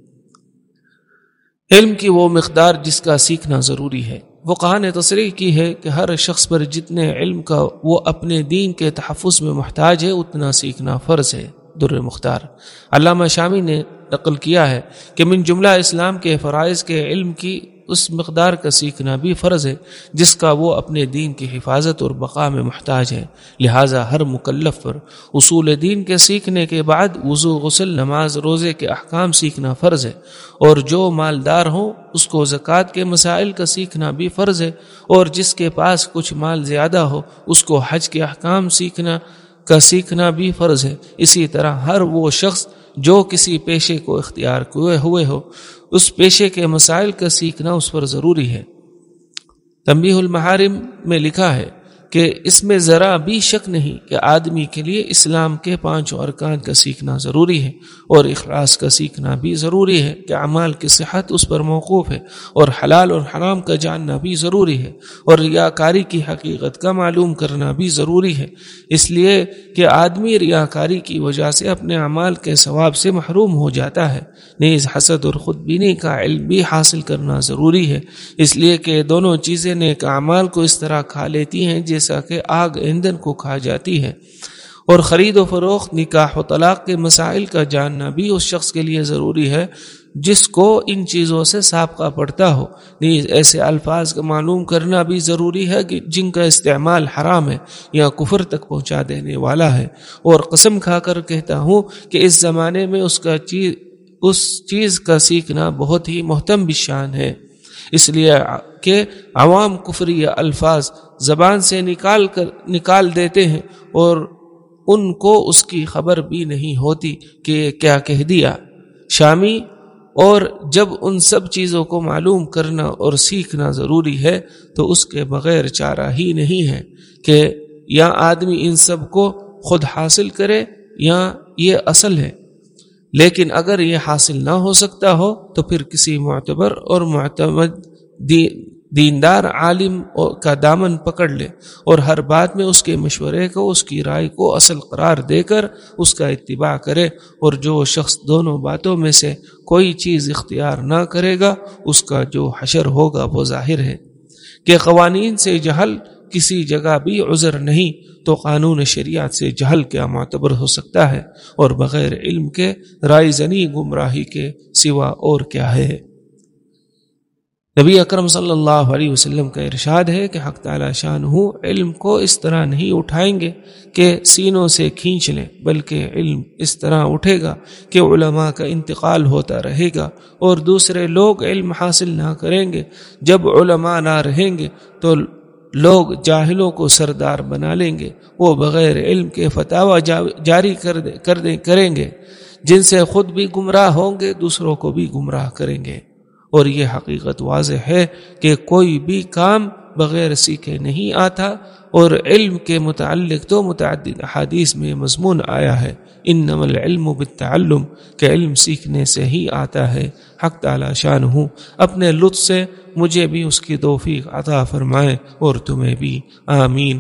علم کی وہ مقدار جس کا سیکھنا ضروری ہے۔ وہ کہا نے تصریح کی ہے کہ ہر شخص پر جتنے علم کا وہ اپنے دین کے تحفظ میں محتاج ہے، اتنا سیکھنا فرض ہے۔ در مختار۔ علامہ شامی نے نقل کیا ہے کہ من جملہ اسلام کے فرائض کے علم کی اس مقدار کا سیکھنا بھی فرض ہے، جس کا وہ اپنے دین کی حفاظت اور بقا میں محتاج ہے۔ لہٰذا ہر مکلف پر اصول دین کے سیکھنے کے بعد وضو، غسل، نماز، روزے کے احکام سیکھنا فرض ہے۔ اور جو مالدار ہوں، اس کو زکوٰۃ کے مسائل کا سیکھنا بھی فرض ہے۔ اور جس کے پاس کچھ مال زیادہ ہو، اس کو حج کے احکام سیکھنا کا سیکھنا بھی فرض ہے۔ اسی طرح ہر وہ شخص جو کسی پیشے کو اختیار ہوئے ہوئے ہو اس پیشے کے مسائل کا سیکھنا اس پر ضروری ہے۔ تنبیہ المحارم میں لکھا ہے کہ اس میں ذرا بھی شک نہیں کہ آدمی کے لیے اسلام کے پانچوں ارکان کا سیکھنا ضروری ہے۔ اور اخلاص کا سیکھنا بھی ضروری ہے کہ اعمال کی صحت اس پر موقوف ہے اور حلال اور حرام کا جاننا بھی ضروری ہے اور ریاکاری کی حقیقت کا معلوم کرنا بھی ضروری ہے اس لیے کہ آدمی ریاکاری کی وجہ سے اپنے اعمال کے ثواب سے محروم ہو جاتا ہے۔ نیز حسد اور خود بینی کا علم بھی حاصل کرنا ضروری ہے۔ اس لیے کہ دونوں چیزیں نیک اعمال کو اس طرح کھا لیتی ہیں جیسا کہ آگ ایندھن کو کھا جاتی ہے۔ اور خرید و فروخت، نکاح و طلاق کے مسائل کا جاننا بھی اس شخص کے لیے ضروری ہے جس کو ان چیزوں سے سابقہ پڑتا ہو۔ نیز ایسے الفاظ کا معلوم کرنا بھی ضروری ہے کہ جن کا استعمال حرام ہے یا کفر تک پہنچا دینے والا ہے۔ اور قسم کھا کر کہتا ہوں کہ اس زمانے میں اس کا چیز، اس چیز کا سیکھنا بہت ہی محتم بشان ہے۔ اس لیے کہ عوام کفری الفاظ زبان سے نکال کر، نکال دیتے ہیں اور ان کو اس کی خبر بھی نہیں ہوتی کہ کیا کہہ دیا۔ شامی، اور جب ان سب چیزوں کو معلوم کرنا اور سیکھنا ضروری ہے، تو اس کے بغیر چارہ ہی نہیں ہے کہ یا آدمی ان سب کو خود حاصل کرے یا یہ اصل ہے۔ لیکن اگر یہ حاصل نہ ہو سکتا ہو، تو پھر کسی معتبر اور معتمد دیندار عالم کا دامن پکڑ لے اور ہر بات میں اس کے مشورے کو، اس کی رائے کو اصل قرار دے کر اس کا اتباع کرے اور جو شخص دونوں باتوں میں سے کوئی چیز اختیار نہ کرے گا، اس کا جو حشر ہوگا وہ ظاہر ہے۔ کہ قوانین سے جہل کسی جگہ بھی عذر نہیں، تو قانون شریعت سے جہل کیا معتبر ہو سکتا ہے اور بغیر علم کے رائے زنی گمراہی کے سوا اور کیا ہے۔ نبی اکرم صلی اللہ علیہ وسلم کا ارشاد ہے کہ حق تعالی شان ہوں علم کو اس طرح نہیں اٹھائیں گے کہ سینوں سے کھینچ لیں، بلکہ علم اس طرح اٹھے گا کہ علماء کا انتقال ہوتا رہے گا اور دوسرے لوگ علم حاصل نہ کریں گے۔ جب علماء نہ رہیں گے تو لوگ جاہلوں کو سردار بنا لیں گے، وہ بغیر علم کے فتح جاری کر دے، کر دیں کریں گے۔ جن سے خود بھی گمراہ ہوں گے، دوسروں کو بھی گمراہ کریں گے۔ اور یہ حقیقت واضح ہے کہ کوئی بھی کام بغیر سیکھے نہیں آتا اور علم کے متعلق تو متعدد حادیث میں مضمون آیا ہے۔ ان نمل علم بالتعلم، کہ علم سیکھنے سے ہی آتا ہے۔ حق تعالی شان ہوں اپنے لطف سے مجھے بھی اس کی توفیق عطا فرمائے اور تمہیں بھی۔ آمین۔